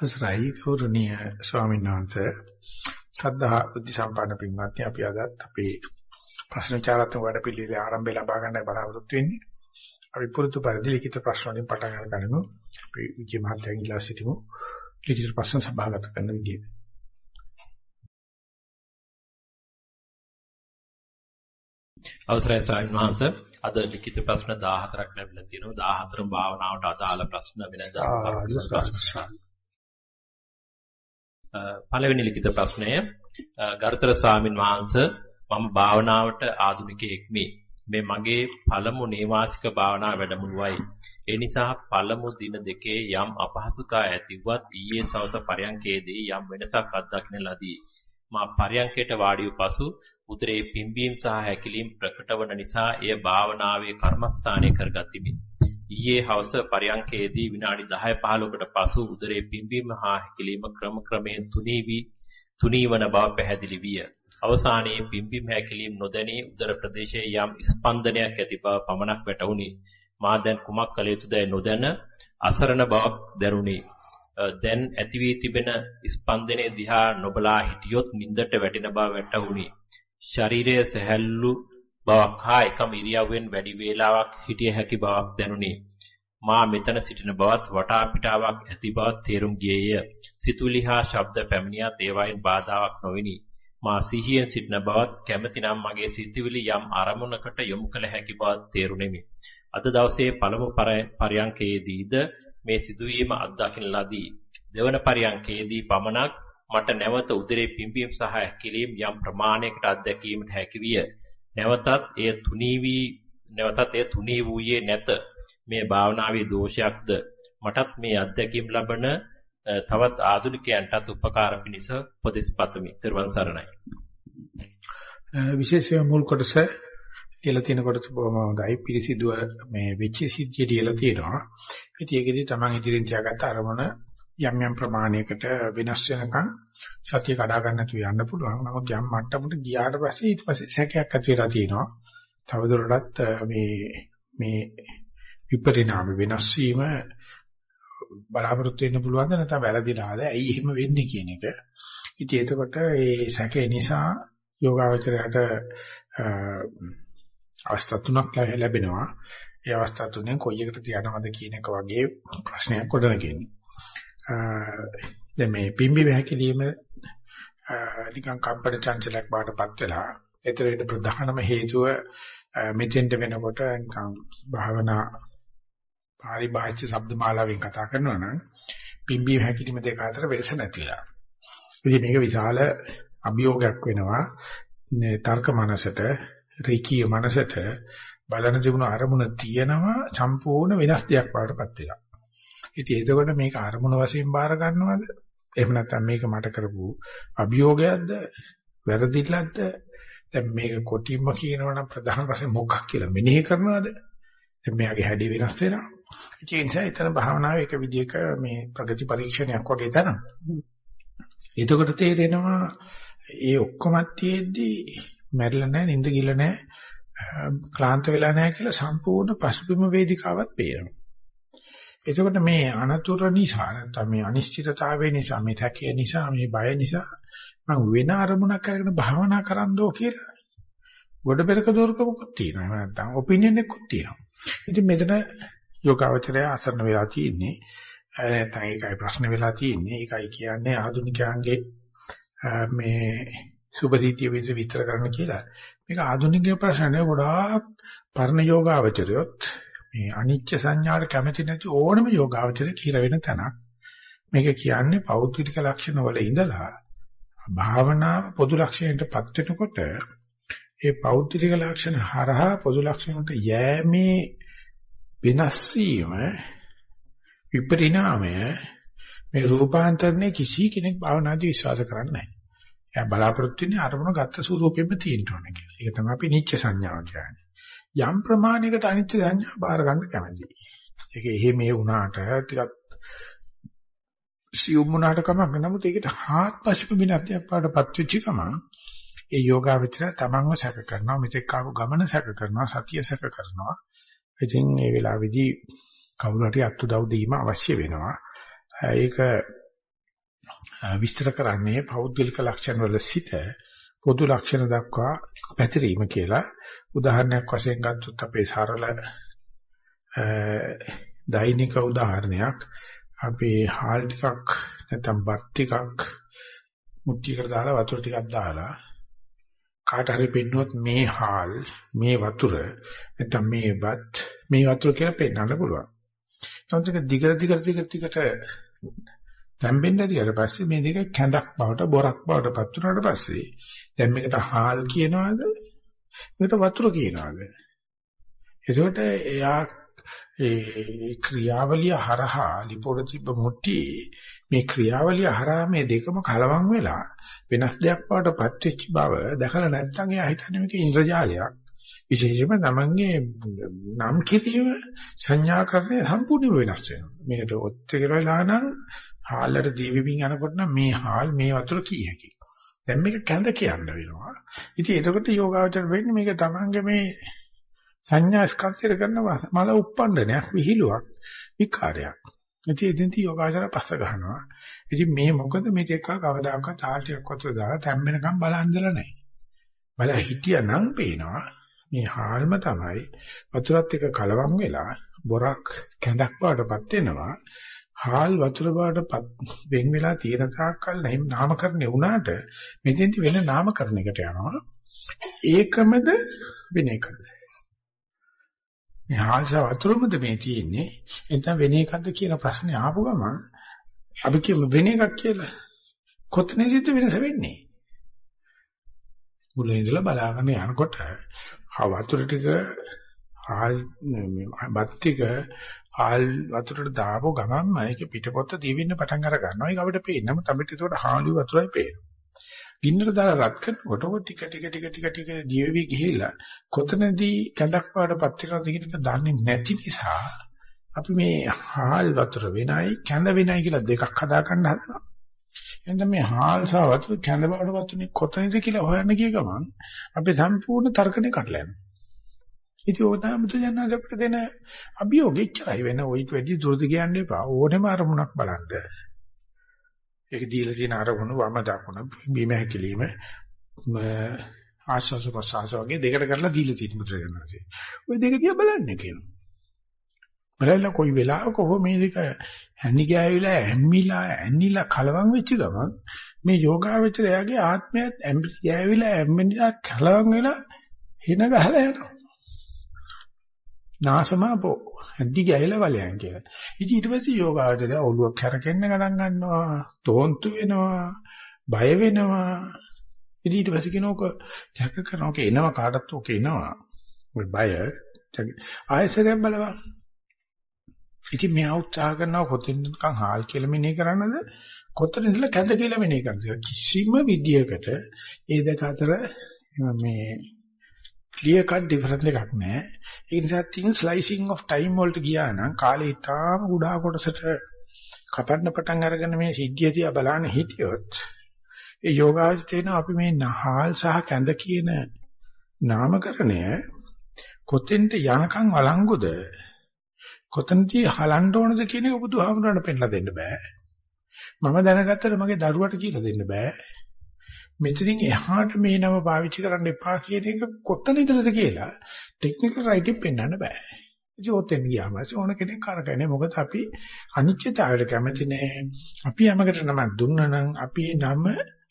අවසරයි ගෞරවනීය ස්වාමීන් වහන්සේ ශ්‍රද්ධා බුද්ධ සම්පන්න පින්වත්නි අපි අදත් අපේ ප්‍රශ්න චාරත්මක වැඩපිළිවෙලේ ආරම්භය ලබා ගන්නයි බලාපොරොත්තු වෙන්නේ. අපි පුරුදු පරිදි ලිඛිත ප්‍රශ්න වලින් පටන් ගන්නමු. අපි විජය මහත්තයාගෙන් ඉල්ලා සිටිමු. ලිඛිත ප්‍රශ්න සභාගත කරන විදියට. අවසරයි ස්වාමීන් වහන්සේ අද ලිඛිත ප්‍රශ්න 14ක් ලැබිලා තියෙනවා 14ම භාවනාවට අදාළ ප්‍රශ්න වෙන පළවෙනි ලිඛිත ප්‍රශ්නය ගරුතර ස්වාමින් වහන්සේ මම භාවනාවට ආධුනිකයෙක් මේ මගේ පළමු නේවාසික භාවනා වැඩමුළුවයි. ඒ නිසා පළමු දින දෙකේ යම් අපහසුතා ඇතිවත් ඊයේ සවස පරයන්කේදී යම් වෙනසක් අත්දකින්න ලදී. මා පරයන්කයට වාඩි වූ පසු උදරේ පිම්බීම් සහ හැකිලීම් ප්‍රකට වන නිසා එය භාවනාවේ කර්මස්ථානය කරගතිමි. ඊයේ හවස පරයන්කේදී විනාඩි 10 15කට පසු උදරයේ පිම්බීම හා හැකිලිම ක්‍රම ක්‍රමයෙන් තුනී වී තුනී වන බව පැහැදිලි විය. අවසානයේ පිම්බීම හැකිලිම නොදැනී උදර ප්‍රදේශයේ යම් ස්පන්දනයක් ඇති බව පමණක් වැටහුණි. මා දැන් කුමක් කළ යුතුදයි නොදැන අසරණ බවක් දැනුනි. දැන් ඇති වී තිබෙන ස්පන්දනයේ දිහා නොබලා හිටියොත් නින්දට වැටෙන බව වැටහුණි. ශරීරයේ සැහැල්ලු බවක් හා එකම ඉරියව්වෙන් වැඩි වේලාවක් සිටිය හැකි බවක් දැනුනි. මා මෙතන සිටින බවත් වටා පිටාවක් ඇති බවත් තේරුම් ගියේය. සිතුවිලි හා ශබ්ද පැමිණියත් ඒවායින් බාධාවක් නොවිනි. මා සිහියෙන් සිටින බවත් කැමැතිනම් මගේ සිතුවිලි යම් අරමුණකට යොමු කළ හැකි බවත් තේරුණෙමි. අද දවසේ පළමු පරයන්කේදීද මේ සිදුවීම අත්දකින්න ලදී. දෙවන පරයන්කේදී පමණක් මට නැවත උදරේ පිම්බීම සහ හැකිලීම් යම් ප්‍රමාණයකට අත්දැකීමට හැකි විය. නැවතත් එය තුනී වී නැවතත් එය තුනී වූයේ නැත. මේ භාවනාවේ දෝෂයක්ද මටත් මේ අත්දැකීම් ලබන තවත් ආධුනිකයන්ටත් උපකාර පිණිස උපදෙස් පතමි. ත්වන් සරණයි. විශේෂයෙන් මුල් කොටස කියලා තියෙන කොටස බොහොම හොඳයි. පිළිසිදුව මේ වෙච්ච සිද්ධිය කියලා තියෙනවා. ඉතින් ඒකෙදි තමන් ඉදිරියෙන් තියාගත්ත අරමුණ යම් යම් ප්‍රමාණයකට වෙනස් වෙනකන් සතිය කඩා ගන්න නැතුව යන්න පුළුවන්. නමුත් යම් මට්ටමකට ගියාට පස්සේ ඊට පස්සේ සැකයක් ඇති වෙලා තියෙනවා. තවදුරටත් මේ මේ විපරිණාම වෙනස් වීම බලාපොරොත්තු වෙන්න පුළුවන්ද නැත්නම් වැරදිලාද? ඇයි එහෙම වෙන්නේ කියන එක. ඉතින් එතකොට ඒ සැකේ නිසා යෝගාවචරයට අවස්ථා තුනක් ලැබෙනවා. ඒ අවස්ථා තුනෙන් කොයි එකට තියනවද කියන එක වගේ ප්‍රශ්නයක් ගොඩනගන්නේ. දැන් මේ පිම්බි වැකිලිම නිකන් කම්පන චංචලයක් බාටපත් වෙලා ඒතරේට ප්‍රධානම හේතුව මෙතෙන්ට වෙනකොට නිකන් භාවනා පාරිභාෂික ශබ්ද මාලාවෙන් කතා කරනවා නම් පිම්බි වැකිලිම දෙක අතර වෙනස නැතිලා. ඉතින් මේක විශාල අභියෝගයක් වෙනවා තර්ක මනසට රීකී මනසට බලන තිබුණු අරමුණ තියෙනවා සම්පූර්ණ වෙනස් දෙයක් බාටපත් වෙලා. ඉතින් එතකොට මේක අරමුණ වශයෙන් බාර ගන්නවද? එහෙම නැත්නම් මේක මට කරපු අභියෝගයක්ද? වැරදිල්ලක්ද? දැන් මේක කොටිම්ම කියනවනම් ප්‍රධාන වශයෙන් මොකක් කියලා මෙනෙහි කරනවද? දැන් මෙයාගේ හැඩය වෙනස් වෙනවා. ඒ නිසා එතන භාවනාවේ එක විදිහක මේ ප්‍රගති පරීක්ෂණයක් වගේ තන. එතකොට තේරෙනවා ඒ ඔක්කොමත් තියෙද්දි මැරිලා නැහැ, නිින්ද ගිල්ල නැහැ, ක්ලාන්ත වෙලා නැහැ කියලා සම්පූර්ණ පසුබිම වේදිකාවක් පේනවා. එතකොට මේ අනතුරු නිසා නැත්නම් මේ අනිශ්චිතතාවය නිසා මේ තැකිය නිසා මේ බය නිසා මම වෙන අරමුණක් අරගෙන භාවනා කරන්නෝ කියලා ගොඩ පෙරක දෝරකමකුත් තියෙනවා. එහෙම නැත්නම් ඔපිනියන් එකකුත් තියෙනවා. ඉතින් මෙතන යෝගාවචරය අසරණ වෙලා තියෙන්නේ. නැත්නම් ඒකයි ප්‍රශ්න වෙලා තියෙන්නේ. ඒකයි කියන්නේ ආධුනිකයන්ගේ මේ සුභීතිය විස්තර කරන්න කියලා. මේක ආධුනිකයේ ප්‍රශ්නනේ ගොඩාක් පරණ යෝගාවචරයොත් මේ අනිච්ච සංඥාට කැමති නැති ඕනම යෝගාවචරය කියලා වෙන තැනක්. මේක කියන්නේ පෞද්ගලික ලක්ෂණ වල ඉඳලා භාවනාව පොදු ලක්ෂණයටපත් වෙනකොට ඒ පෞද්ගලික ලක්ෂණ හරහා පොදු ලක්ෂණයට යෑමේ වෙනස් වීම විපරිණාමය මේ රූපාන්තරණය කිසි කෙනෙක් භාවනාදී විශ්වාස කරන්නේ නැහැ. එයා බලාපොරොත්තු වෙන්නේ අරමුණ ගත්ත ස්වරූපෙම තියෙන්න ඕනේ කියලා. ඒක තමයි අපි නිච්ච සංඥාව කියන්නේ. යම් ප්‍රමාණයකට අනිත්‍ය සංඥා බාර ගන්න කැමතියි. ඒක එහෙ මේ වුණාට ටිකක් සියුම් වුණාට කමක් නමුත් ඒකට හාත්පසුම විනාඩියක් පාඩපත් වෙච්ච ගමන් ඒ යෝගාවචර තමන්ව සැක කරනවා මෙතෙක් ආපු ගමන සැක කරනවා සතිය සැක කරනවා. ඉතින් මේ වෙලාවේදී කවුරු හරි අත්උදව් දීම අවශ්‍ය වෙනවා. ඒක විස්තර කරන්නේ පෞද්ගලික ලක්ෂණ වල සිට පොදු ලක්ෂණ දක්වා පැතිරීම කියලා. උදාහරණයක් වශයෙන් ගත්තොත් අපේ සරල දෛනික උදාහරණයක් අපි හාල් ටිකක් නැත්නම් බත් ටිකක් මුට්ටියකට දාලා වතුර ටිකක් දාලා කාට හරි පෙන්නුවොත් මේ හාල් මේ වතුර නැත්නම් මේ බත් මේ වතුර කියලා පෙන්වන්න පුළුවන්. එතකොට දිගට දිගට දිගට දිගට තැම්බෙන්න දිගට පස්සේ මේ දෙක කැඳක් බවට බොරක් බවට පත් වුණාට පස්සේ දැන් මේකට හාල් කියනවාද? මේකට වතුර කියනවාද? එතකොට එයා ඒ ක්‍රියාවලිය හරහා ලිපොර තිබ්බ මුට්ටි මේ ක්‍රියාවලිය හරහා මේ දෙකම කලවම් වෙලා වෙනස් දෙයක් වඩටපත් වෙච්ච බව දැකලා නැත්නම් එයා හිතන්නේ මේක ඉන්ද්‍රජාලයක්. විශේෂයෙන්ම තමන්ගේ නම් කිරීම සංඥාකරණය සම්පූර්ණයෙන් වෙනස් වෙනවා. මේකට ඔත් කියලා නම් හාල්ලට දීවිමින් යනකොට නම් මේ හාල් මේ වතුර කී හැකියි. දැන් මේක කැඳ කියන්න වෙනවා ඉතින් එතකොට යෝගාවචර වෙන්නේ මේක තමන්ගේ මේ සංඥා ස්කන්ධය කරන මල උප්පණ්ඩනයක් විහිළුවක් විකාරයක්. ඉතින් එදින්ටි යෝගාචර පස්ස ගන්නවා. ඉතින් මේ මොකද මේ ටික කවදාකවත් ආල් ටිකක් වතුර දාලා තැම්බෙනකම් බලන්දලා නැහැ. බල හිටියනම් පේනවා මේ හාල්ම තමයි වතුරත් එක්ක කලවම් වෙලා බොරක් කැඳක් බවටපත් වෙනවා. හාල් වතුර බවටපත් වෙන් වෙලා තියෙන තාක්කල් නාමකරණය වුණාට මෙතෙන්දි වෙන නාමකරණයකට යනවා. ඒකමද වෙන එකද? මේ හාල්ස වතුරමද මේ තියෙන්නේ එතන වෙන එකක්ද කියන ප්‍රශ්නේ ආපු ගමන් අපි කියමු වෙන එකක් කියලා කොතනදද වෙනස වෙන්නේ මුලින් ඉඳලා බලාගෙන යනකොට වතුර ටික හාල් බත් ටික හාල් වතුරට දාපු ගමන්ම ඒක පිටපොත්ත දිවින්න පටන් අර ගන්නවා ඒක අපිට පේන්නම තමයි ඒකට හාලු වතුරයි පේන්නේ ගින්නට දාලා රත් කරනකොට ඔය ටික ටික ටික ටික ටික දිවෙවි ගිහිල්ලා කොතනදී කැඳක් පාඩපත් වෙනවද කියන එක දන්නේ නැති නිසා අපි මේ හාල් වතුර වෙනයි කැඳ වෙනයි කියලා දෙකක් හදා ගන්න හදනවා. එහෙනම් මේ හාල් සහ වතුර කැඳ පාඩපත් උනේ කොතනද කියලා හොයන්න ගිය ගමන් අපි සම්පූර්ණ තර්කනේ කඩලා යනවා. ඉතින් ඕක තමයි මුද්දජනනාද අපිට දෙන අභියෝගෙච්චරයි වෙන ඔයිට වැඩි දුරද කියන්නේ එපා. ඕනෙම අරමුණක් බලන්න. ඒක දීලා තියෙන අරමුණු වම දකුණ බීම හැකිලිම ආශ්වාස ප්‍රශ්වාස වගේ දෙකට කරලා දීලා තියෙන බුදුරජාණන්සේ. ওই දෙක දිහා බලන්න කියනවා. බලන්න කොයි වෙලාවක හෝ මේ දෙක හැඳි ගෑවිලා ඇම්මිලා ඇන්නිලා කලවම් වෙච්ච ගමන් මේ යෝගාවචරයාගේ ආත්මයත් ගෑවිලා ඇම්මිලා කලවම් වෙලා හින ගහලා යනවා. නාසමාපෝ ඇද්දි ගැයලා බලයන් කියලා. ඉතින් ඊට පස්සේ යෝගාවචරය ඔළුව කැරකෙන්න ගණන් ගන්නවා, තෝන්තු වෙනවා, බය වෙනවා. ඉතින් ඊට පස්සේ කියනෝක ජක කරනෝක එනවා කාටත් ඕක එනවා. ඔය බය ආයසරයෙන් බලවා. ඉතින් මෙයා උත්සාහ කරනවා කොතෙන්දකම් හාල් කියලා මෙනේ කරන්නද? කොතන ඉඳලා කැඳ කියලා මෙනේ කරන්නද? කිසිම විදියකට ඒ දෙක අතර මේ clear cut difference එකක් නැහැ. ඒ නිසා thin slicing of time වලට ගියා නම් කාලේ ඉතාම උඩා කොටසට කපන්න පටන් අරගෙන මේ සිද්ධිය තියා බලන්න හිටියොත් ඒ යෝගාචරේන අපි මේ නහල් සහ කැඳ කියන නාමකරණය කොතෙන්ට යනකම් වළංගුද කොතනදී හලන්න ඕනද කියන එක බුදුහාමුදුරන්ට පෙන්නලා දෙන්න බෑ. මම දැනගත්තට මගේ දරුවට කියලා දෙන්න බෑ. මෙතනින් එහාට මේ නම පාවිච්චි කරන්න එපා කියන එක කොතන ඉඳලාද කියලා ටෙක්නිකල් රයිටින් පෙන්වන්න බෑ. ඉතින් ඔතෙන් ගියාම ඕන කෙනෙක් කරකැනේ මොකද අපි අනිත්‍යතාවයට කැමති නෑ. අපි යමකට නම දුන්නා නම් අපි නම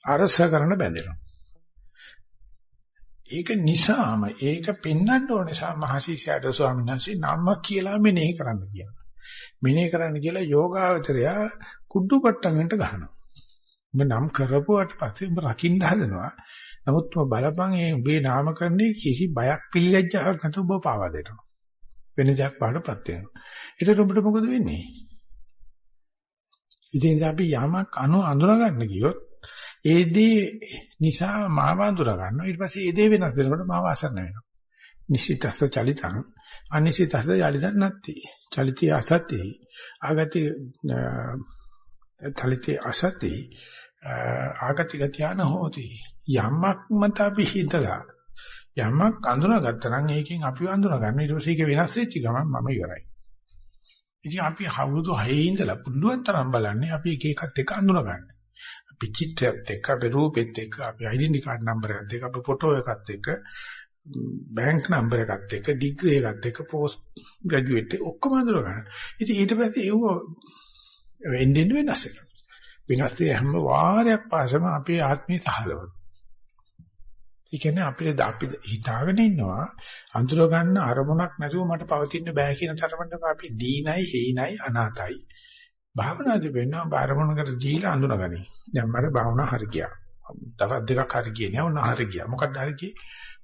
අරස කරන බැඳෙනවා. ඒක නිසාම ඒක පෙන්වන්න ඕන නිසා මහසිසයාට ස්වාමීන් වහන්සේ නම කියලා මෙනෙහි කරන්න කියනවා. මෙනෙහි කරන්න කියලා යෝගාවචරයා කුඩු පට්ටමකට ගහනවා. උඹ නම් කරපුවාට පස්සේ උඹ රකින්න හදනවා. නමුත් උඹ බලපන් ඒ උඹේ නාමකරණේ කිසි බයක් පිළිලැජ්ජාවක් නැතුව උඹ පාවා දෙනවා. වෙන දෙයක් පාඩපත් වෙනවා. ඒකට උඹට මොකද වෙන්නේ? ඉතින් අපි යමක් අනු අඳුර ගන්න ගියොත් ඒ දේ නිසා මාව අඳුර ගන්නවා. ඊට පස්සේ ඒ දේ වෙනස් වෙනකොට මාව අසරණ වෙනවා. නිසිතස්ස චලිතං අනිසිතස්ස යලිතං නැත්ති. චලිතය අසත්‍යයි. ආගති චලිතය අසත්‍යයි. ආගති ගතියන හෝති යමක් මත අපි හිතලා යමක් අඳුනගත්තා නම් ඒකෙන් අපිව අඳුන ගන්න ඊට පස්සේ ඒක වෙනස් වෙච්ච ගමන් මම ඉවරයි. ඉතින් අපි අවුරුදු 6 ඉඳලා පුළුවන් තරම් බලන්නේ අපි එක එකත් එක අඳුන ගන්න. අපි චිත්‍රයත් එක්ක අපි රූපෙත් එක්ක අපි ඩෙන්ටි කාඩ් නම්බර් එකත් එක්ක අපි ෆොටෝ එකත් එක්ක බැංක් නම්බර් එකත් එක්ක ඩිග්‍රී එකත් එක්ක පෝස්ට් ග්‍රැජුවේට් ඔක්කොම අඳුර ගන්න. ඉතින් ඊට පස්සේ ඒව එන්නේ වෙනස් වෙනවා. වෙනස් වෙ හැම වාරයක් පාසම අපේ ආත්මය සහලවනවා. ඒ කියන්නේ අපිට අපි හිතාගෙන ඉන්නවා අඳුර ගන්න අරමුණක් නැතුව මට පවතින්න බෑ කියන තරමට අපි දීනයි හේනයි අනාතයි. භාවනාදී වෙනවා බාරමුණකට දීලා අඳුනගනි. දැන් මට භාවනා හරි ගියා. දවස් දෙකක් හරි ගියේ නෑ ඔන්න හරි ගියා. මොකක්ද හරි ගියේ?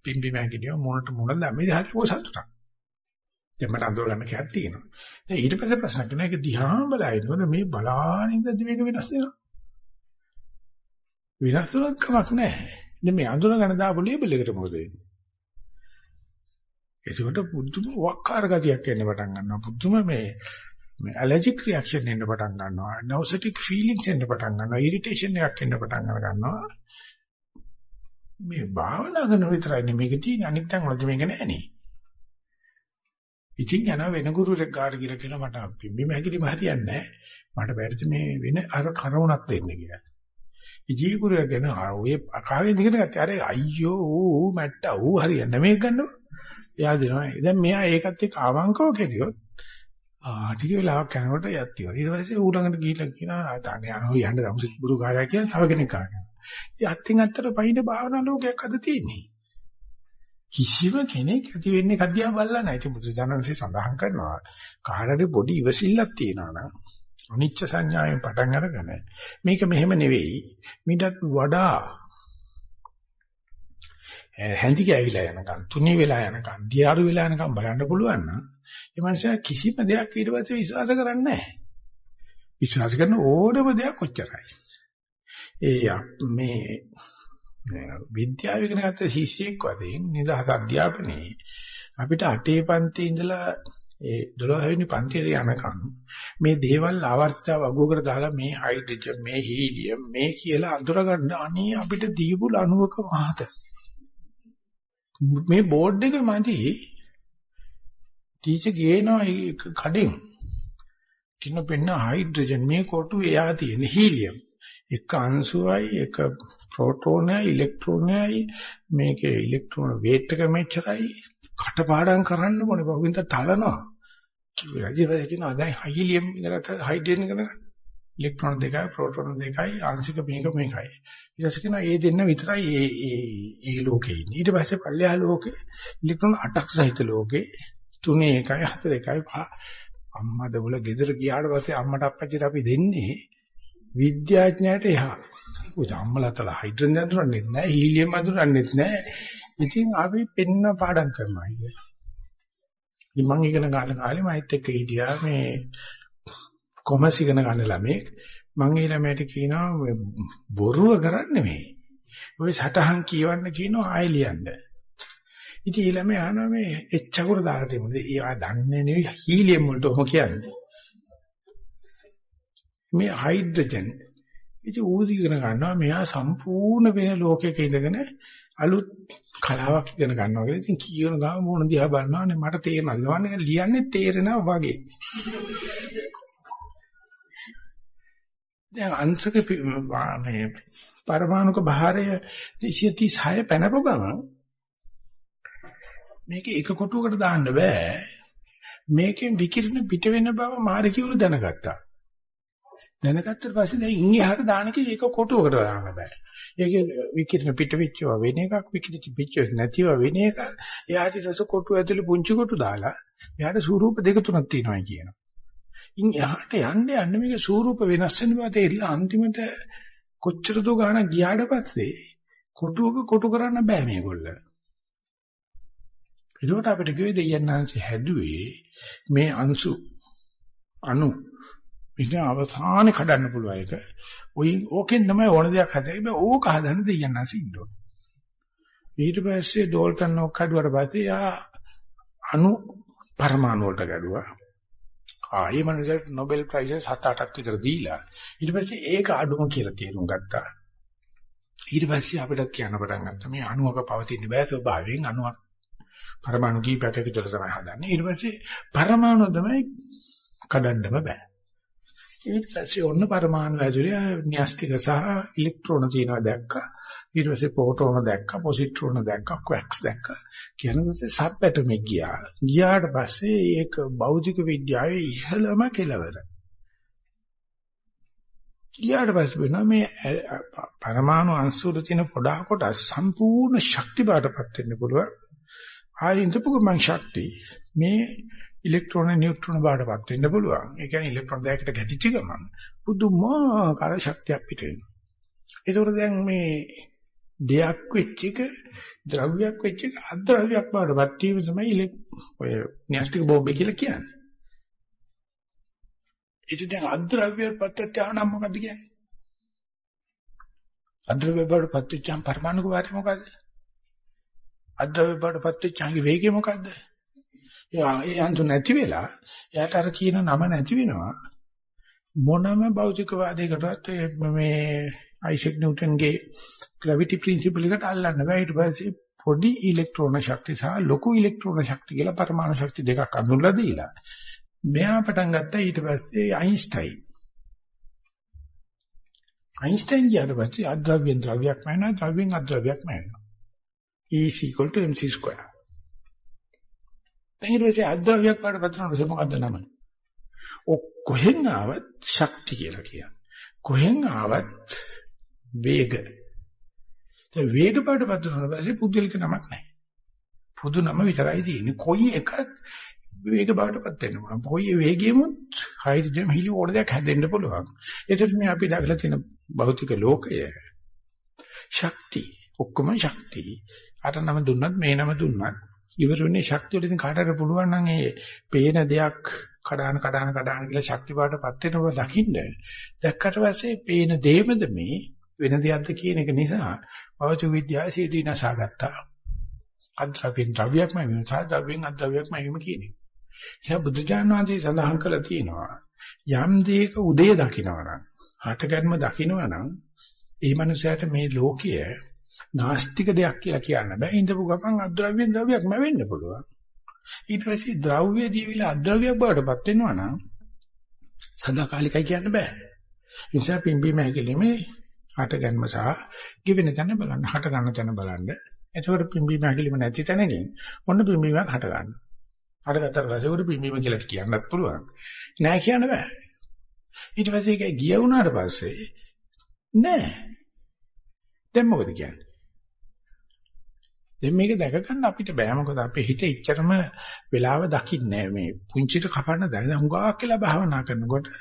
පිම්බි මෑගිනිය මොනට මොනද මේ හරි ඔය සතුටක්. දැන් මට අඳුර ගන්න කැක් තියෙනවා. දැන් ඊට පස්සේ ප්‍රශ්න කරනවා ඒක දිහා බලනකොට මේ බලානින්ද මේක වෙනස් වෙනවා. වෙනස් වෙනවක් කමක් නැහැ. දැන් මේ අඳුන ගන්න දාපු ලේබල් එකට මොකද වෙන්නේ? ඒකට පුදුම වක්කාර ගතියක් එන්න පටන් ගන්නවා. පුදුම මේ මේ ඇලර්ජික් රියැක්ෂන් එන්න පටන් ගන්නවා. නෝසටික් ෆීලිංස් එන්න පටන් ගන්නවා. ඉරිටේෂන් එකක් එන්න පටන් ගන්නවා. මේ භාවනා කරන විතරයි මේක තියෙන්නේ. අනිත් තැන් වලදී මේක නැහැනේ. ඉතින් යන වෙන ගුරුවරයෙක් ගාඩ කියලා කියලා මට පිම්බි මහැකිලිම හරියන්නේ නැහැ. මට බැරිද මේ වෙන අර කරුණක් දෙන්න කියලා. ඉජීකුරයා ගැන ඔය අකාවේ දිගට ගත්තා. අර අයියෝ ඌ මැට්ටා ඌ හරියන්නේ මේක ගන්නවා. එයා දෙනවා. දැන් මෙයා ඒකත් එක්ක අවංකව කෙරියොත් ආ ටික වෙලාවක් යනකොට යත්තිව. ඊට පස්සේ ඌ ළඟට ගිහිල්ලා කියනවා තානේ අනෝ යන්න දවසෙත් බුරු කාර්යය කියලා සව කෙනෙක් කාගෙන. ඉතින් අත්ෙන් අත්තට පයින් භාවනා ලෝකයක් අද තියෙන්නේ. කිසිම කෙනෙක් ඇති වෙන්නේ කදියා බලලා නැහැ. ඉතින් බුදුජානන්සේ සඳහන් කරනවා කාටරි පොඩි ඉවසිල්ලක් තියනවා නම් අනිච්ච සංඥාවෙන් පටන් අරගෙන මේක මෙහෙම නෙවෙයි. මීටත් වඩා හැඳි ගෑවිලා යනකම් තුනී වෙලා යනකම් දියාරු වෙලා යනකම් බලන්න පුළුවන් නම් ඒ මනුස්සයා කිසිම දෙයක් ඊට පස්සේ විශ්වාස කරන්නේ නැහැ. විශ්වාස කරන ඕනම දෙයක් කොච්චරයි. ඒ මේ විද්‍යාව ඉගෙන ගත්ත ශිෂ්‍යයෙක් වශයෙන් නිදහස් අධ්‍යාපනයේ අපිට අටේ පන්ති ඉඳලා ඒ 12 වෙනි පන්තියට යනකම් මේ දේවල් ආවර්තිතාව අගුවකට දාලා මේ හයිඩ්‍රජන් මේ හීලියම් මේ කියලා අඳුරගන්න අනේ අපිට දීපු ලණුවක මහත. මේ බෝඩ් එක මැදි. ටීචර් ගේනවා කඩෙන්. කින පෙන්න හයිඩ්‍රජන් මේ කොටු එයා තියෙන හීලියම් එක අංශුවයි එක ප්‍රෝටෝනයයි ඉලෙක්ට්‍රෝනයයි මේකේ ඉලෙක්ට්‍රෝන වේට් එක මෙච්චරයි. කටපාඩම් කරන්න ඕනේ බගින්ද තලනවා. කියලා ඉතින් කියනවා දැන් හීලියම් ඉඳලා හයිඩ්‍රජන් ඉගෙන ගන්න ඉලෙක්ට්‍රෝන දෙකයි ප්‍රෝටෝන දෙකයි ආංශික මේක මේකයි. ඊට පස්සේ කියනවා ඒ දෙන්න විතරයි ඒ ඒ ඒ ලෝකේ ඉන්නේ. ඊට පස්සේ පල්ලෙහා ලෝකේ ඉලෙක්ට්‍රෝන 8ක් සහිත ලෝකේ 3 1යි 4 1යි 5 අම්මා දවල ගෙදර ගියාට පස්සේ අම්මට අප්පච්චිට අපි දෙන්නේ විද්‍යාඥයාට එහා. උද අම්මලාතල හයිඩ්‍රජන් අඳුරන්නේ නැහැ, හීලියම් අඳුරන්නේ නැහැ. ඉතින් අපි පෙන්න පාඩම් කරනවා කියලා. ඉතින් මම ඉගෙන ගන්න කාලේ මයිත් එක්ක හිටියා මේ කොමර්ස් ඉගෙන ගන්න ළමෙක්. මම ඒ ළමයට කියනවා බොරුව කරන්නේ මේ. ඔය සටහන් කියවන්න කියනවා ආයෙ ලියන්න. ඉතින් ඒ ළමයා අහනවා මේ එච්චකුර දාලා තිබුණේ. ඒවා දන්නේ නෙවෙයි හීලියම් වලට ඔහොම කියන්නේ. මේ හයිඩ්‍රජන් ඉතින් ඌදි ඉගෙන ගන්නවා මෙයා සම්පූර්ණ වෙන ලෝකයක ඉඳගෙන අලුත් කලාවක් ඉගෙන ගන්නවා කියලා. ඉතින් කියන ගාම මොන දිහා බලනවානේ මට තේරෙනවා. ගවන්නේ ලියන්නේ තේරෙනවා වගේ. දැන් අංශක මේ පරමාණුක භාරය 236 පැනපු ගමන් මේක එක කොටුවකට දාන්න බෑ. මේකෙන් විකිරණ පිට වෙන බව මාර්ගියුරු දැනගත්තා. දැනගත්තට පස්සේ දැන් ඉන් එහාට දාන එක ඒක කොටුවකට දාන්න බෑ. ඒක විකිරණ පිට වෙච්චව වෙන එකක් විකිරිච්ච පිච්ච නැතිව වෙන එක. එයාට රස කොටු ඇතුලේ පුංචි කොටු දාලා එයාට ස්වරූප දෙක තුනක් තියෙනවා කියනවා. ඉන් එහාට යන්න යන්න මේක ස්වරූප වෙනස් වෙන බව තේරිලා අන්තිමට කොච්චර දෝ ගාන ගියාට පස්සේ කොටුවක කොටු කරන්න බෑ මේගොල්ල. ඒකට අපිට කිව්වේ දෙයයන්ාංශ හැදුවේ මේ අංශු අණු ඉතින් අවසානේ කඩන්න පුළුවන් එක. ඔය ඕකෙන් තමයි ඕන දෙයක් හදන්නේ. ඕක හදන්න දෙයයන්ාංශ ඉන්න ඕන. ඊට පස්සේ ඩෝල්ටන් ඔක් කඩුවට පස්සේ යා අණු පරමාණු වලට ගැඩුවා. ආයේ මනසට Nobel Prize 7-8ක් විතර දීලා ඊට පස්සේ ඒක අඩුම කියලා තේරුම් ගත්තා. ඊට පස්සේ අපිට කියන්න පටන් ගත්තා මේ අණුවක පවතින බෑ ස්වභාවයෙන් අණුවක් පරමාණු කීපයක් විතර තමයි හදන්නේ. ඊට පස්සේ පරමාණු තමයි කඩන්නම බෑ. ඊට පස්සේ ඔන්න පරමාණු ඇතුලේ න්‍යෂ්ටික සහ ඉලෙක්ට්‍රෝන තියෙනවා දැක්කා. ඊට පස්සේ ප්‍රෝටෝන දැක්කා, පොසිට්‍රෝන දැක්කා, ක්වැක්ස් දැක්කා. කියන පස්සේ සබ් ඇටොමික් ගියා. ගියාට පස්සේ ඒක භෞතික විද්‍යාවේ ඉහළම කෙලවර. ඊට පස්සේ වෙනවා මේ පරමාණු අංශු වල තියෙන පොඩා කොටස් සම්පූර්ණ ශක්ති බාටපත් වෙන්න පුළුවන්. ආයෙ ඉඳපු ගමන් ශක්තිය මේ ඉලෙක්ට්‍රෝන නියුට්‍රෝන බාටපත් වෙන්න පුළුවන්. ඒ කියන්නේ ඉලෙක්ට්‍රෝන දෙකකට ගැටිච්ච ගමන් පුදුමාකාර ශක්තියක් පිට වෙනවා. ඒකෝර දැන් මේ දෙයක් වෙච්ච එක ද්‍රව්‍යයක් වෙච්ච එක අද්‍රව්‍යයක් බාටපත් වීම තමයි ඔය න්‍යෂ්ටික බෝම්බේ කියලා කියන්නේ. ඉතින් දැන් අද්‍රව්‍යයට පත්වෙච්ච ආනම් මොකද්ද කියන්නේ? අද්‍රව්‍ය බවට පත්වෙච්චාම පරමාණු වාරය මොකද්ද? අද්‍රව්‍ය බවට පත්වෙච්චාගේ වේගය මොකද්ද? එයා ඒ අන්තු නැති වෙලා එයාට අර කියන නම නැති වෙනවා. මොනම භෞතිකවාදයකටවත් මේ අයිසෙක් නිව්ටන්ගේ ග්‍රැවිටි ප්‍රින්සිපල් එකට අල්ලන්න බෑ. ඊට පස්සේ පොඩි ඉලෙක්ට්‍රෝන ශක්තිය සහ ලොකු ඉලෙක්ට්‍රෝන ශක්තිය කියලා පරමාණු ශක්ති දෙකක් අඳුන්ලා දීලා මෙයා පටන් ගත්තා ඊට පස්සේ අයින්ස්ටයින්. අයින්ස්ටයින් ගියාට පස්සේ අද්‍රව්‍යෙන් ද්‍රව්‍යයක් නැවෙනවා ද්‍රව්‍යෙන් අද්‍රව්‍යයක් නැවෙනවා. E mc2. ඊට පස්සේ අද්‍රව්‍යයක් වඩපත් වෙනකොට මොකද්ද නම? කොහෙන් ආවත් ශක්ති කියලා කියන්නේ. කොහෙන් ආවත් වේග. ඒ වේග පාඩපත් වෙනකොට පස්සේ පුදුලික නමක් නැහැ. පුදු නම විතරයි තියෙන්නේ. කොයි එකක් වේග බවටපත් වෙන්න පුළුවන්. කොයි වේගයෙමුත් හයිඩ්‍රජන් හීලියම් දෙයක් හැදෙන්න පුළුවන්. ඒකට මේ අපි දකලා තියෙන භෞතික ලෝකය ශක්ති ඔක්කොම ශක්ති. අර නම දුන්නත් මේ නම දුන්නත් ඉවර වෙන්නේ ශක්තිය වලින් කාටට පුළුවන් නම් ඒ පේන දෙයක් කඩාන කඩාන කඩාන කියලා ශක්ති බවටපත් වෙනව දකින්න. දැක්කට පස්සේ පේන දෙයමද මේ වෙන දෙයක්ද කියන එක නිසා භෞතික විද්‍යාව සීදී නැසාගත්තා. අද්‍රව්‍යෙන් ද්‍රව්‍යයක්ම වෙනවා ද්‍රව්‍යෙන් අද්‍රව්‍යයක්ම වීම කියන්නේ. එයා බුදුජානක වහන්සේ සඳහන් කළා තියෙනවා යම් දෙයක උදේ දකින්නවනම් හටගන්ම දකින්නවනම් ඒ මනුස්සයාට මේ ලෝකය නාස්තික දෙයක් කියලා කියන්න බෑ ඉඳපු ගමන් අද්‍රව්‍යෙන් ද්‍රව්‍යයක්ම වෙන්න පුළුවන් ඊට පස්සේ ද්‍රව්‍ය දීවිලා අද්‍රව්‍යයක් බවට පත් වෙනවා නම් සදාකාලිකයි කියන්න බෑ ඒ නිසා පිම්බීම හැකලීමේ හටගන්ම සහ given තැන බලන්න හට ගන්න තැන බලන්න එතකොට පිම්බීම හැකලීම නැති තැනකින් ඔන්න පිම්බීමක් හට ගන්නවා අරගත්තට පස්සේ උඩ පිම්බීම කියලා කියන්නත් පුළුවන්. නෑ කියන්න බෑ. ඊට පස්සේ ඒක ගිය වුණාට පස්සේ නෑ. දැන් මොකද කියන්නේ? දැන් මේක දැක ගන්න අපිට බෑ මොකද අපේ හිත ඉච්චරම වෙලාව දකින්නේ මේ පුංචිට කපන්න දැන හුඟක් කියලා භාවනා කරනකොට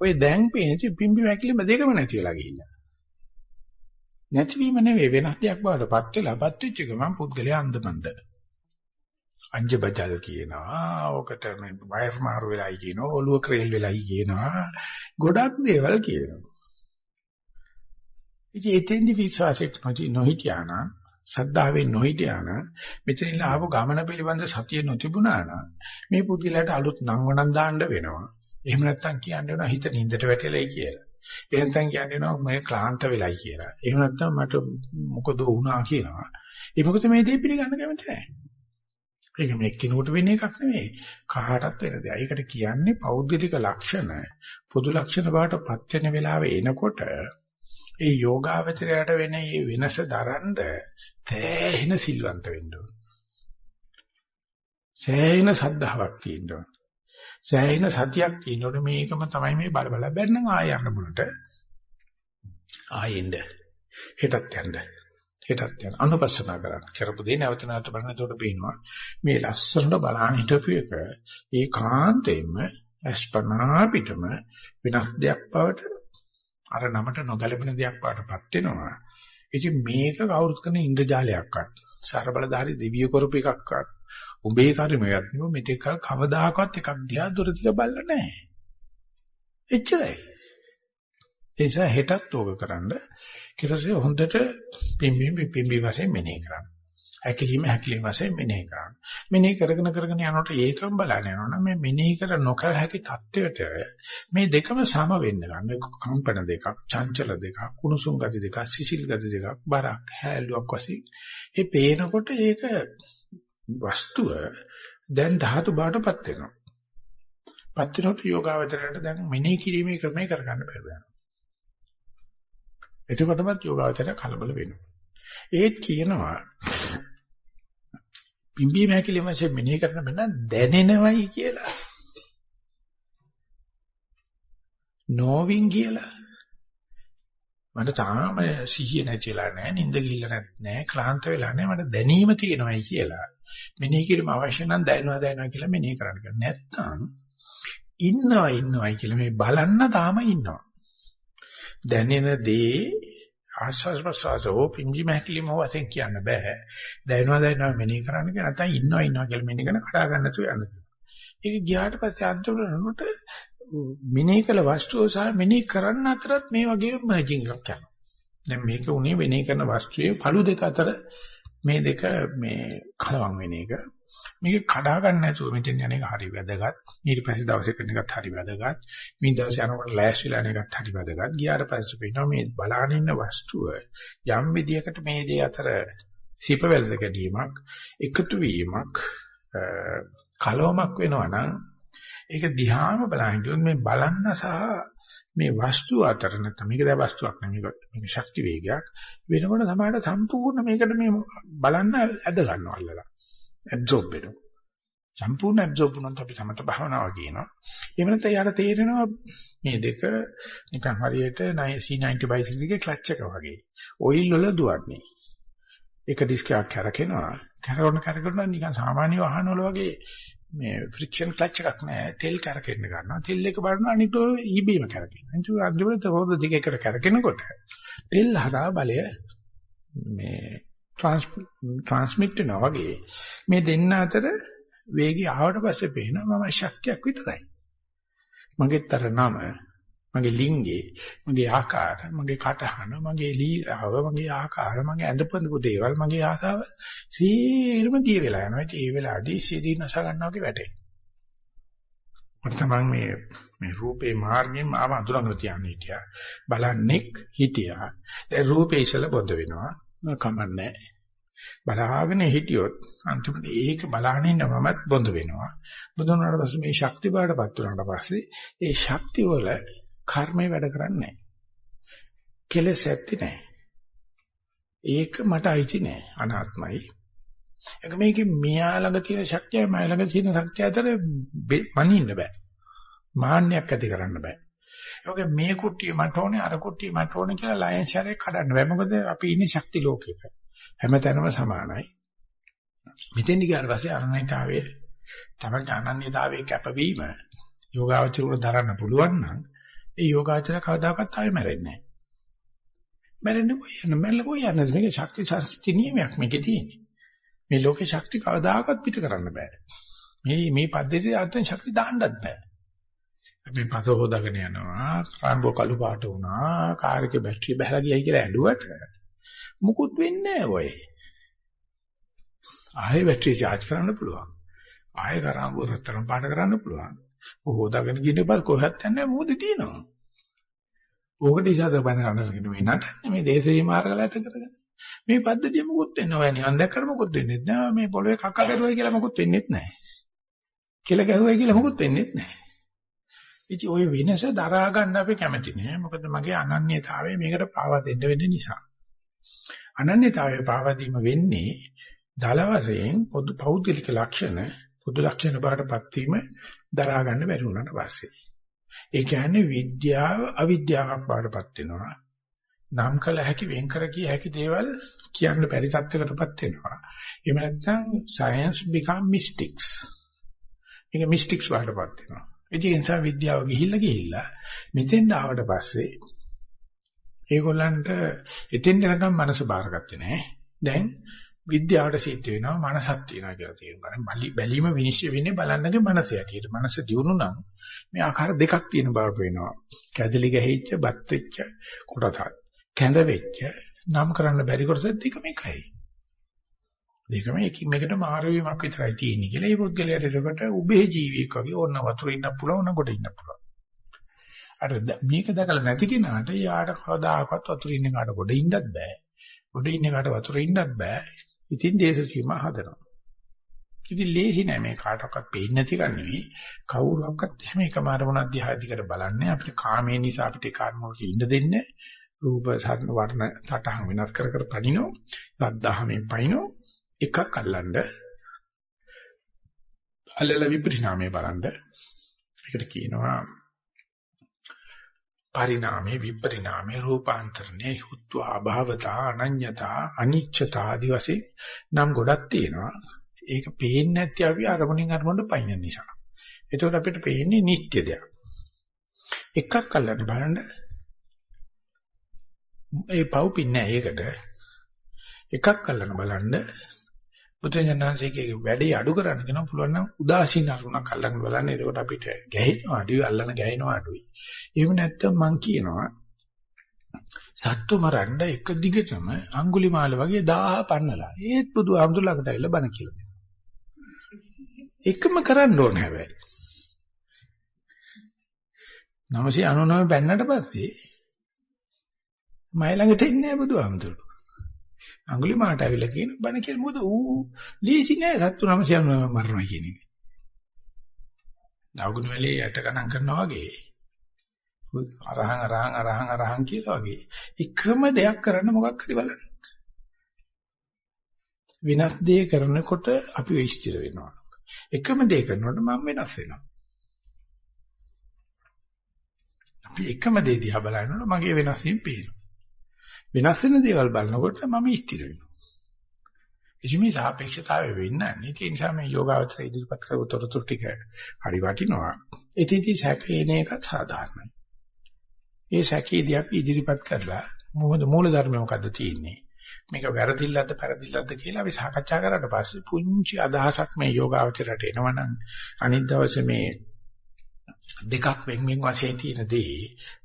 ඔය දැන් පේන පිම්බි වැකිලිම දෙකම නැති වෙලා ගිහිල්ලා නැතිවීම නෙවෙයි වෙනස් දෙයක් බවට පත් වෙලා පත් වෙච්ච ගමන් පුද්ගලයා අන්දමන්ද අංජබජල් කියනවා. ඔකට මේ වයර් මාරු වෙලයි කියනවා. ඔළුව ක්‍රේල් වෙලයි කියනවා. ගොඩක් දේවල් කියනවා. ඉතින් එතෙන්දි විශ්වාසයක් නොහිටියානම් සද්ධාවෙන් නොහිටියානම් මෙතනින් ආපු ගමන පිළිබඳ සතිය නොතිබුණා නම් මේ පුදුලට අලුත් නංවනක් දාන්න වෙනවා. එහෙම නැත්නම් කියන්න වෙනවා හිත නින්දට වැටෙලයි කියලා. එහෙම නැත්නම් කියන්න වෙනවා මේ ක්ලාන්ත වෙලයි කියලා. එහෙම නැත්නම් මට මොකද වුණා කියනවා. ඒ මොකද මේ දේ පිළිගන්න කැමති නැහැ. ඒක මේ කිනුවට වෙන එකක් නෙවෙයි. කාටත් වෙන දෙයක්. ඒකට කියන්නේ පෞද්ගලික ලක්ෂණ පොදු ලක්ෂණ බවට පත් වෙන වෙලාවෙ එනකොට ඒ යෝගාවචරයට වෙන මේ වෙනස දරන්න තෑහෙන සිල්වන්ත වෙන්න ඕන. සෑහෙන සද්ධාාවක් තියෙන්න ඕන. සෑහෙන සතියක් තියෙනකොට මේකම තමයි මේ බල බල බැන්නම් ආය යන්න බුලට ආයෙන්ද හෙටත් යන්න හෙටත් යන අනුපස්සනා කරන්න. කරපු දේ නැවත නැවත බලන එතකොට පේනවා මේ ලස්සනට බලන්න හිටපු එක ඒකාන්තයෙන්ම අස්පනා පිටම වෙනස් දෙයක් බවට අර නමට නොගැලපෙන දෙයක් බවටපත් වෙනවා. ඉතින් මේක කවුරුත් කරන ඉන්ද්‍රජාලයක්වත් සරබලධාරී දිව්‍ය කරපු එකක්වත් උඹේ කර්මයක් නෙවෙයි මෙතෙක් කල කවදාකවත් එකක් දිහා දුර දිග බලලා නැහැ. එච්චරයි. ඒ නිසා හෙටත් ඕක කරන්න ඊටසේ හොඳට පිම්බීම පිම්බී වශයෙන් මෙනෙහි කරන්න. හැකිලිම හැකිලිම වශයෙන් මෙනෙහි කරන්න. මෙනෙහි කරගෙන කරගෙන යනකොට ඒකම බලන්න යනවනම් මේ මෙනෙහි කර නොකර හැකි தත්වයට මේ දෙකම සම වෙන්න ගන්න. කම්පන දෙකක්, චංචල දෙකක්, කුණුසුම් ගති දෙකක්, සිසිල් ගති දෙකක්, බරක්, හැලුවක් වශයෙන්. ඒ පේනකොට ඒක වස්තුව දැන් ධාතු බාටපත් වෙනවා. පත්තිනොත් යෝගාවචරයට දැන් මෙනෙහි කිරීමේ ක්‍රමය කරගන්න බැරුව යනවා. එතකොටමත් යෝගාවචරය කලබල වෙනවා. ඒත් කියනවා පිම්බීම හැකිලිම වශයෙන් මෙනෙහි කරන බෑ දැනෙනවයි කියලා. නොවින් කියලා. මට තාම සිහිය නැතිලා නැහැ, නිින්ද ගිහිල්ලා නැහැ, ක්ලාන්ත වෙලා නැහැ. මට දැනීම තියෙනවයි කියලා. මෙනෙහි කිරීම අවශ්‍ය නම් දැනනවා දැනනවා කියලා මෙනෙහි කරන්න. නැත්තම් ඉන්නවා ඉන්නවයි කියලා මේ බලන්න තාම ඉන්නවා. දැනෙන දේ ආස්වාස් ප්‍රසවාසෝ පිම්බි මහකිලිම වශයෙන් කියන්න බෑ. දැනෙනවා දැනෙනවා මෙනෙහි කරන්න කියලා නැත්නම් ඉන්නවා ඉන්නවා කියලා මෙනෙහි කරන කඩා ගන්න තු යන්න. ඒක ගියාට පස්සේ අන්තිමට නමුට මෙනෙහි කළ වස්තුව සහ මෙනෙහි කරන්න අතරත් මේ වගේ මර්ජින් එකක් යනවා. දැන් මේක උනේ මෙනෙහි කරන වස්තුවේ පළු දෙක අතර මේ දෙක මේ කලවම් වෙන එක. මේක කඩා ගන්න නැතුව මෙතෙන් යන එක හරි වැදගත්. ඊට පස්සේ දවසේ කරන එකත් හරි වැදගත්. මේ දවසේ යනකොට ලෑස්තිලා යන එකත් හරි වැදගත්. ගියාට පස්සේ පේනවා මේ බලාගෙන ඉන්න වස්තුව යම් විදියකට මේ දේ අතර සිප වැළඳ ගැනීමක්, එකතු වීමක්, කලවමක් වෙනවා නම් ඒක දිහාම බලහින් මේ බලන්න සහ මේ වස්තුව අතර නැත්නම් මේක දැන් වස්තුවක් නෙමෙයි මේක ශක්ති වේගයක් වෙනකොට තමයි සම්පූර්ණ මේකට මේ බලන්න ඇද ගන්නවා අල්ලලා. ඇබ්සෝබ් වෙනවා. සම්පූර්ණ ඇබ්සෝබ් වුණොත් අපි සමත භාවනාව කියනවා. එහෙම නැත්නම් යාට තේරෙනවා මේ දෙක නිකන් හරියට C90 බයිසිකල් එකේ ක්ලච් එක වගේ. ඔයිල් වල දුවන්නේ. එක ඩිස්ක් එකක් කරකිනවා. කරවන කරකවන නිකන් සාමාන්‍ය වාහන වල වගේ මේ ෆ්‍රික්ෂන් ක්ලච් එකක් නැහැ තෙල් කරකෙන්න ගන්නවා. තෙල් එක බලනවා අනික ඊබීම කරකිනවා. ඒක අන්තිමට රෝද දෙක එකට කරකිනකොට තෙල් හරහා බලය මේ ට්‍රාන්ස්මිට් වෙනවා වගේ මේ දෙන්න අතර වේගය ආවට පස්සේ පේනවා මම ශක්තියක් විතරයි. මගේතර නම මගේ ලිංගේ මගේ ආකාර මගේ කටහන මගේ ලීලාව මගේ ආකාර මගේ ඇඳපොඳපු දේවල් මගේ ආසාව සීරම දිය වෙලා යනවා. ඉතින් ඒ වෙලාවදී සීදී නැස ගන්නවා වගේ වැටේ. මට තමයි මේ මේ රූපේ මාර්ගයෙන් මාව අඳුරගෙන තියන්නේ හිටියා. බලන්නෙක් හිටියා. ඒ රූපේ ඉසල බොඳ වෙනවා. කමන්නේ. බලාගෙන හිටියොත් අන්තිමට ඒක බලාගෙන ඉන්න මමත් බොඳ වෙනවා. බොඳ වුණාට පස්සේ මේ ශක්ති බාටපත් වුණාට පස්සේ ඒ ශක්තිය වල කර්මය වැඩ කරන්නේ නැහැ. කෙලෙස් ඇත්තේ නැහැ. ඒක මට අයිති නැහැ. අනාත්මයි. ඒක මේකේ මෙයා ළඟ තියෙන ශක්තියයි මම ළඟ තියෙන ශක්තිය අතර මනින්න බෑ. මාන්නයක් ඇති කරන්න බෑ. ඒක මේ කුට්ටිය මට ඕනේ අර කුට්ටිය මට ඕනේ කියලා ලයන් ෂරේ කඩන්න බෑ. මොකද අපි ඉන්නේ ශක්ති ලෝකයක. හැමතැනම සමානයි. මෙතෙන් ගියාට පස්සේ අනන්‍යතාවයේ තමයි අනන්‍යතාවයේ කැපවීම යෝගාවචරයට දරන්න පුළුවන් නම් ඒ යෝගාචර කවදාකවත් ආයෙ මැරෙන්නේ නැහැ. මැරෙන්නේ කොයි යන මැරෙන්න කොයි යන මේක ශක්ති සංස්ති නියමයක් මේකේ තියෙන්නේ. මේ ලෝකේ ශක්ති කවදාකවත් පිට කරන්න බෑ. මේ මේ පද්ධතිය අතෙන් ශක්ති දාන්නත් බෑ. අපි පත හොදාගෙන යනවා, කාර්බෝ කළු පාට වුණා, කාර් එකේ බැටරිය බහලා ගියයි කියලා ඇඬුවට මුකුත් වෙන්නේ නැහැ ඔය. ආයෙ බැටරිය charge කරන්න පුළුවන්. ආයෙ කරාඹුව රත්තරන් පාට කරන්න පුළුවන්. හොදාගෙන ගිහින් බල කොහෙවත් යන්නේ මොකද තියෙනවා. ඕකට ඉසත බඳ ගන්න මේ නටන්නේ මේ දේශීය මාර්ගල ඇත කරගෙන. මේ පද්ධතිය මොකුත් වෙන්නේ නැහැ. නිවන් දැක්කට මොකුත් වෙන්නේ නැහැ. මේ පොළවේ කක්ක කරුවයි කියලා මොකුත් වෙන්නේ නැහැ. කෙල කරුවයි කියලා මොකුත් වෙන්නේ නැහැ. ඉතින් ওই වෙනස දරා ගන්න අපි කැමති නෑ. මොකද මගේ අනන්‍යතාවය මේකට පාවා දෙන්න වෙන නිසා. අනන්‍යතාවය පාවා දීම වෙන්නේ දල වශයෙන් පොදු පෞද්ගලික ලක්ෂණ පොදු ලක්ෂණ බාටපත් වීම දරා ගන්න බැරි වුණාට පස්සේ. ඒ කියන්නේ විද්‍යාව අවිද්‍යාවක් බාටපත් වෙනවා. නම් කළ හැකි වෙන් කර කිය හැකි දේවල් කියන්න බැරි තත්යකටපත් වෙනවා. එහෙම නැත්නම් science become mystics. මේක mystics බාටපත් වෙනවා. ඒ නිසා විද්‍යාව ගිහිල්ලා ගිහිල්ලා මෙතෙන් ආවට පස්සේ ඒගොල්ලන්ට එතෙන් යනකම් මනස බාරගත්තේ නැහැ. දැන් විද්‍යාවට සිද්ධ වෙනවා මනසක් තියෙනවා කියලා තේරුම් ගන්න. බැලීම විනිශ්චය වෙන්නේ බලන්නගේ මනස ඇටියට. මනස දියුණු නම් මේ ආකාර දෙකක් තියෙන බව පේනවා. කැදලි ගහීච්ච, බත් වෙච්ච කොටසක්. කැඳ වෙච්ච නම් කරන්න බැරි කොටස දෙකම එකයි. දෙකම එකින් එකට මාරු වීමක් විතරයි තියෙන්නේ කියලා. ඒ පුද්ගලයාට එතකොට උබේ ජීවියෙක් වගේ ඕන වතුර ඉන්න පුළුවන්, ඕන කොට ඉන්න පුළුවන්. අර මේක දැකලා නැති කෙනාට යාට කවදාකවත් වතුර ඉන්න කාට කොට ඉන්නත් බෑ. කොට ඉන්න කාට වතුර ඉන්නත් බෑ. ඉතින් දේශ සීමා හදනවා. ඉතින් ලේසි නෑ මේ කාටවත් පේන්නේ නැති කන් නෙවෙයි. කවුරුවක්වත් එහෙම එකම අරමුණක් දිහා දිකට බලන්නේ අපිට කාමයේ නිසා අපිට කාර්මවලට ඉන්න දෙන්නේ රූප සර්ණ වර්ණ සටහන් වෙනස් කර කර පනිනෝ. සද්ධාහමෙන් පනිනෝ. එකක් අල්ලන්න. අල්ලලා විපරිණාමය බලන්න. ඒකට කියනවා පරිණාමේ විපරිණාමේ රූපාන්තරණේ හුත්වා අභවතා අනඤ්‍යතා අනිච්චතා ආදි වශයෙන් නම් ගොඩක් තියෙනවා. ඒක පේන්නේ නැති අපි අරමුණෙන් අරමුණට පයින් නිසා. එතකොට අපිට පේන්නේ නිත්‍ය දෙයක්. එකක් අල්ලන්න බලන්න. ඒ පව් පින්නේ ඒකට. එකක් අල්ලන්න බලන්න. බුදුජානනාංශයේ වැඩේ අඩු කරන්න කියනවා පුළුවන් නම් උදාසීන අරුණක් අල්ලන්න බලන්න. එතකොට අපිට ගැහෙනවා අඩුයි අල්ලන ගැහෙනවා අඩුයි. එහෙම නැත්නම් මං කියනවා සත්තු මරන්න එක දිගටම අඟුලිමාල වගේ 1000 පන්නලා. ඒත් බුදු ආමතුලකට ඇවිල්ලා බණ කියලා දෙනවා. එකම කරන්න ඕන හැබැයි. 999 බැන්නට පස්සේ මයි ළඟට එන්නේ නැහැ බුදු ආමතුලට. අඟුලිමාලට ඇවිල්ලා කියන බණ කියලා මොකද ඌ ලීසි නෑ සත්තු 999 මරනවා කියන එක. දවුගුණ වෙලේ යට ගණන් කරනවා වගේ අරහං අරහං අරහං අරහං කියලා වගේ එකම දෙයක් කරන්න මොකක් හරි බලන්න. වෙනස් දේ කරනකොට අපි වෙස්තිර වෙනවා. එකම දේ කරනකොට මම වෙනස් වෙනවා. අපි එකම දේ දිහා බලනකොට මගේ වෙනස් වීම පේනවා. වෙනස් වෙන දේවල් බලනකොට මම ස්ථිර වෙනවා. එචමී සාපේක්ෂතාවය වෙන්නේ නැහැ. ඒ නිසා මේ යෝගාවචර ඉදිරිපත් කරපු තොරතුරු ටික හරි වටිනවා. ඉතින් සැකේන එක සාධාරණයි. ඒ සැකේදී අපි ඉදිරිපත් කරලා මොකද මූල ධර්මය මොකද්ද තියෙන්නේ? මේක වැරදිල්ලක්ද පෙරදිල්ලක්ද කියලා අපි සාකච්ඡා කරලා පස්සේ පුංචි අදහසක් මේ යෝගාවචරයට එනවනම් අනිත් දවසේ මේ දෙකක් වෙන් වෙන් වශයෙන් තියෙන දේ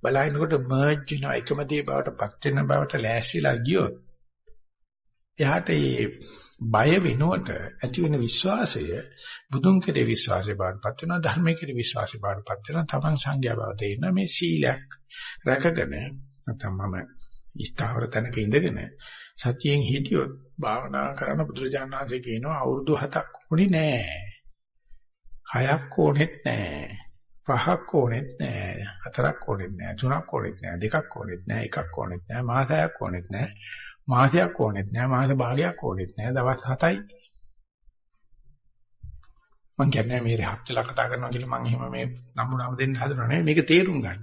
බලනකොට මර්ජ් වෙන එකම දේ බවට පත් වෙන බවට ලෑස්තිලා ගියොත් එයාට මේ බය වෙනුවට ඇති වෙන විශ්වාසය බුදුන් කෙරේ විශ්වාසය බවටපත් වෙනවා ධර්මයේ කෙරේ විශ්වාසය බවටපත් වෙනවා තමන් සංඥා බව තේින මේ සීලයක් රැකගෙන නැත්නම් මම ස්ථාවර තැනක ඉඳගෙන සතියෙන් හිටියොත් භාවනා කරන බුදුරජාණන් වහන්සේ කියනවා අවුරුදු 7ක් ඕනේ නෑ. 6ක් ඕනෙත් නෑ. පහක් ඕනෙත් නෑ. හතරක් ඕනෙත් නෑ. තුනක් ඕනෙත් නෑ. දෙකක් ඕනෙත් නෑ. එකක් ඕනෙත් නෑ. මාසයක් ඕනෙත් නෑ. මාසයක් ඕනෙත් නෑ. මාස භාගයක් ඕනෙත් නෑ. දවස් 7යි. මම කියන්නේ මේ හත් වෙලා කතා කරනවා කියලා මම එහෙම මේ නම්බුනම දෙන්න හදනව නෙවෙයි. මේක තේරුම් ගන්න.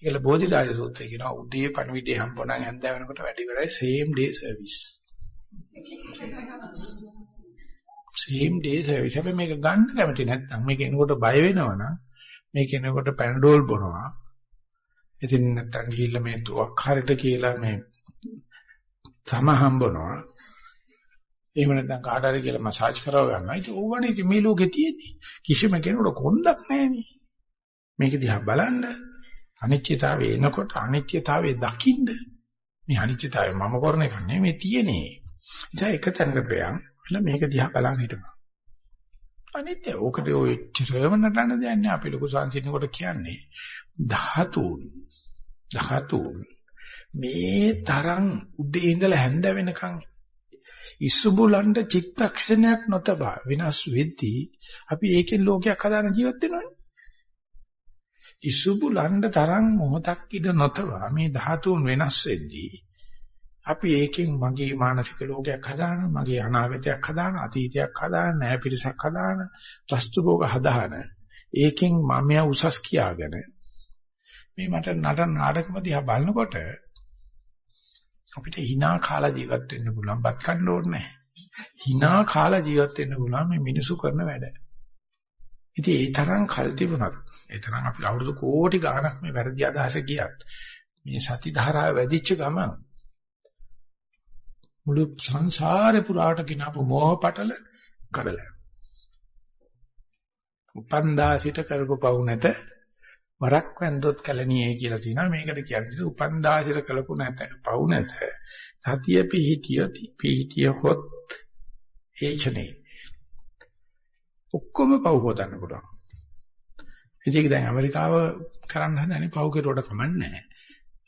ඒකල බෝධිරාජ සූත්‍රය කියනවා උදේ පණවිඩේ හම්බුණා හැන්ද වෙනකොට වැඩි වෙලයි same day service. same day service. අපි මේක ගන්න කැමති නැත්නම් මේක එනකොට බය වෙනවනම් මේක එනකොට පැනඩෝල් බොනවා. ඉතින් නැත්නම් ගිහිල්ලා මේ තුවක් හරියට කියලා මේ තම හම්බනවා. එහෙම නැත්නම් කාට හරි කියලා මසාජ් කරව ගන්නවා. ඉතින් ඕවනේ ඉතින් මේ ලෝකේ තියෙන්නේ. කිසිම කෙනෙකුට කොන්දක් නැහැ නේ. මේක දිහා බලන්න අනිත්‍යතාවය එනකොට අනිත්‍යතාවයේ දකින්න මේ අනිත්‍යතාවය මම කරන එක නෙමෙයි මේ තියෙන්නේ. ඉතින් එක තැනකට බයන් මේක දිහා බලන් හිටපන්. අනිත්‍ය ඕකට ඔය චිරවම නටන දෙයක් නෑ. අපි ලොකු සංසිඳනකොට කියන්නේ ධාතුන් ධාතුන් මේ තරම් උදේ ඉඳලා හැන්ද වෙනකන් ඉසුබුලන්ට චිත්තක්ෂණයක් නොතබා විනාශ වෙද්දී අපි ඒකෙන් ලෝකයක් හදාන ජීවත් වෙනවනේ. ඉසුබුලන්ඩ තරම් මොහොතක් ඉඳ නොතවා මේ ධාතුන් වෙනස් වෙද්දී අපි ඒකෙන් මගේ මානසික ලෝකයක් හදාන මගේ අනාගතයක් හදාන අතීතයක් හදාන නෑ පිරිසක් හදාන වස්තු භෝග හදාන. ඒකෙන් මමයා උසස් කියාගෙන මේ මට නටන නාටකම දිහා බලනකොට අපිට hina කාලා ජීවත් වෙන්න පුළුවන්. බත් කන්න ඕනේ hina කාලා ජීවත් වෙන්න පුළුවන් මේ මිනිසු කරන වැඩ. ඉතින් ඒ තරම් කල් තිබුණත් ඒ තරම් අපි අවුරුදු කෝටි ගාණක් මේ වැරදි අදහස ගියත් මේ සති ධාරාව වැඩිච්ච ගමන් මුළු සංසාරේ පුරාට කිනාපු මෝහ පටල කඩලා. උපන්දා සිට කරපු පව් නැත. වරක් වැන්දොත් කලණියේ කියලා තියෙනවා. මේකට කියන්නේ උපන්දා සිට කළපු නැත පව් නැත. සතිය පිහිටිය පිහිටිය හොත් ඒචනේ. ඔක්කොම පව් හොදන්න පුළුවන්. ඉතින් දැන් ඇමරිකාව කරන්න හදන්නේ පව් කෙරුවට කමන්නේ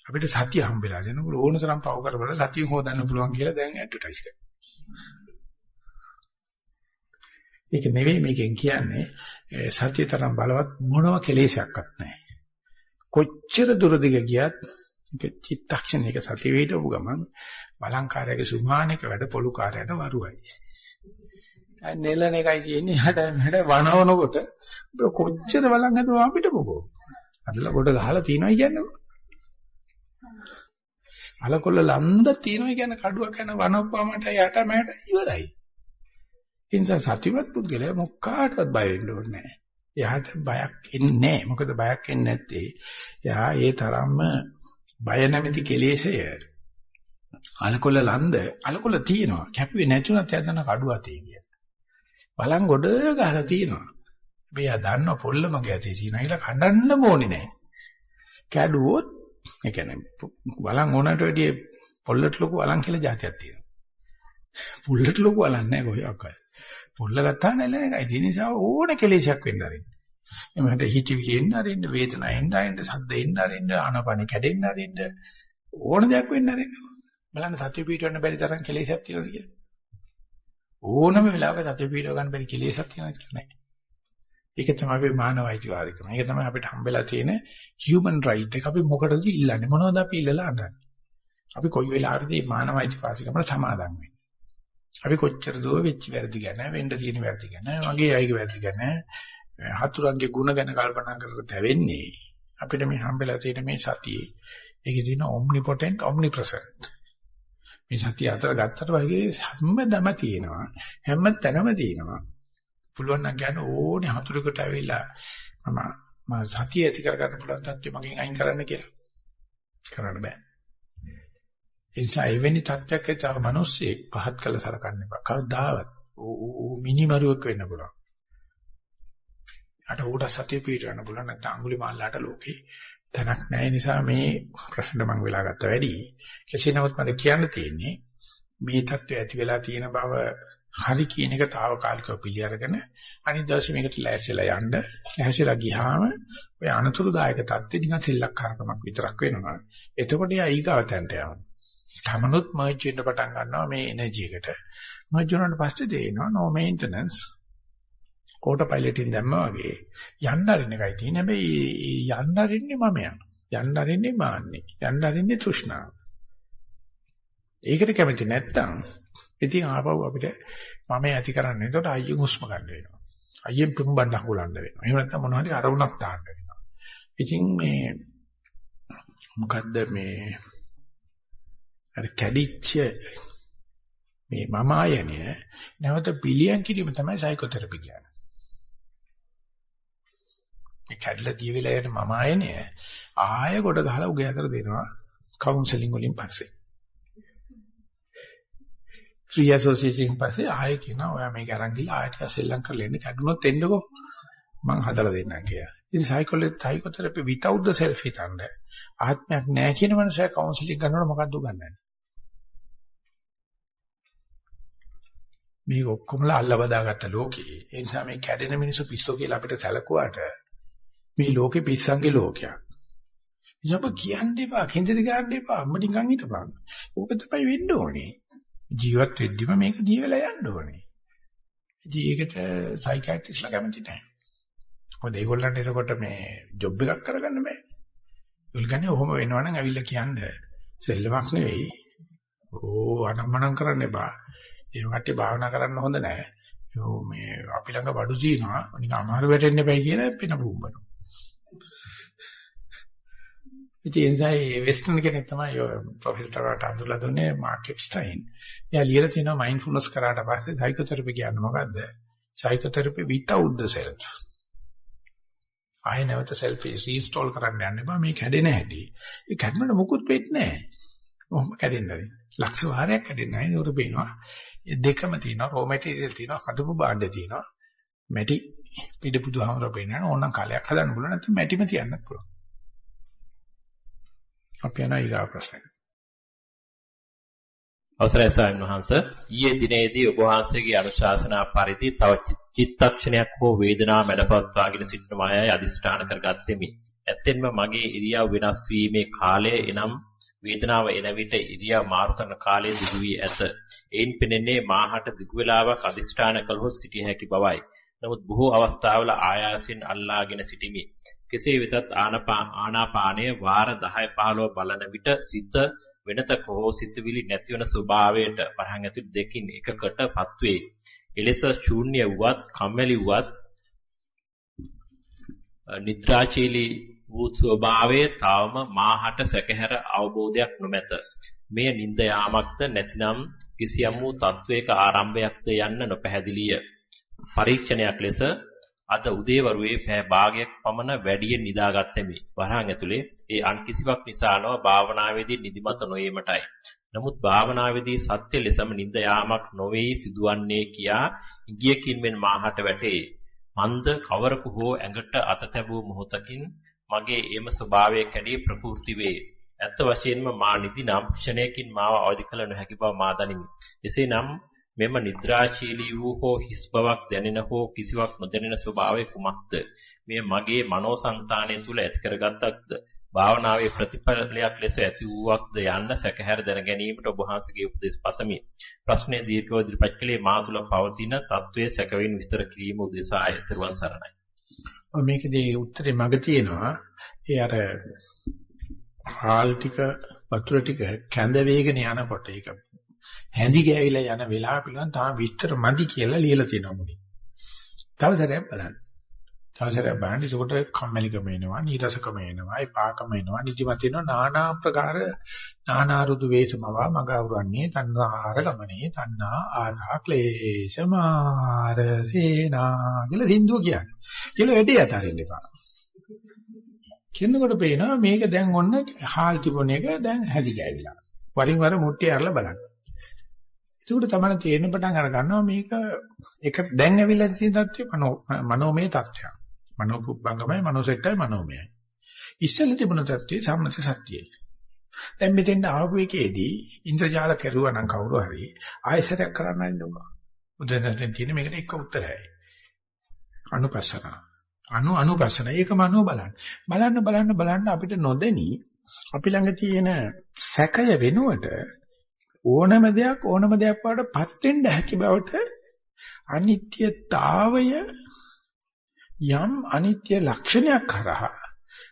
අපිට සතිය හම්බෙලා දෙනකොට ඕන තරම් පව් කරවල සතිය හොදන්න පුළුවන් කියලා දැන් ඇඩ්වර්ටයිස් කරනවා. ඒක නෙවෙයි මේකෙන් කියන්නේ සත්‍ය තරම් බලවත් මොනම කෙලෙසයක්වත් නැහැ. කොච්චර දුරදිග ගියත් ඒක චිත්තක්ෂණයක සතිය වේදවු ගමන් බලංකාරයේ සුමානික වැඩ පොළු කාර්යයට වරුවයි. නෙලන එකයි තියෙන්නේ හැට හැට වනවනකොට කොච්චර බලන් හදුවා අපිට මොකෝ. අදලා කොට ගහලා තියනවා කියන්නේ. අලකොල්ල ලන්ද තියනවා කියන්නේ කඩුවක් යන වනපුවමට යට මෑට ඉවරයි. ඒ නිසා සතිවත් පුද්ගලයා මොකාටවත් බය වෙන්න ඕනේ නැහැ. එයාට බයක් එන්නේ නැහැ. මොකද බයක් එන්නේ නැත්තේ එයා ඒ තරම්ම බය නැමැති කෙලෙසය අලකොල්ල ලන්ද අලකොල්ල තියෙනවා. කැපුවේ නැතුණත් යදන කඩුව අතේ කිය. බලන් ගොඩ ගහලා තියෙනවා. මෙයා දන්න පොල්ල මගේ අතේ තියෙනවා කියලා කඩන්න ඕනේ නැහැ. කැඩුවොත් ඒ කියන්නේ බලන් ඕනට වැඩිය පොල්ලට ලොකු අලන් කියලා જાතියක් තියෙනවා. පොල්ලට ලොකු අලන් නැහැ කොහොක්වත්. පොල්ල ගත්තා නැලන එකයි. ඒ නිසා ඕන කෙලෙසයක් වෙන්න ආරින්න. එමෙහෙට හිතවිලි එන්න ආරින්න, වේදනාව එන්න ආරින්න, සද්ද එන්න ආරින්න, ආනපන කැඩෙන්න ආරින්න ඕන දෙයක් වෙන්න ආරින්න. බලන්න සතිය පිටවන්න බැරි තරම් කෙලෙසක් තියෙනවා කියලා. ඕනම වෙලාවක සතිය පිටව ගන්න බැරි කෙලෙසක් තියෙනවා කියලා නෑ. ඒක තමයි අපේ මානව අයිතිවාසිකම. ඒක තමයි අපිට හම්බෙලා තියෙන human right එක. අපි මොකටද ඉල්ලන්නේ? මොනවද අපි ඉල්ලලා අඬන්නේ? අපි කොයි වෙලාවෙද මේ මානව අයිතිවාසිකමට සමාදම් වෙන්නේ? අපි කොච්චර දෝ වෙච්ච වැරදි ගැන වෙන්න තියෙන වැරදි ගැන මගේ අයගේ වැරදි ගැන හතුරන්ගේ ಗುಣ ගැන කල්පනා කරලා තැවෙන්නේ අපිට මේ හම්බෙලා තියෙන මේ සතියේ ඒකේ තියෙන omnipotent omnipresent මේ සතිය අතර ගත්තට වගේ හැමදම තියෙනවා හැම තැනම තියෙනවා පුළුවන් නම් කියන්නේ ඕනේ හතුරෙකුට ඇවිල්ලා මම මම සතිය ඇති කරගන්න පුළුවන් තත්ත්වෙ මගෙන් අයින් කරන්න කියලා කරන්න බෑ ඒ නිසා එවැනි තත්ත්වයක තව මිනිස්සෙක් පහත් කළ සලකන්න එපා. කවදාවත් ඌ මිනිමරුවෙක් වෙන්න පුළුවන්. අට උඩ සතිය පිටවන්න පුළුවන් නැත්නම් අඟුලි මාල්ලාට ලෝකේ තැනක් නැහැ නිසා මේ ප්‍රශ්න මම වෙලා ගත්ත වැඩි. කෙසේ නමුත් මට කියන්න තියෙන්නේ මේ தත්ත්වය ඇති වෙලා තියෙන බව හරි කියන එක తాවකාලිකව පිළි අරගෙන අනිත් දවසේ මේකට ලෑස්තිලා යන්න ලෑස්තිලා ගියාම ඔය අනතුරුදායක தත්ත්වෙ නිකන් සෙල්ලක්කාරකමක් විතරක් වෙනවා. එතකොට යා ඊගාවතන්ට යනවා. තමනුත් මර්ජ් වෙන්න පටන් ගන්නවා මේ එනර්ජි එකට. මර්ජ් වුණාට පස්සේ තේරෙනවා no maintenance කෝට පයිලට්ින් දැම්මා වගේ යන්න අරින්න එකයි තියෙන්නේ. හැබැයි යන්න අරින්නේ මමයා. යන්න අරින්නේ මාන්නේ. යන්න අරින්නේ තෘෂ්ණාව. ඒකට කැමති නැත්තම් ඉතින් ආපහු අපිට මම ඇති කරන්නේ. එතකොට අයියෙන් හුස්ම ගන්න වෙනවා. අයියෙන් පිඹන්න හුලන්න වෙනවා. එහෙම නැත්නම් මොනවා හරි අරමුණක් තාන්න වෙනවා. ඉතින් මේ මොකද්ද මේ අර කැඩිච්ච මේ මම ආයනය නැවත පිළියම් කිරීම තමයි සයිකෝതെරපි කියන්නේ. මේ කැඩලා දිය වෙලා යන මම ආයනය ආය කොට ගහලා උගේ අතර දෙනවා කවුන්සලින් වලින් පස්සේ. ත්‍රි ඇසෝසියේෂන් පස්සේ ආයෙ කියනවා ඔයා මේක අරන් ගිහලා ආයෙත් සෙල්ලම් කරලා එන්න කැඩුනොත් එන්නකෝ මං හදලා දෙන්නම් කියලා. ඉතින් psychology psychotherapy without the self හිතන්නේ ආත්මයක් නැහැ කියන මනුස්සයා කවුන්සලින් කරනකොට මොකද්ද උගන්වන්නේ? මේක ඔක්කොමලා අල්ල බදාගත්ත ලෝකේ. ඒ නිසා මේ කැඩෙන මිනිස්සු පිස්සෝ කියලා අපිට සැලකුවාට මේ ලෝකේ පිස්සන්ගේ ලෝකයක්. ඉතින් ඔබ කියන්න එපා, කිඳිරි ගන්න එපා, අම්ම නිකන් හිටපන්. ඕක තමයි වෙන්න ඕනේ. ජීවත් වෙද්දිම මේක දී වෙලා යන්න ඕනේ. ඉතින් ඒකට සයිකියාට්‍රිස්ලා කැමති නැහැ. මොකද ඒගොල්ලන්ට එතකොට මේ ජොබ් එකක් කරගන්න බෑ. ඒගොල්ලෝ කියන්නේ ඔහොම වෙනවනම් ඇවිල්ලා කියන්නේ සෙල්ලමක් නෙවෙයි. ඕ අනම්මනම් කරන්න එපා. ඒ කට්ටිය භාවනා කරන්න හොඳ නැහැ. යෝ මේ අපි ළඟ බඩු තියෙනවා. නිකන් අමාරු වැටෙන්න එපයි කියලා පින බුම්බනවා. ඉතින් එන්සයි වෙස්ටර්න් කෙනෙක් තමයි ඔය ප්‍රොෆෙසර් ටරට අඳුරලා දුන්නේ මාර්ක් එප්ස්ටයින්. එයා ලියලා තියෙනවා මයින්ඩ්ෆුල්නස් කරාට පස්සේ සයිකෝതെරපි කියන්නේ මොකද්ද? Psychotherapy without the self. ආයෙ නැවත self රීස්ටෝල් කරන්න යන්න බෑ මේ කැඩෙන හැටි. ඒ කැඩුණාට මුකුත් වෙන්නේ නැහැ. කොහොම කැඩෙන්නේ? ලක්ෂ වාරයක් කැඩෙන්නේ නැහැ. ඒකට පේනවා. ඒ දෙකම තියෙනවා රෝ මැටීරියල් තියෙනවා හදපු භාණ්ඩ තියෙනවා මැටි පිට බුදුහාමර පෙන්නන ඕනනම් කාලයක් හදන්න පුළුවන් නැත්නම් මැටිම තියන්නත් පුළුවන් අපි යන ඊගා ප්‍රශ්නයට අවසරයි ස්වාමීන් වහන්ස ඊයේ දිනේදී ඔබ වහන්සේගේ අනුශාසනා පරිදි තව චිත්තක්ෂණයක් හෝ වේදනාව මැඩපත්වාගෙන සිටිනවායයි අදිස්ථාන කරගත්තෙමි. ඇත්තෙන්ම මගේ ඉරියව් වෙනස් වීමේ කාලය එනම් වේදනාව එන විට ඉරියව් මාරු කරන කාලයේ දිගු වී ඇත. එයින් පෙනෙන්නේ මාහට දිගු වේලාවක් අදිෂ්ඨාන කළහොත් සිටිය හැකි බවයි. නමුත් බොහෝ අවස්ථාවල ආයාසයෙන් අල්ලාගෙන සිටිමි. කෙසේ වෙතත් ආනාපානය වාර 10 15 බලන විට සිත වෙනතක හෝ සිතුවිලි නැතිවන ස්වභාවයට වරහන් ඇතුළු දෙකින් එකකටපත් වේ. එලෙස ශූන්‍ය වුවත්, කම්මැලි වුවත්, නිද්‍රාචීලී වූ ස්වභාවයේ තවම මාහට සැකහැර අවබෝධයක් නොමැත. මෙය නිନ୍ଦ යාමක්ද නැතිනම් කිසියම් වූ තත්වයක ආරම්භයක්ද යන්න නොපැහැදිලිය. පරීක්ෂණයක් ලෙස අද උදේවරුේ පෑ භාගයක් පමණ වැඩියෙන් නිදාගත්තෙමි. වරහන් ඇතුලේ ඒ අන් කිසිවක් නිසා නොව භාවනාවේදී නිදිමත නොයීමටයි. නමුත් භාවනාවේදී සත්‍ය ලෙසම නිନ୍ଦ යාමක් නොවේ සිදුවන්නේ කියා ඉගියකින් මෙන් මාහට වැටේ. මන්ද කවරකු හෝ ඇඟට අත තැබූ මොහොතකින් මගේ එම ස්වභාවය කැඩී ප්‍රකෘති වේ. ඇත්ත වශයෙන්ම මා නිදි නම් ක්ෂණයකින් මාව අවදි කළ නොහැකි බව මා දනිමි. එසේනම් මෙම නිද්‍රාශීලී වූ හෝ හිස් බවක් දැනෙන හෝ කිසිවක් නොදැනෙන ස්වභාවය කුමක්ද? මෙය මගේ මනෝ සංතානය තුල ඇති කරගත්තක්ද? භාවනාවේ ප්‍රතිඵලයක් ලෙස ඇති වූවක්ද යන්න සැකහැර දැන ගැනීමට ඔබ වහන්සේගේ උපදෙස් පතමි. ප්‍රශ්නය දීර්ඝව ඉදිරිපත් කළේ මා තුල පවතින තත්වයේ සැකවින් විස්තර කිරීම උදෙසා ආයතරුවන් සරණයි. මේකදී උත්තරේ මග තියෙනවා. ඒ අර හාල් ටික වතුර ටික කැඳ වේගන යනකොට ඒක හැඳි ගෑවිලා යන වෙලාව පිළිබඳ තාම විස්තර මදි කියලා ලියලා තියෙනවා මුලින්. තව සැරයක් බලන්න. තව සැරයක් බලන්න ඒකට කම්මැලිකම එනවා, නීරසකම එනවා, එපාකම එනවා, නිදිමත එනවා, নানা ආකාර নানা රුදු වේසමවා මග අවරන්නේ තණ්හාර ගමනේ තණ්හා ආසා ක්ලේශ මාර සේනා කියලා සින්දුව කියන්නේ. කියලා වැඩි අතරින් එපා. කියනකොට පේනවා මේක දැන් ඔන්න හාල් තිබුණ එක දැන් හැදි ගෑවිලා. වරින් වර මුට්ටිය අරලා බලන්න. ඒකට තමයි තේරෙන පටන් අර ගන්නවා මේක එක දැන් ඇවිල්ලා තියෙන தත්ත්වය මනෝ මනෝමය தත්ත්වයක්. මනෝ පුබ්බංගමයි මනෝසෙට්ටයි මනෝමයයි. ඉස්සෙල්ලා තිබුණ தත්ත්වය සම්මත සත්‍යයයි. දැන් මෙතෙන් ආපු එකේදී ඉන්ද්‍රජාල කෙරුවා නම් කවුරු හරි ආයෙසරයක් කරන්න යන්න ඕන. උදැසෙන් තියෙන මේකට එක උත්තරයයි. අනුපස්සන. අනු අනුපස්සන. ඒක මනෝ බලන්න. බලන්න බලන්න බලන්න අපිට නොදෙනී අපි ළඟ තියෙන සැකය වෙනුවට ඕනම දෙයක් ඕනම දෙයක් වඩපත් වෙන්න හැකි බවට අනිත්‍යතාවය යම් අනිත්‍ය ලක්ෂණයක් කරහා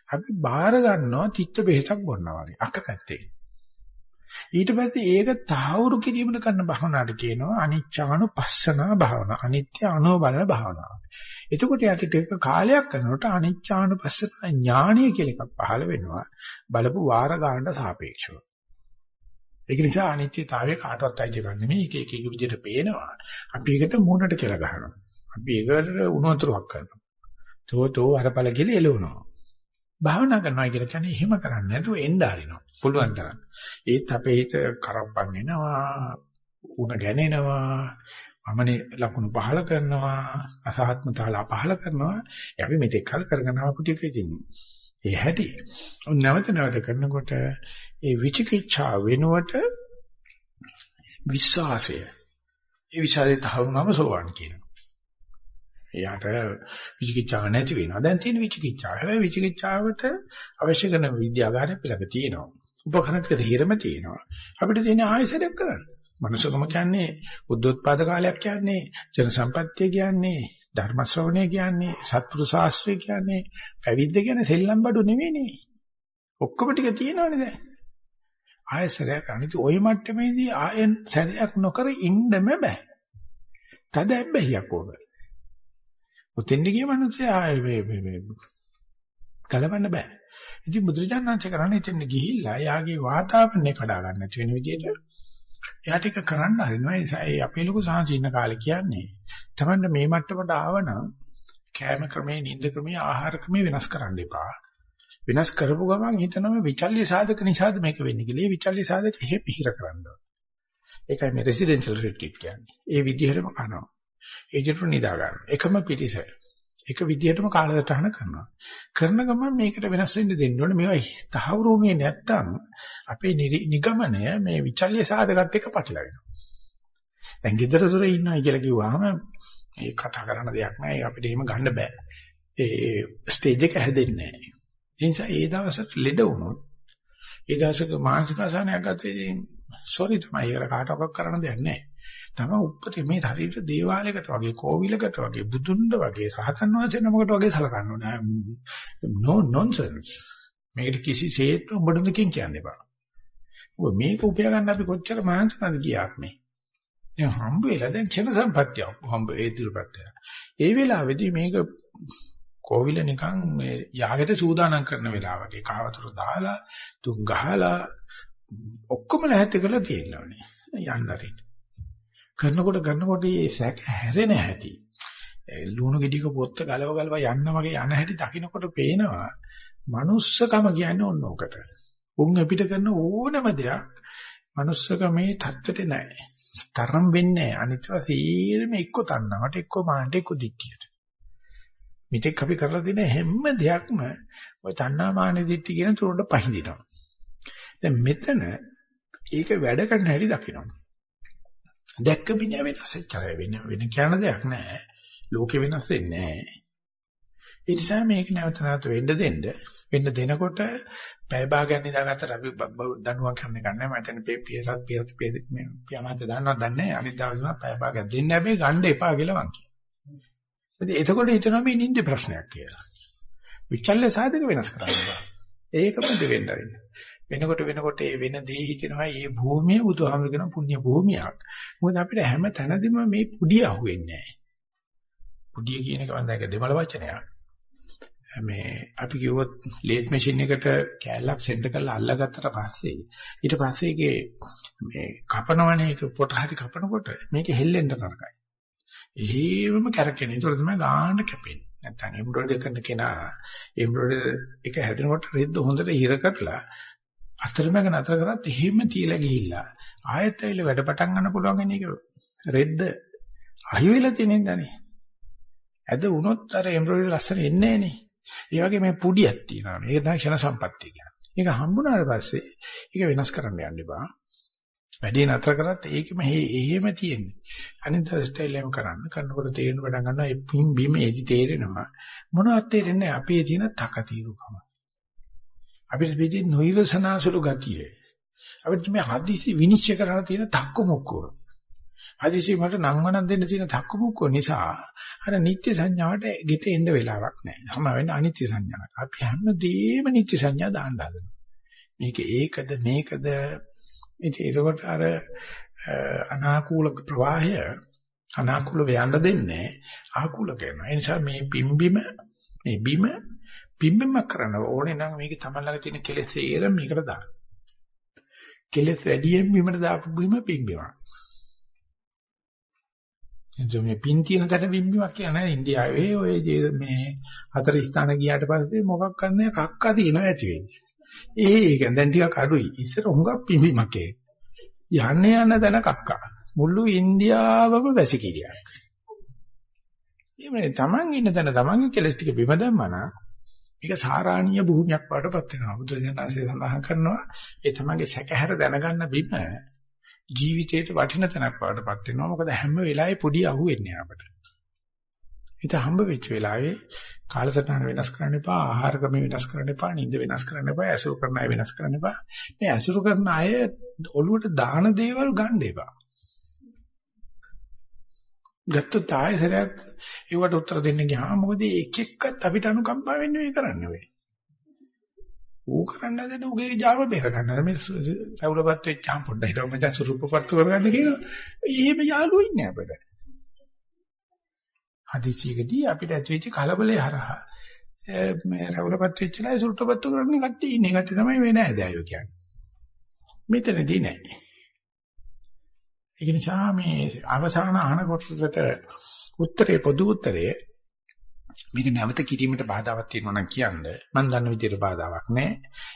අපි බාර ගන්නවා තිත්ත බෙහෙතක් බොන්නා වගේ අක පැත්තේ. ඊට පස්සේ ඒක තාවුරු කිරීමන කරන භාවනාවට කියනවා අනිච්චානුපස්සනා භාවනා. අනිත්‍ය අනුව බලන භාවනාව. එතකොට යටි ටික කාලයක් කරනකොට අනිච්චානුපස්සනා ඥානය කියලා එකක් පහළ වෙනවා. බලපු වාර ගන්නට සාපේක්ෂව. ඒක නිසා අනිත්‍යතාවය කාටවත් අයිති එකක් නෙමෙයි. ඒක එක එක විදිහට පේනවා. අපි ඒකට මූණට කියලා ගහනවා. අපි ඒකට උණු වතුරක් කරනවා. තෝතෝ අරපල කියලා එළවනවා. භාවනා කරනවා කියලා කියන්නේ එහෙම කරන්නේ නැතුව එන්න ආරිනවා. පුළුවන් තරම්. ඒත් අපේ හිත කරප්පන් වෙනවා, උණ ගැනෙනවා, මමනේ ලකුණු පහල කරනවා, අසහත්මතාවලා පහල කරනවා. අපි මෙතෙක් කල් කරගෙන ආපු ටික ඉතින් ඒ හැටි. නැවත නැවත කරනකොට ඒ විචිකිච්ඡා වෙනුවට විශ්වාසය. ඒ විශ්වාසය තහවුරුනම සෝවන් කියනවා. එයාට විචිකිච්ඡාව නැති වෙනවා. දැන් තියෙන විචිකිච්ඡාව. හැබැයි විචිකිච්ඡාවට අවශ්‍ය කරන විද්‍යාගාරය පිළක තියෙනවා. උපකරණ ටික තීරම තියෙනවා. අපිට තියෙන ආයසරයක් කරන්න. මනුෂ්‍යකම කියන්නේ බුද්ධෝත්පාද කාලයක් කියන්නේ ජන සම්පත්තිය කියන්නේ ධර්ම ශ්‍රවණය කියන්නේ සත්පුරුෂ ශාස්ත්‍රය කියන්නේ පැවිද්ද කියන්නේ සෙල්ලම් බඩු නෙවෙයිනේ. ඔක්කොම ටික තියෙනවනේ දැන්. ආයසරයක් අනිත් ওই මට්ටමේදී ආයෙන් සැරයක් නොකර ඉන්නම බෑ. තද හැබැයික් ඕක. උතෙන්ද ගිය මිනිස්සයා ආයේ මේ මේ මේ කලවන්න බෑ. ඉතින් බුදුරජාණන්සේ කරන්නේ එතෙන් ගිහිල්ලා යාගේ වාතාවරණය කඩා ගන්න නැති වෙන විදිහට එයා ටික කරන්න හරිනවා. ඒ නිසා ඒ අපේ ලොකු සාංශින්න කාලේ කියන්නේ තමන්න මේ මට්ටමට ආවනම් කෑම ක්‍රමේ, නිින්ද ක්‍රමේ, ආහාර ක්‍රමේ වෙනස් කරන්න එපා. වෙනස් කරපු ගමන් හිතනවා විචල්්‍ය සාධක නිසාද මේක වෙන්නේ කියලා. ඒ විචල්්‍ය සාධක එහෙ පිහිර කරන්න ඕන. ඒකයි මේ රෙසිඩෙන්ෂල් රිට්‍රීට් කියන්නේ. ඒ විදිහටම කරනවා. ඒජට නිදා ගන්න. එකම පිටිස. එක විදිහටම කාලසටහන කරනවා. කරන ගමන් මේකට වෙනස් වෙන්න දෙන්න ඕනේ. මේවා තහවුරුුනේ නැත්තම් අපේ නිගමනය මේ විචල්්‍ය සාධකත් එක්ක පටල වෙනවා. දැන් ගෙදර දොර ඉන්නයි කියලා කිව්වහම ඒ කතා කරන දෙයක් නෑ. අපිට එහෙම ගන්න බෑ. ඒ ස්ටේජ් එක හැදෙන්නේ නෑ. ඒ නිසා ඒ දවසට ලෙඩ වුණොත් ඒ දවසක මානසික අසහනයක් ගත්තේ සෝරි තමයි ඒකට කාටවත් කරන්න දෙයක් නැහැ. තම උප්පතේ මේ ශරීර දේවාලයකට වගේ කෝවිලකට වගේ බුදුන්ව වගේ සහතන් වහන්සේ නමකට වගේ සලකන්න ඕනේ. no nonsense. මේකට කිසිසේත් උඹට දෙකින් කියන්න එපා. ඔබ මේක උපය ගන්න අපි කොච්චර මහන්සියද කියාක් මේ. දැන් හම්බ වෙලා දැන් ක්ෂණ සම්පත්තිය හම්බ ඒ දිරපත්තය. ඒ වෙලාවේදී මේක කෝවිල නිකන් මේ යාගෙට සූදානම් කරන වෙලාවක කාවතර දාලා තුන් ගහලා ඔක්කොම නැහැත් කරලා තියෙනවානේ. යන්න හරි. කරනකොට කරනකොට මේ සැක හැරෙන හැටි. ලුණු ගෙඩියක පොත්ත ගලව ගලව යන්න වගේ යන හැටි දකින්නකොට පේනවා manussකම කියන්නේ ඕන ඔකට. උන් අපිට කරන ඕනම දෙයක් manussකමේ தත්තට නැහැ. තරම් වෙන්නේ නැහැ. අනිත්ව සීරම එක්ක තන්නවට එක්ක මාන්නට එක්ක දික්කියට. මිත්‍යක් අපි කරලා තියෙන හැම දෙයක්ම ওই තණ්හා මාන දිට්ඨි කියන තුරට පහඳිනවා. දැන් මෙතන ඒක වැඩ කරන හැටි දකිනවා. දැක්ක මිනිහ වෙනස් එච්චරයි වෙන වෙන කියන දෙයක් නැහැ. ලෝකෙ වෙනස් වෙන්නේ නැහැ. ඒ නිසා මේක නැවත නැවත වෙන්න දෙන්න වෙන්න දෙනකොට පැය භාගයක් නිදාගත්තට අපි දඬුවම් කරන්න ගන්න නැහැ. මම හිතන්නේ පියසත් පියත් පියමාත දන්නවද දන්නේ නැහැ. අනිත් දවසේ පැය භාගයක් දෙන්න හැබැයි ගන්න එපා කියලා මං කියනවා. ඉතින් එතකොට හිතනවා මේ නිින්ද ප්‍රශ්නයක් කියලා. විචල්්‍ය සාධක වෙනස් කරන්න බෑ. ඒකම දෙවෙන්න වෙන්න. වෙනකොට වෙනකොට ඒ වෙන දේ හිතෙනවා මේ භූමිය බුදුහාමුදුරු කියන පුණ්‍ය භූමියක්. මොකද අපිට හැම තැනදීම මේ පුඩිය අහුවෙන්නේ නැහැ. පුඩිය කියන එක වන්දයක දෙමළ වචනයක්. මේ අපි කිව්වොත් ලේත් මැෂින් එකට කෑල්ලක් සෙන්ටර් කරලා අල්ලගත්තට පස්සේ ඊට පස්සේ ඒකේ මේ කපනවනේ ඒක පොට හරි කපනකොට මේක හෙල්ලෙන්න තරකයි. එහෙමම කැරකෙන. ඒක තමයි ගාන්න කැපෙන්නේ. නැත්නම් එම්බ්‍රොයිඩරි කරන කෙනා එම්බ්‍රොයිඩරි එක හැදෙනකොට රෙද්ද හොඳට හිර කරලා අතරමැග නතර කරත් එහෙම තියලා ගිහිල්ලා ආයෙත් ඇවිල්ලා වැඩ පටන් ගන්න පුළුවන් වෙන එක රෙද්ද අහි වෙලා තියෙන ඉඳනේ. ඇද වුණොත් අර එම්බ්‍රොයිඩරි ලස්සන එන්නේ නැහනේ. ඒ වගේ මේ පුඩියක් තියෙනවා. මේක තමයි ක්ෂණ සම්පත්තිය කියන්නේ. ඒක හම්බුනාට පස්සේ ඒක වෙනස් කරන්න යන්න එපා. වැඩේ නතර කරත් ඒකම එහෙම තියෙන්නේ. අනිත් ස්ටයිල් එකම කරන්න. කරනකොට තේරෙන පටන් ගන්නවා ඒ පින් බීම එදි තේරෙනවා. මොනවත් තේරෙන්නේ නැහැ. අපේ තියෙන තකතිරුකම. අපිට පිටින් නොයිවසනාසුළු ගතිය. අපිට මේ හදිසි විනිශ්චය කරන්න තියෙන තක්කු මුක්කෝ. හදිසි මට නංවනක් දෙන්න තියෙන තක්කු මුක්කෝ නිසා අර නිත්‍ය සංඥාවට ගෙට එන්න වෙලාවක් නැහැ. සම වෙන්නේ අනිත්‍ය සංඥාවට. අපි හැමදේම නිත්‍ය සංඥා දාන්න හදනවා. මේක ඒකද මේකද ඉතින් ඒකකොට අර අනාකූල ප්‍රවාහය අනාකූල වෙයන්න දෙන්නේ ආකූල කරනවා. ඒ නිසා මේ පිම්බිම මේ බිම පිම්බිම කරන්න ඕනේ නම් මේක තමයි ළඟ තියෙන කෙලෙස් ඒරම මේකට දාන්න. කෙලෙස් වැඩියෙන් බිමට දාපු බිම පිම්බිමක්. එතකොට මේ පින් තියෙන තැන බිම්බිමක් කියන්නේ ඉන්දියාවේ ඔය මේ හතර ස්ථාන ගියාට පස්සේ මොකක් කරන්නේ කක්ක තියෙනවා ඇති වෙන්නේ. ඒක දැන් ටිකක් අඩුයි. ඉස්සර හුඟක් පිම්බිමක් ඒ. යන්නේ යන තැන කක්කා. මුළු ඉන්දියාවම වැසිකිළියක්. මේ තමන් ඉන්න තැන තමන්ගේ කෙලස් ටික බිම දැම්මා මේක සාරාණීය භූමියක් වඩපත් වෙනවා. බුදුරජාණන්සේ සඳහන් කරනවා ඒ තමන්ගේ සැකහැර දැනගන්න බිම ජීවිතේට වටින තැනක් වඩපත් වෙනවා. මොකද හැම වෙලාවෙ පොඩි අහුවෙන්නේ අපට. ඉත හම්බ වෙච්ච වෙලාවේ කාලසටහන වෙනස් කරන්න එපා, ආහාර ක්‍රම වෙනස් කරන්න එපා, නිින්ද වෙනස් කරන්න එපා, ඇසුරු කරන අය වෙනස් කරන්න එපා. මේ ඇසුරු කරන අය ඔළුවට දාන දේවල් ගන්න එපා. ගත්තොත් ආයෙසරයක් ඒවට උත්තර දෙන්න ගියාම මොකද එක එක්කත් අපිට අනුකම්පා වෙන්නේ මේ කරන්න වෙයි. ඌ කරන්න දෙන උගේ ජාව බේර ගන්න. මේ රවුලපත් වෙච්චාම පොඩ්ඩක් හිතමු මචං සුරුප්පපත්තු කරගන්න කියනවා. එහෙම යාළුවෝ ඉන්නේ අපිට. හදිසියකදී අපිට ඇති වෙච්ච කලබලේ හරහා මේ රවුලපත් වෙච්චලා සුරුප්පපත්තු කරන්නේ කට්ටිය ඉන්නේ. කට්ටිය තමයි මේ නෑදෑයෝ කියන්නේ. මෙතනදී නෑ. ඒක නිසා මේ අවසාන අහන කොටසට උත්තරේ පොදු උත්තරේ මේක නැවත කිරීමට බාධාවක් තියෙනවා නම් කියන්න මම දන්න විදිහට බාධාවක් නැහැ.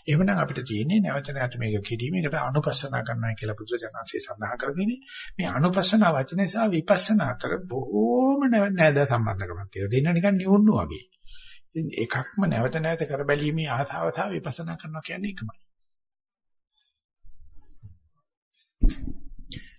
එහෙමනම් අපිට තියෙන්නේ නැවත නැවත මේක කිරීමකට අනුපස්සනා කරනවා කියලා බුදුරජාණන්සේ සඳහන් කර තියෙන්නේ. මේ අනුපස්සනා වචනේ සහ විපස්සනා අතර බොහෝම නැද සම්බන්ධකමක් තියෙනවා. දෙන්න නිකන් නියුන්නු වගේ. ඉතින් එකක්ම නැවත නැවත කර බැලීමේ ආසාව සහ විපස්සනා කරනවා කියන්නේ එකමයි.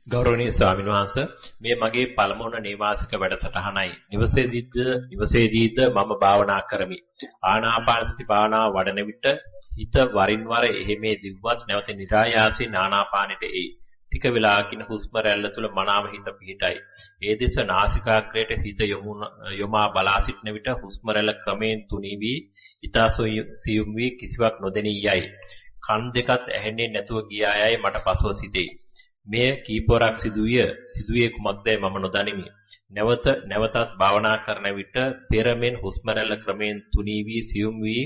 ගෞරවනීය ස්වාමීන් වහන්සේ මේ මගේ පළමුවන නේවාසික වැඩසටහනයි. නිවසේදීද නිවසේදීද මම භාවනා කරමි. ආනාපාන සති භාවනාව වඩන විට හිත වරින් වර එහෙමේ දිව්වත් නැවත નિરાයාසී ආනාපානෙට එයි. ටික වේලාවකින් හුස්ම රැල්ල තුල මනාව හිත පිහිටයි. ඒ දෙස නාසිකාග්‍රයට හිත යොමා බලා සිටන විට හුස්ම රැල්ල ක්‍රමයෙන් තුනී වී ඊතාසොයි සියුම් වී කිසිවක් නොදෙනී යයි. කන් දෙකත් ඇහෙන්නේ නැතුව ගියායයි මට පසුව සිටේ. මෙය කීපවරක් සිදුවිය සිදුවේ කුමක්දයි මම නොදනිමි. නැවත නැවතත් භාවනා කරන විට පෙරමෙන් හුස්ම රැල්ල ක්‍රමයෙන් තුනී වී සියුම් වී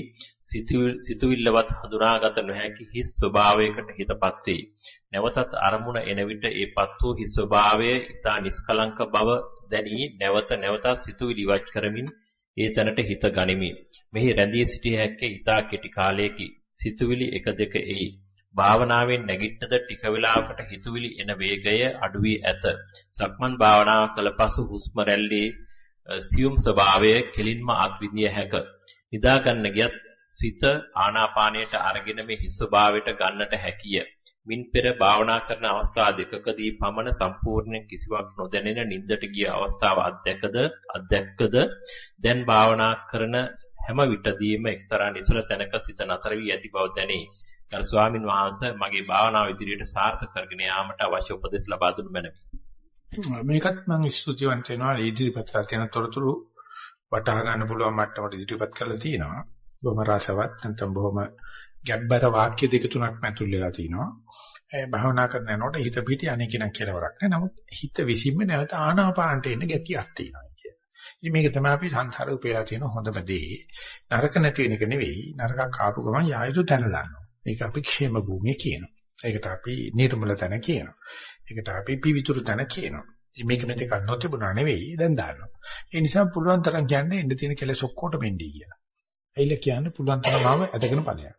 සිතුවිල්ලවත් හඳුනාගත නොහැකි හිස් ස්වභාවයකට හිතපත් වේ. නැවතත් අරමුණ එන විට ඒපත් වූ හිස් ස්වභාවය ඊතා නිස්කලංක බව දැනී නැවත නැවතත් සිතුවිලි ඉවත් කරමින් ඒ තැනට හිත ගනිමි. මෙහි රැඳී සිටිය හැක්කේ ඊතා කෙටි කාලයකි. සිතුවිලි එක දෙක එයි. භාවනාවෙන් නැගිට්ටද ටික වේලාවකට හිතුවිලි එන වේගය අඩු වී ඇත. සක්මන් භාවනාව කළ පසු හුස්ම රැල්ලේ සියුම් ස්වභාවය කෙලින්ම අත්විඳිය හැක. නිදා ගන්න ගියත් සිත ආනාපානයට අරගෙන මේ හිස් ස්වභාවයට ගන්නට හැකිය. මින් පෙර භාවනා කරන අවස්ථා දෙකකදී පමණ සම්පූර්ණ කිසිවක් නොදැනෙන නිින්දට ගිය අවස්ථාව අධ්‍යක්කද අධ්‍යක්කද දැන් භාවනා කරන හැම විටදීම එක්තරා නිසල තැනක සිත නතර වී ඇති බව දැනේ. ගරු ස්වාමින් වහන්සේ මගේ භාවනාව ඉදිරියට සාර්ථක කරගෙන යාමට අවශ්‍ය උපදෙස් ලබා දුන්න මැනවි. මේකත් මම ස්තුතිවන්ත වෙනවා ඉදිරිපත් කරලා තියෙන තොරතුරු වටහා ගන්න පුළුවන් මට්ටමට ඉදිරිපත් කරලා තියෙනවා. බොහොම රසවත් නැත්නම් බොහොම ගැබ්බර වාක්‍ය දෙක තුනක් මැතුල් වෙලා තිනවා. ඒ භාවනා කරන යනකොට හිත පිටි අනේක නම් කෙලවරක් නෑ. නමුත් හිත විසින්ම නැවත ආනාපානට එන්න ගැතියක් තියෙනවා කියන. ඉතින් මේක තමයි අපි සංසාරේ උපේලා තියෙන හොඳම දේ. නරක නැති වෙන එක නෙවෙයි. නරකක් ආපු ගමන් යායුතු තැන දානවා. ඒක අපි ക്ഷേම භූමිය කියනවා. ඒකට අපි නිර්මල තැන කියනවා. ඒකට අපි පිවිතුරු තැන කියනවා. ඉතින් මේක මෙතේ කල් නොතිබුණා නෙවෙයි දැන් දානවා. ඒ නිසා පුළුවන් තරම් කියන්නේ ඉන්න තියෙන කෙලෙස් ඔක්කොටම එන්නේ කියලා. ඇයිල කියන්නේ පුළුවන් තරම් ආව ඇදගෙන ඵලයක්.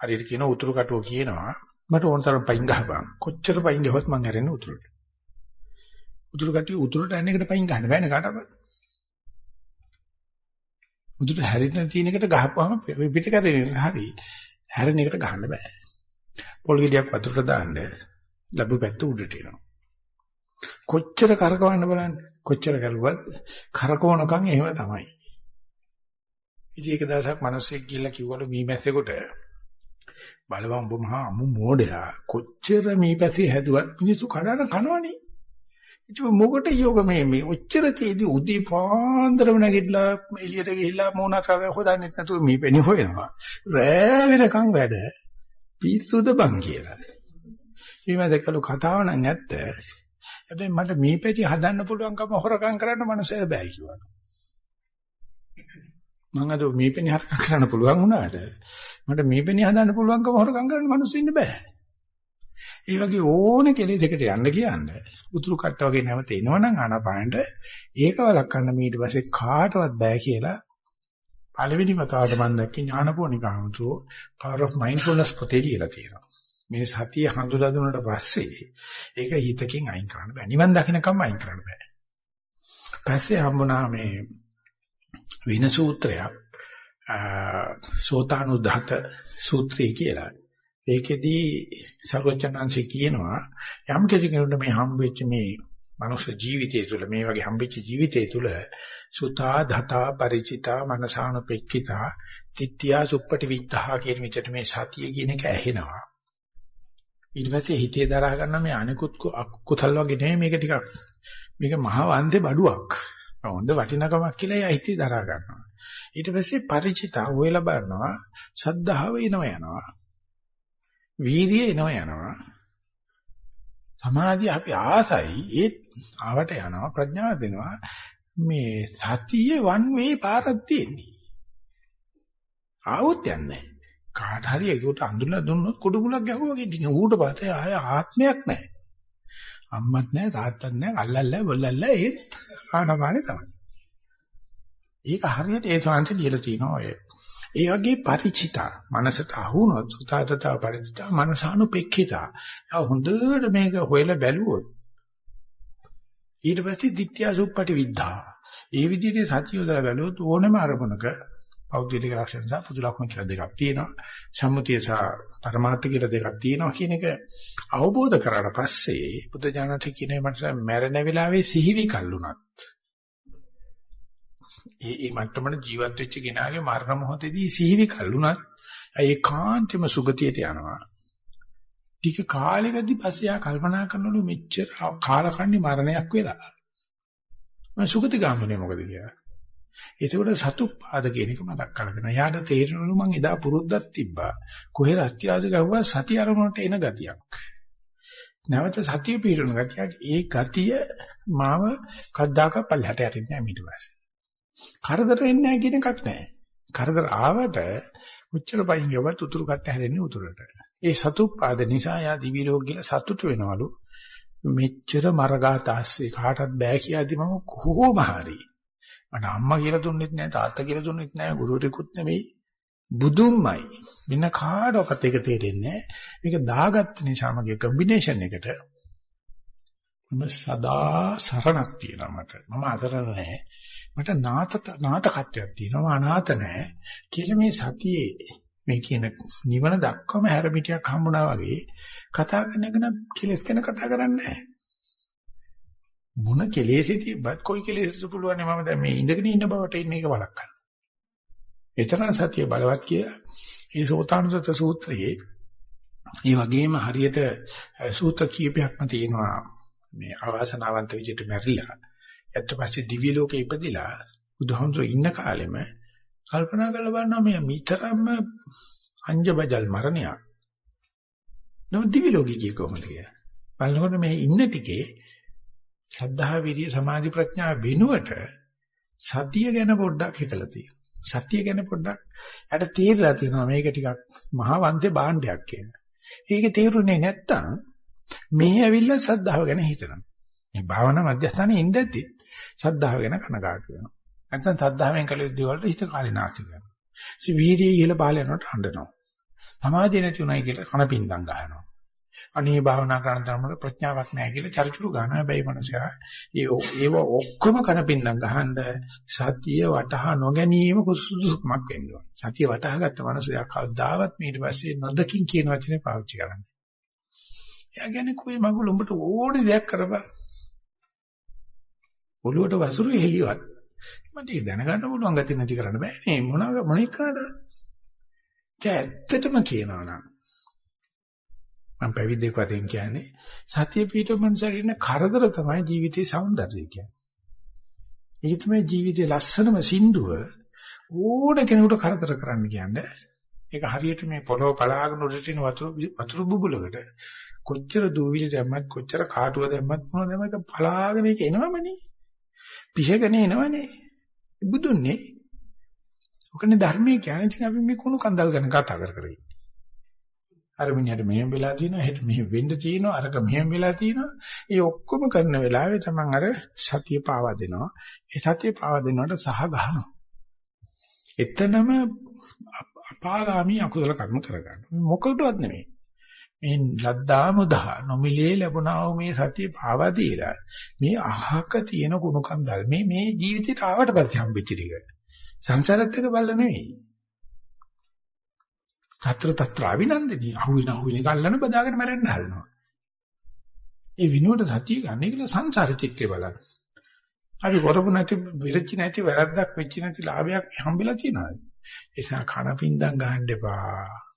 හරියට කියන උතුරු කටුව කියනවා මට ඕන තරම් පයින් ගහපන්. කොච්චර පයින් ගහුවත් මං හැරෙන්නේ උතුරට. උතුරු කටුව උතුරට යන එකට පයින් ගන්න බෑනේ කාටවත්. උතුරට හැරෙන්න තියෙන එකට ගහපුවාම පිට කරේ හරි. හැරෙන එකට ගහන්න බෑ. පොල් ගෙඩියක් වතුරට දාන්න ලැබු පැත්ත උඩට එනවා. කොච්චර කරකවන්න බලන්න. කොච්චර කරුවත් කරකවනකම් එහෙම තමයි. ඉතින් එක දවසක් මිනිස්සෙක් ගිහිල්ලා කිව්වලු මීමැස්සෙකුට බලවන් ඔබ මහා අමු මෝඩයා කොච්චර මීපැසි හැදුවත් මිනිස්සු කඩන කනවනේ. ඉතින් මොකට යෝග මේ මේ ඔච්චර තේදී උදේ පාන්දරම නැගිටලා එළියට ගිහිල්ලා මොනක් හොදන්නේ නැතුව මේ පෙනි හොයනවා. රෑ වෙනකන් වැඩ. පිස්සුද බං කියලා. ඊම දැකලු කතාව නම් ඇත්ත. හැබැයි මට මේ පැටි හදන්න පුළුවන්කම හොරකම් කරන්න මනසට බෑ කිව්වා. මම අද මේ පෙනි හොරකම් කරන්න පුළුවන් වුණාට මට මේ පෙනි හදන්න පුළුවන්කම හොරකම් කරන්න මනුස්සෙ ඉන්න බෑ. ඒ වගේ ඕනේ කෙලෙසකට යන්න කියන්නේ උතුරු කට්ට වගේ නැවත එනවනම් ආනාපානට ඒක වළක්වන්න ඊට පස්සේ කාටවත් බෑ කියලා පළවෙනි වතාවට මම දැක්කේ ඥානපෝනිකාමතු power of mindfulness පොතේ ලියලා තියෙනවා. මේ සතිය හඳුලා දුන්නට පස්සේ ඒක හිතකින් අයින් කරන්න බෑ. නිවන් දකින්නකම් අයින් කරන්න බෑ. පස්සේ හම්බුණා මේ වින සූත්‍රයක් සෝතානුදහත සූත්‍රය කියලා. ඒකෙදී සර්වචනංශය කියනවා යම් කෙනෙකුට මේ හම්බෙච්ච මේ මනුෂ්‍ය ජීවිතය තුළ මේ වගේ හම්බෙච්ච ජීවිතය තුළ සුතා ධතා ಪರಿචිතා මනසානුපෙක්ඛිතා තිත්‍යා සුප්පටි විද්ධා කියන විදිහට මේ සතිය කියන එක ඇහෙනවා. ඊට පස්සේ හිතේ දරා ගන්න මේ අනිකුත් කුතල් වගේ නෙමෙයි මේක ටිකක්. මේක මහා වන්දේ බඩුවක්. හොඳ වටිනකමක් කියලා එයා හිතේ දරා ගන්නවා. ඊට පස්සේ ಪರಿචිතා හොයලා බලනවා සද්ධාව එනවා යනවා. වීරිය එනවා යනවා. සමාධිය අපි ආසයි ඒත් ආවට යනවා ප්‍රඥාව දෙනවා. මේ සතිය වන් වේ පාරක් තියෙන්නේ. ආවොත් යන්නේ කාට හරි ඒකට අඳුරලා දුන්නොත් කුඩු මුලක් ගැහුවා වගේ ඉතින් ඌට පස්සේ ආය ආත්මයක් නැහැ. අම්මත් නැහැ තාත්තත් නැහැ අල්ලල්ලා බොල්ලල්ලා ඒත් ආනපානේ තමයි. ඒක හරියට ඒ ශාන්ති ලියලා තිනවා ඔය ඒ වගේ ಪರಿචිතා මනසට අහු වුණොත් සුතාතත ಪರಿචිතා මනසානුපෙක්ඛිතා. ඒ හොඳට මේක හොයලා බැලුවොත් ඊට පස්සේ ditthiya suppati විද්ධා. ඒ විදිහට සත්‍ය යොදලා බැලුවොත් ඕනෙම අරමුණක පෞද්ගලික ලක්ෂණ සහ පොදු ලක්ෂණ කියලා දෙකක් තියෙනවා. සම්මුතිය සහ පරමාර්ථ කියලා දෙකක් තියෙනවා කියන එක අවබෝධ කරලා පස්සේ බුද්ධ ඥානති කියන මනස මැරෙන වෙලාවේ සිහිවි කල්ුණත් ඒ ඒ මට්ටමට ජීවත් වෙච්ච කෙනාගේ මරණ මොහොතේදී සිහිවි කල්ුණත් ඒකාන්තෙම සුගතියට යනවා. ටික කාලෙකදී පස්සේ ආ කල්පනා කරනලු මෙච්චර කාලකන්ණි මරණයක් වෙලා. මම සුගතිගාමනේ මොකද කියලා. ඒකෝට සතුප්පාද කියන එක මතක් කරගෙන. යාට තේරෙනලු මං එදා පුරුද්දක් තිබ්බා. කොහේ රස්තියාස ගහුවා සති අරමුණට එන ගතියක්. නැවත සතිය පිරුණ ගතියක්. ඒ ගතිය මාව කද්දාක පල්ලහැට යටින් නෑ ඊට පස්සේ. කරදර එන්නේ නැහැ කියන එකක් නැහැ. කරදර ආවට උච්චර පයින් යවත් උතුරු කට හැරෙන්නේ උතුරට. ඒ සතුප්පාද නිසා යා දිවි රෝග කියලා සතුට වෙනවලු. මෙච්චර මරගාතාස්සේ කාටවත් බෑ කියලාදී මම කොහොම හරි මට අම්මා කියලා දුන්නෙත් නෑ තාත්තා කියලා දුන්නෙත් නෑ ගුරුවරයෙකුත් නෙමෙයි බුදුන්මයි මෙන්න කාටවත් ඒක තේරෙන්නේ නෑ මේක දාගත්ත නිසා මගේ කම්බිනේෂන් එකට මම සදා සරණක් තියෙනවා මට මම අතර නෑ මට නාත නාතකත්වයක් තියෙනවා අනාත නෑ කියලා මේ සතියේ මේ කියන නිවන දක්වම හැරමිටියක් හම්බුණා වගේ කතා කරන එක නම් කෙලස් ගැන කතා කරන්නේ නැහැ. මොන කෙලෙසෙ තිබ්බත් කොයි කෙලෙසෙද පුළුවන් මම දැන් මේ ඉඳගෙන ඉන්න බවට ඉන්න එක බලක්කන්න. එතරම් සතිය බලවත් කියලා මේ සෝතානුසත සූත්‍රයේ ඒ වගේම හරියට සූත්‍ර කීපයක්ම තියෙනවා මේ අවාසනාවන්ත විදිහට මැරිලා ඊට පස්සේ දිව්‍ය ලෝකේ ඉපදිලා බුදුහාමුදුරුවෝ ඉන්න කාලෙම කල්පනා කරලා බලනවා මේ මිතරම අංජබජල් මරණයක්. නම දිවි ලෝකයේ කොහොමද කියලා. බලනකොට මේ ඉන්න ටිකේ සද්ධා විරිය සමාධි ප්‍රඥා වෙනුවට සතිය ගැන පොඩ්ඩක් හිතලා තියෙනවා. සතිය ගැන පොඩ්ඩක් යට තීරලා තියෙනවා මේක ටිකක් මහා වංශේ භාණ්ඩයක් කියලා. ඒක තේරුනේ නැත්තම් මේ ඇවිල්ලා සද්ධාව ගැන හිතනවා. මේ භාවනා මධ්‍යස්ථානයේ ඉඳද්දි සද්ධාව ගැන කනගාටු වෙනවා. නැත්නම් සද්ධාවෙන් කළ යුද්ධ වලට හිත කාලේනාස්ති කරනවා. ඉතින් වීර්යය ඉහළ පහළ යනකොට හඬනවා. සමාධිය නැති උනායි කියලා කනපින්දම් ගහනවා. අනේ භාවනා කරන තරමට ප්‍රඥාවක් නැහැ කියලා චරිචුරු ගන්නවා. හැබැයි මනුස්සයා ඒ ඒව ඔක්කොම කනපින්දම් ගහනද සතිය වටහා නොගැනීම කුසුසුකමක් වෙනවා. සතිය වටහා ගත්ත මනුස්සයා කවදාවත් ඊට පස්සේ නොදකින් කියන වචනේ පාවිච්චි කරන්නේ. එයා කියන්නේ කොයි මගුල උඹට ඕනේ දෙයක් කරපන්. ඔළුවට වසුරු එළියවත් මට ඒක දැනගන්න පුළුවන් ගැති නැති කරන්න බෑනේ මොන මොන එකනද ඇත්තටම කියනවා නම් මම පැවිද්දෙක් වශයෙන් කියන්නේ සතිය පිටු මනසට ඉන්න කරදර තමයි ජීවිතේ సౌందර්යය කියන්නේ. ඒක තමයි ජීවිතේ ලස්සනම සින්දුව ඕන කෙනෙකුට කරදර කරන්න කියන්නේ. ඒක හරියට මේ පොළොව පලාගෙන උඩට එන වතුර වතුර බුබුලකට කොච්චර දූවිලි දැම්මත් කොච්චර කාටුව දැම්මත් මොනවද මේක පලාගෙන මේක එනවමනේ. පිහගෙන එනවනේ. බුදුන්නේ. ඔකනේ ධර්මයේ කියන්නේ ඉතින් අපි මේ කුණු කන්දල් ගැන කතා කර කර ඉන්නේ. අර මිනිහට මෙහෙම වෙලා තියෙනවා, හෙට මෙහෙම වෙන්න තියෙනවා, අරක මෙහෙම වෙලා තියෙනවා. ඒ ඔක්කොම කරන වෙලාවේ තමන් අර සතිය පාවා දෙනවා. ඒ සතිය පාවා දෙනකොට සහ ගහනවා. එතනම අපාගාමි අකුසල කර්ම කරගන්නවා. මොකටවත් නෙමෙයි. මේ ලද්දා මුදා නොමිලේ ලැබුණා වූ මේ සතිය පාවා දීලා මේ අහක තියෙන කුණු කන්දල් මේ මේ ජීවිතේට ආවට පස්සේ හම්බෙච්ච ටික. සංසාරත් එක බල්ල නෙවෙයි. తත්‍ර తත්‍ර අවිනන්දනී. අහුවෙන අහුවෙන ගල්ලන බදාගෙන මැරෙන්න හදනවා. ඒ විනෝඩ සතිය ගන්න කියලා සංසාර චිත්‍රය බලන්න. අපි කරපු නැති විරච්ච නැති වැරද්දක් වෙච්ච නැති ලාභයක් හම්බෙලා තියෙනවා. ඒ නිසා කන පින්දම් ගහන්න එපා.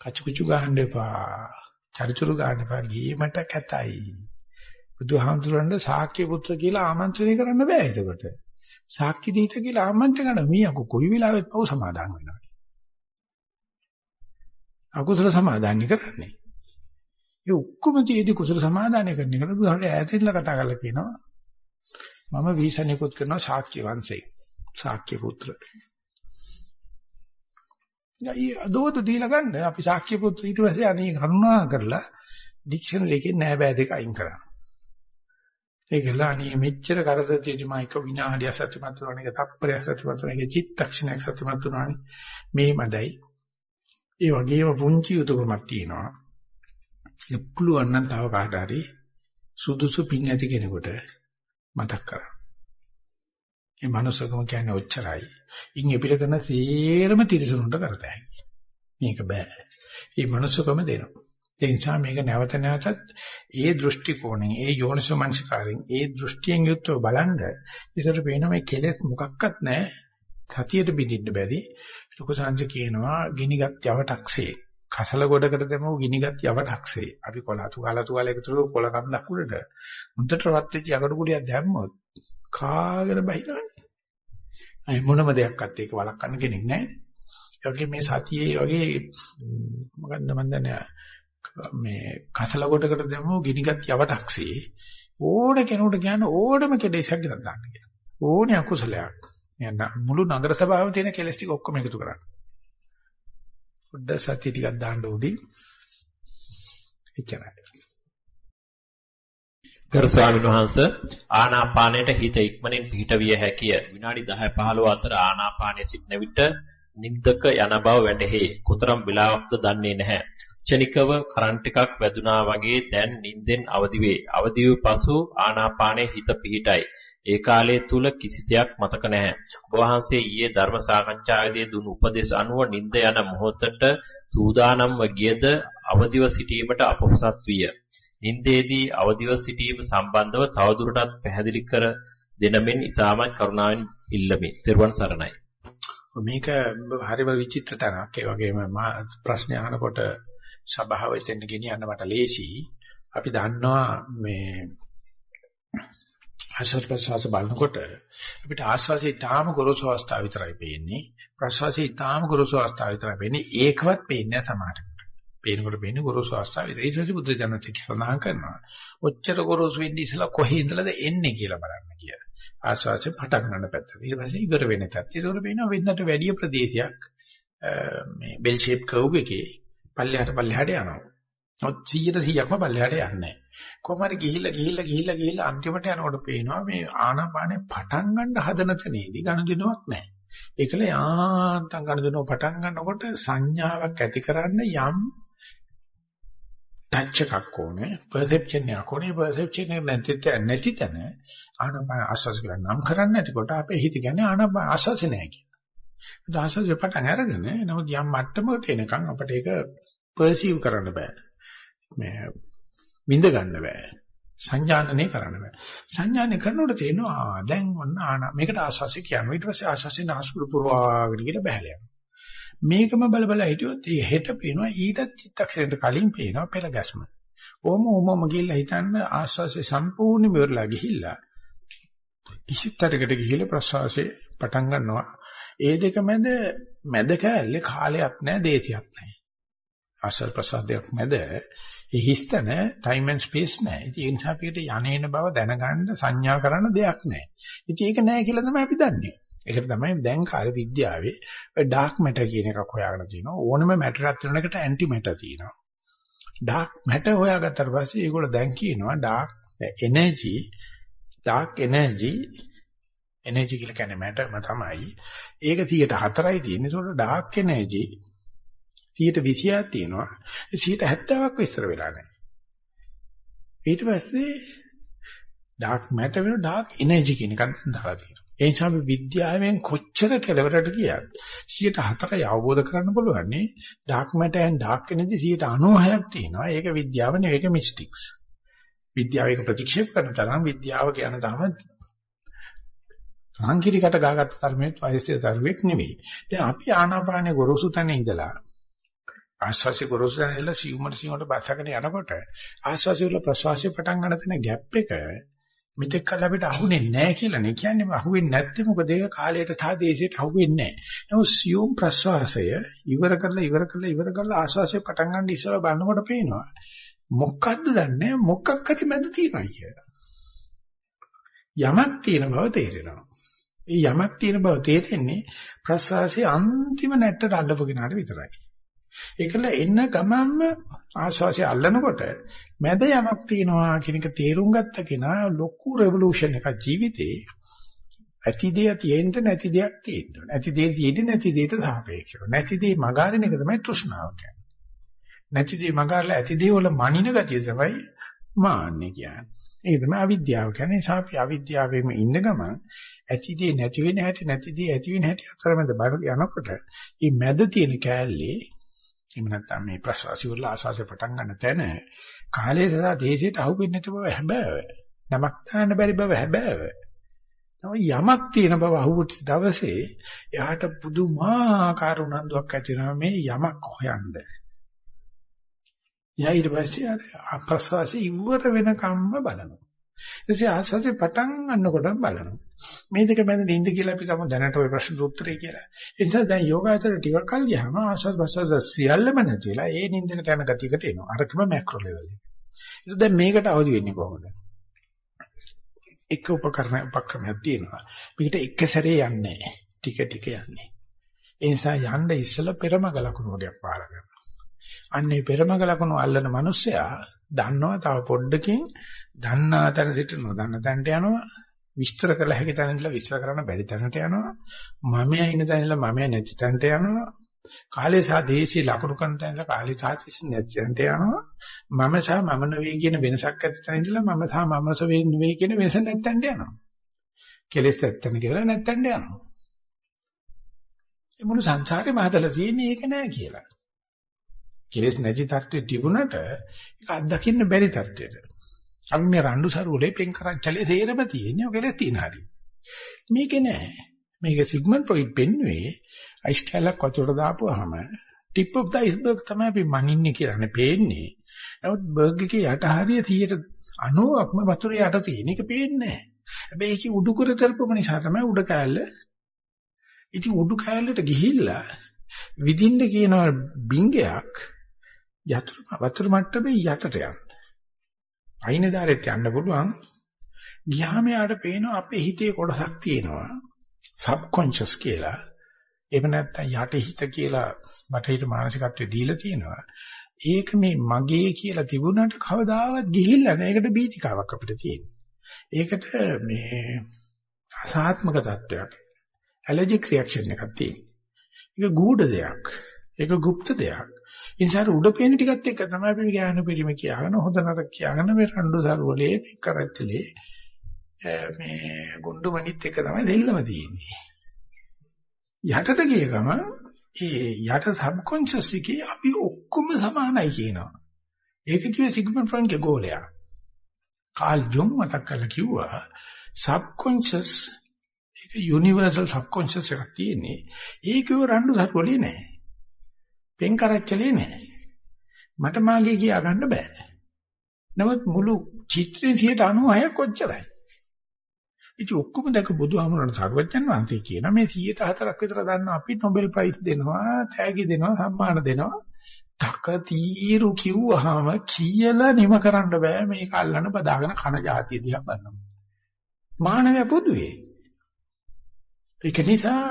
කචුකුචු ගහන්න එපා. චරිචුරු ගහන්න එපා. ගීමට කැතයි. බුදුහාමුදුරන්ට ශාක්‍ය පුත්‍ර කියලා ආමන්ත්‍රණය කරන්න බෑ එතකොට. ශාක්‍ය දීත කියලා ආමන්ත්‍රණ කරන මීයක කොයි වෙලාවෙත් පව් සමාදන් වෙනවා. අකුසල සමාදාන් කරන්නේ. ඒ ඔක්කොම තියදී කුසල සමාදානය කරන එකට බුදුහාමර ඈතින්ලා කතා කරලා කියනවා. මම වීසනිකුත් කරනවා ශාක්‍ය වංශේ. ශාක්‍ය පුත්‍ර. යයි අදෝත දීලා ගන්න අපි සාක්ෂි පුත්‍ර ඊට පස්සේ අනේ කරුණා කරලා ඩික්ෂනරි එකේ නෑ බෑ දෙක අයින් කරා. ඒකල අනේ මෙච්චර කරදර තියෙදි මම එක විනාඩිය සතුටුමත් වුණා නේද තප්පරයක් සතුටුමත් වුණා නේද චිත්තක්ෂණයක් සතුටුමත් වුණානේ මේ මදයි. ඒ වගේම පුංචි යුතුයකමක් තියෙනවා. ඒක පුළුවන් නම් තව කාට හරි සුදුසු පින් ඇති කෙනෙකුට මතක් කරගන්න. මේ manussකම කියන්නේ ඔච්චරයි. ඉන් එපිට කරන සේරම තිරසනුන්ට කරතයි. මේක බෑ. මේ manussකම දෙනවා. ඒ නිසා මේක නැවත නැවතත් ඒ දෘෂ්ටි කෝණයෙන් ඒ යෝනිසෝමනසිකාරයෙන් ඒ දෘෂ්ටියෙන් යුක්තව බලනද ඉතර පේන මේ කෙලෙස් මොකක්වත් නැහැ. සතියට බිඳින්න බැරි. ලොකු සංජ කියනවා ගිනිගත් යවටක්සේ කසල ගොඩකට දෙමු ගිනිගත් යවටක්සේ. අපි කොලතු කාලතු කාලේ එකතුරු කොල කන්දක් උඩට මුද්දට රත් වෙච්ච යකඩ කුඩියක් දැම්මොත් කාගෙන බහිනවනේ. අය මොනම දෙයක්වත් ඒක වළක්වන්න කෙනෙක් නැහැ. ඒ වගේ මේ සතියේ වගේ මොකන්ද මන් දන්නේ මේ කසල කොටකට දැම්මම ගිනිගත් යවටක්සේ ඕන කෙනෙකුට කියන්න ඕනම කෙලෙසක් ගෙනත් දාන්න කියලා. ඕනේ අකුසලයක්. යන්න මුළු නගර සභාවෙම තියෙන කෙලස් ටික ඔක්කොම එකතු කරන්න. පොඩ්ඩ සතිය ටිකක් දාන්න උඩින්. එච්චරයි. ගරු ස්වාමීන් වහන්ස ආනාපානයට හිත ඉක්මනින් පිහිටවිය හැකිය. විනාඩි 10 15 අතර ආනාපානයේ සිටන විට නිින්දක යන බව වැටහි. කොතරම් වෙලාවක්ද දන්නේ නැහැ. ක්ෂණිකව කරන්ට් එකක් වැදුනා වගේ දැන් නිින්දෙන් අවදි වේ. අවදි වූ පසු ආනාපානයේ හිත පිහිටයි. ඒ කාලය තුල කිසි දෙයක් මතක නැහැ. ඔබ වහන්සේ ඊයේ ධර්ම සාකච්ඡාවේදී දුන් උපදේශ අනුව නිින්ද යන මොහොතට සූදානම්ව ගියද අවදිව සිටීමට අපොහසත් විය. නින්දේදී අවදිව සිටීම සම්බන්ධව තවදුරටත් පැහැදිලි කර දෙනමින් ඉතාමත් කරුණාවෙන් ඉල්ලමි. ත්වන් සරණයි. මේක හරිම විචිත්‍ර තැනක්. ඒ වගේම ප්‍රශ්න අහනකොට සභාව එතෙන් ගෙනියන්න මට ලේසි. අපි දන්නවා මේ ආශ්වාස ප්‍රශ්වාස බලනකොට අපිට ආශ්වාසයේ තාම ගොරෝසු අවස්ථාව විතරයි පේන්නේ. ප්‍රශ්වාසයේ තාම ගොරෝසු අවස්ථාව විතරයි පේන්නේ. ඒකවත් පේන්නේ නැහැ සමහරට. පේනකොට පේන්නේ ගොරෝසු අවස්ථාවේ. ඊට පස්සේ බුද්ධ ජනක සඳහන් කරනවා. ඔච්චර ගොරෝසු වෙන්නේ ඉස්සලා කොහේ ඉඳලාද එන්නේ කියලා බලන්න කියලා. ආස්වාසිය පටන් ගන්න පැත්ත. ඊට පස්සේ ඉවර වෙන තත්. ඒකෝර පේනවා වෙනදට වැඩි ප්‍රදේශයක් මේ බෙල් ෂේප් කර්ව් එකේ පල්ලෙහාට පල්ලෙහාට යනවා. ඔත් 100ට 100ක්ම පල්ලෙහාට යන්නේ නැහැ. කොහොම හරි ගිහිල්ලා ගිහිල්ලා ගිහිල්ලා ගිහිල්ලා අන්තිමට යනකොට පේනවා මේ ආනාපානේ පටන් ගන්න හදන තැනේදී ගනුදෙනුවක් නැහැ. ඒකල යාන්තම් ගනුදෙනුව පටන් ගන්නකොට සංඥාවක් ඇති කරන්න යම් ටච් එකක් ඕනේ පර්සෙප්ෂන් එකක් ඕනේ පර්සෙප්ෂන් එක නැති නැති තැන ආනපාන ආස්වාස කියලා නම් කරන්නේ නැතිකොට අපේ හිත කියන්නේ ආනපාන ආස්වාස නැහැ කියලා. ඒ ආස්වාස පටන් අරගෙන නමුත් යම් මට්ටමකට එනකන් අපිට ඒක පර්සීව් කරන්න බෑ. මේ විඳ ගන්න බෑ. සංඥානනේ කරන්න බෑ. සංඥානේ කරනකොට තේනවා දැන් ඔන්න ආන මේකට ආස්වාසි කියනවා. ඊට පස්සේ ආස්වාසි නාස්පුඩු පුරවාගෙන කියලා බහැලා යනවා. මේකම බල බල හිටියොත් ඒ හෙට පේනවා ඊටත් චිත්තක්ෂණයට කලින් පේනවා පෙර ගැස්ම. ඕම ඕමම ගිහිල්ලා හිතන්න ආස්වාසේ සම්පූර්ණ මෙවරලා ගිහිල්ලා ඉසිතරකට ගිහිල්ලා ප්‍රසවාසයේ පටන් ගන්නවා. ඒ දෙක මැද මැද කැලේ කාලයක් නැහැ දේතියක් නැහැ. ආස්වාද ප්‍රසාදයක් මැද ඒ හිස්තන ටයිම් ඇන්ඩ් ස්පේස් නැහැ. ඉතින් ඒ නිසා අපිට යන්නේන බව දැනගන්න සංඥා කරන්න දෙයක් නැහැ. ඉතින් ඒක නැහැ කියලා තමයි අපි දන්නේ. ඒකට තමයි දැන් කාලේ විද්‍යාවේ ඩාර්ක් මැටර් කියන එකක් හොයාගෙන තිනවා. ඕනම මැටරයක් තියෙන එකට ඇන්ටි මැටර් තියෙනවා. ඩාර්ක් මැටර් හොයාගත්තට පස්සේ ඒගොල්ලෝ දැන් කියනවා dark energy dark energy energy කියලා කියන්නේ මැටර්ම තමයි. ඒක 104යි තියෙන්නේ. ඒසොට ඩාර්ක් එනර්ජි 120ක් තියෙනවා. 70ක් විස්තර වෙලා නැහැ. ඊට පස්සේ ඩාර්ක් මැටර් වෙන ඩාර්ක් එනර්ජි කියන එකක් දාලා තියෙනවා. ඒ නිසා අපි විද්‍යාවෙන් කොච්චර කෙලවරට ගියත් 104යි අවබෝධ කරගන්න පුළුවන් නේ dark matter and dark energy 96ක් තියෙනවා. ඒක විද්‍යාව නෙවෙයි ඒක මිස්ටික්ස්. විද්‍යාව ඒක ප්‍රතික්ෂේප කරන තරම් විද්‍යාව කියන තරම සංකීර්ණකට ගාගත්ත තරමේ වයසේ දරුවෙක් නෙවෙයි. දැන් අපි ආනාපානේ ගොරෝසු තැන ඉඳලා ආශ්වාසය ගොරෝසු තැන ඉඳලා සියුමට සියුමට බසගෙන යනකොට ආශ්වාසය වල ප්‍රශ්වාසය පටන් ගන්න තැන ગેප් එක මෙතෙක් කල අපිට අහුනේ නැහැ කියලා නේ කියන්නේ අහුවෙන්නේ නැත්තේ මොකද ඒක කාලයට සහ දේශයට අහුවෙන්නේ නැහැ. නමුත් සියුම් ප්‍රශ්වාසය ඉවර කරලා ඉවර කරලා ඉවර කරලා ආශ්වාසය පටන් ගන්න ඉස්සෙල්ලා බලනකොට පේනවා. මොකක්ද දන්නේ මොකක් හරි මැද තියෙනවා කියලා. යමක් තියෙන බව තේරෙනවා. ඒ යමක් තියෙන බව තේරෙන්නේ ප්‍රශ්වාසයේ අන්තිම නැට්ටට අල්ලපු කෙනාට විතරයි. ඒකල එන්න ගමන්ම ආශ්වාසය අල්ලනකොට මැද යමක් තියෙනවා කියන එක තේරුම් ගත්ත කෙනා ලොකු රෙවොලූෂන් එකක් ජීවිතේ ඇති දේ තියෙන්න නැති දෙයක් තියෙන්න නැති දේ තියෙන්නේ නැති දෙයට සාපේක්ෂව නැති දේ මගාරින එක තමයි තෘෂ්ණාව කියන්නේ නැති දේ මගාරලා ඇති දේ වල මනින ගතිය තමයි මාන්නේ කියන්නේ. ඒක තමයි අවිද්‍යාව කියන්නේ. නිසා අපි අවිද්‍යාවෙම ඉන්න ගමන් ඇතිදී නැති වෙන හැටි නැතිදී ඇති වෙන හැටි අතරමැද බඩ යනකොට මේ මැද තියෙන කෑල්ලේ එහෙම නැත්නම් මේ ප්‍රසවාසී වල ආශාසෙ පටන් ගන්න තැන කාලයේ සදා දේශයට අහු වෙන්නේ නැති බව හැබෑව. නමක් දාන්න බැරි බව හැබෑව. තමයි යමක් තියෙන බව අහුවෙච්ච දවසේ එයාට පුදුමාකාර උනන්දුවක් ඇති වෙනවා මේ යමක් හොයන්න. එයා ඊට පස්සේ අර අපස්වාසී ඉවර වෙනකම්ම බලනවා. ඊටසේ ආස්වාසේ පටන් ගන්නකොටම බලනවා. මේ දෙක මැද නිින්ද කියලා අපි ගමු දැනට ওই ප්‍රශ්න උත්තරේ කියලා. ඒ නිසා දැන් යෝගාචර ටිකක් කල් ගියාම ආස්වාද ප්‍රසවාස සියල්ලම නැති වෙලා ඒ නිින්දකට යන ගතියකට එනවා. අරකම මැක්‍රෝ ලෙවල් එක. ඒක දැන් මේකට අවදි වෙන්නේ කොහොමද? එක උපකරණ උපක්‍රමයක් තියෙනවා. මේකට එක සැරේ යන්නේ ටික ටික යන්නේ. ඒ නිසා යන්න ඉස්සෙල්ලා පෙරමග ලකුණු වගේක් පාල කරනවා. අන්නේ පෙරමග ලකුණු අල්ලන මිනිස්සයා දන්නවා තව පොඩ්ඩකින් දන්නා තැන සිට නොදන්න තැනට යනවා. විස්තර කළ හැකි තැන ඉඳලා විස්තර කරන්න බැරි තැනට යනවා. මමයා ඉන්න තැන ඉඳලා මමයා නැති තැනට යනවා. කාලේ සහ දේශී ලකුණු කරන තැන ඉඳලා කාලේ සහ දේශී නැති තැනට යනවා. මම සහ මම නෙවෙයි කියන වෙනසක් ඇති තැන ඉඳලා මම සහ මම නෙවෙයි කියන වෙනස නැත්තන්ට යනවා. කෙලෙස් නැත්තන් කියලා නැත්තන්ට යනවා. ඒ මුළු සංසාරේම හදලා තියෙන්නේ ඒක නෑ කියලා. කෙලෙස් නැති තත්ත්වෙ තිබුණට ඒක අත්දකින්න බැරි තත්ත්වෙට. අපි මේ රණ්ඩු සරුවලේ පෙන් කරච්චලේ තේරෙම තියෙන්නේ ඔකලේ තියෙන හරි. මේකේ නෑ. මේක සිග්මන්ඩ් ෆ්‍රොයිඩ් පෙන්වුවේ අයිස් කැලක් වතුරට දාපුවාම ටිප් ඔෆ් ද අයිස්බර්ග් තමයි අපි මනින්නේ කියලානේ පේන්නේ. නමුත් බර්ග් එකේ යට හරිය 90%ක්ම වතුරේ යට තියෙන එක පේන්නේ නෑ. හැබැයි ඒකේ උඩු කර තරපම නිසා තමයි උඩ කැලල. ඉතින් උඩු කැලලට ගිහිල්ලා විදින්න කියන බින්ගයක් යතුරු වතුර මට්ටමේ යටට යන්න. අයින දාරෙත් යන්න පුළුවන්. ගියාම යාට පේනවා අපේ හිතේ කොටසක් තියෙනවා. සබ්කොන්ෂස් කියලා. එහෙම නැත්නම් යටිහිත කියලා බටහිර මානසිකත්වයේ දීලා තියෙනවා. ඒක මේ මගේ කියලා තිබුණාට කවදාවත් ගිහිල්ලා නැහැ. ඒකට බීතිකාවක් අපිට තියෙනවා. ඒකට මේ අසාත්මක තත්වයක්. ඇලර්ජික් රියැක්ෂන් එකක් තියෙනවා. ඒක ගූඪ දෙයක්. ඒක গুপ্ত දෙයක්. ඉන්සාර උඩ පේන ටිකත් එක්ක තමයි අපි ඥාන පරිම කියාගෙන හොඳ නරක කියාගෙන මේ රණ්ඩු සරුවලේ කරත්තලේ මේ ගුඬු මණිත් එක්ක තමයි දෙල්ලම තියෙන්නේ. යටට ගිය ගම ඒ යට සබ්කොන්ෂස් එකේ අපි ඔක්කොම සමානයි කියනවා. ඒක කිව්වේ සිග්මන්ඩ් ෆ්‍රොයිඩ්ගේ ගෝලයා. කාල් ජොන් මතක් කරලා කිව්වා සබ්කොන්ෂස් ඒක යුනිවර්සල් සබ්කොන්ෂස් එකක් තියෙන්නේ. ඒකව රණ්ඩු සරුවලේ නෑ. පෙන් කරච්චලේ නැහැ. මට මාගේ කියා ගන්න බෑ. නමුත් මුළු චිත්‍රයේ 96 කොච්චරයි. ඉතින් ඔක්කොම දැක බුදුහාමුදුරන් සර්වඥන් වහන්සේ කියන මේ 104ක් විතර දන්න අපි නොබෙල් ප්‍රයිස් දෙනවා, තෑගි දෙනවා, සම්මාන දෙනවා. තක තීරු කිව්වහම කියලා නිම කරන්න බෑ මේක අල්ලන්න බදාගෙන කන જાතිය දිහා බලනවා. මානවය පොදුවේ. ඒක නිසා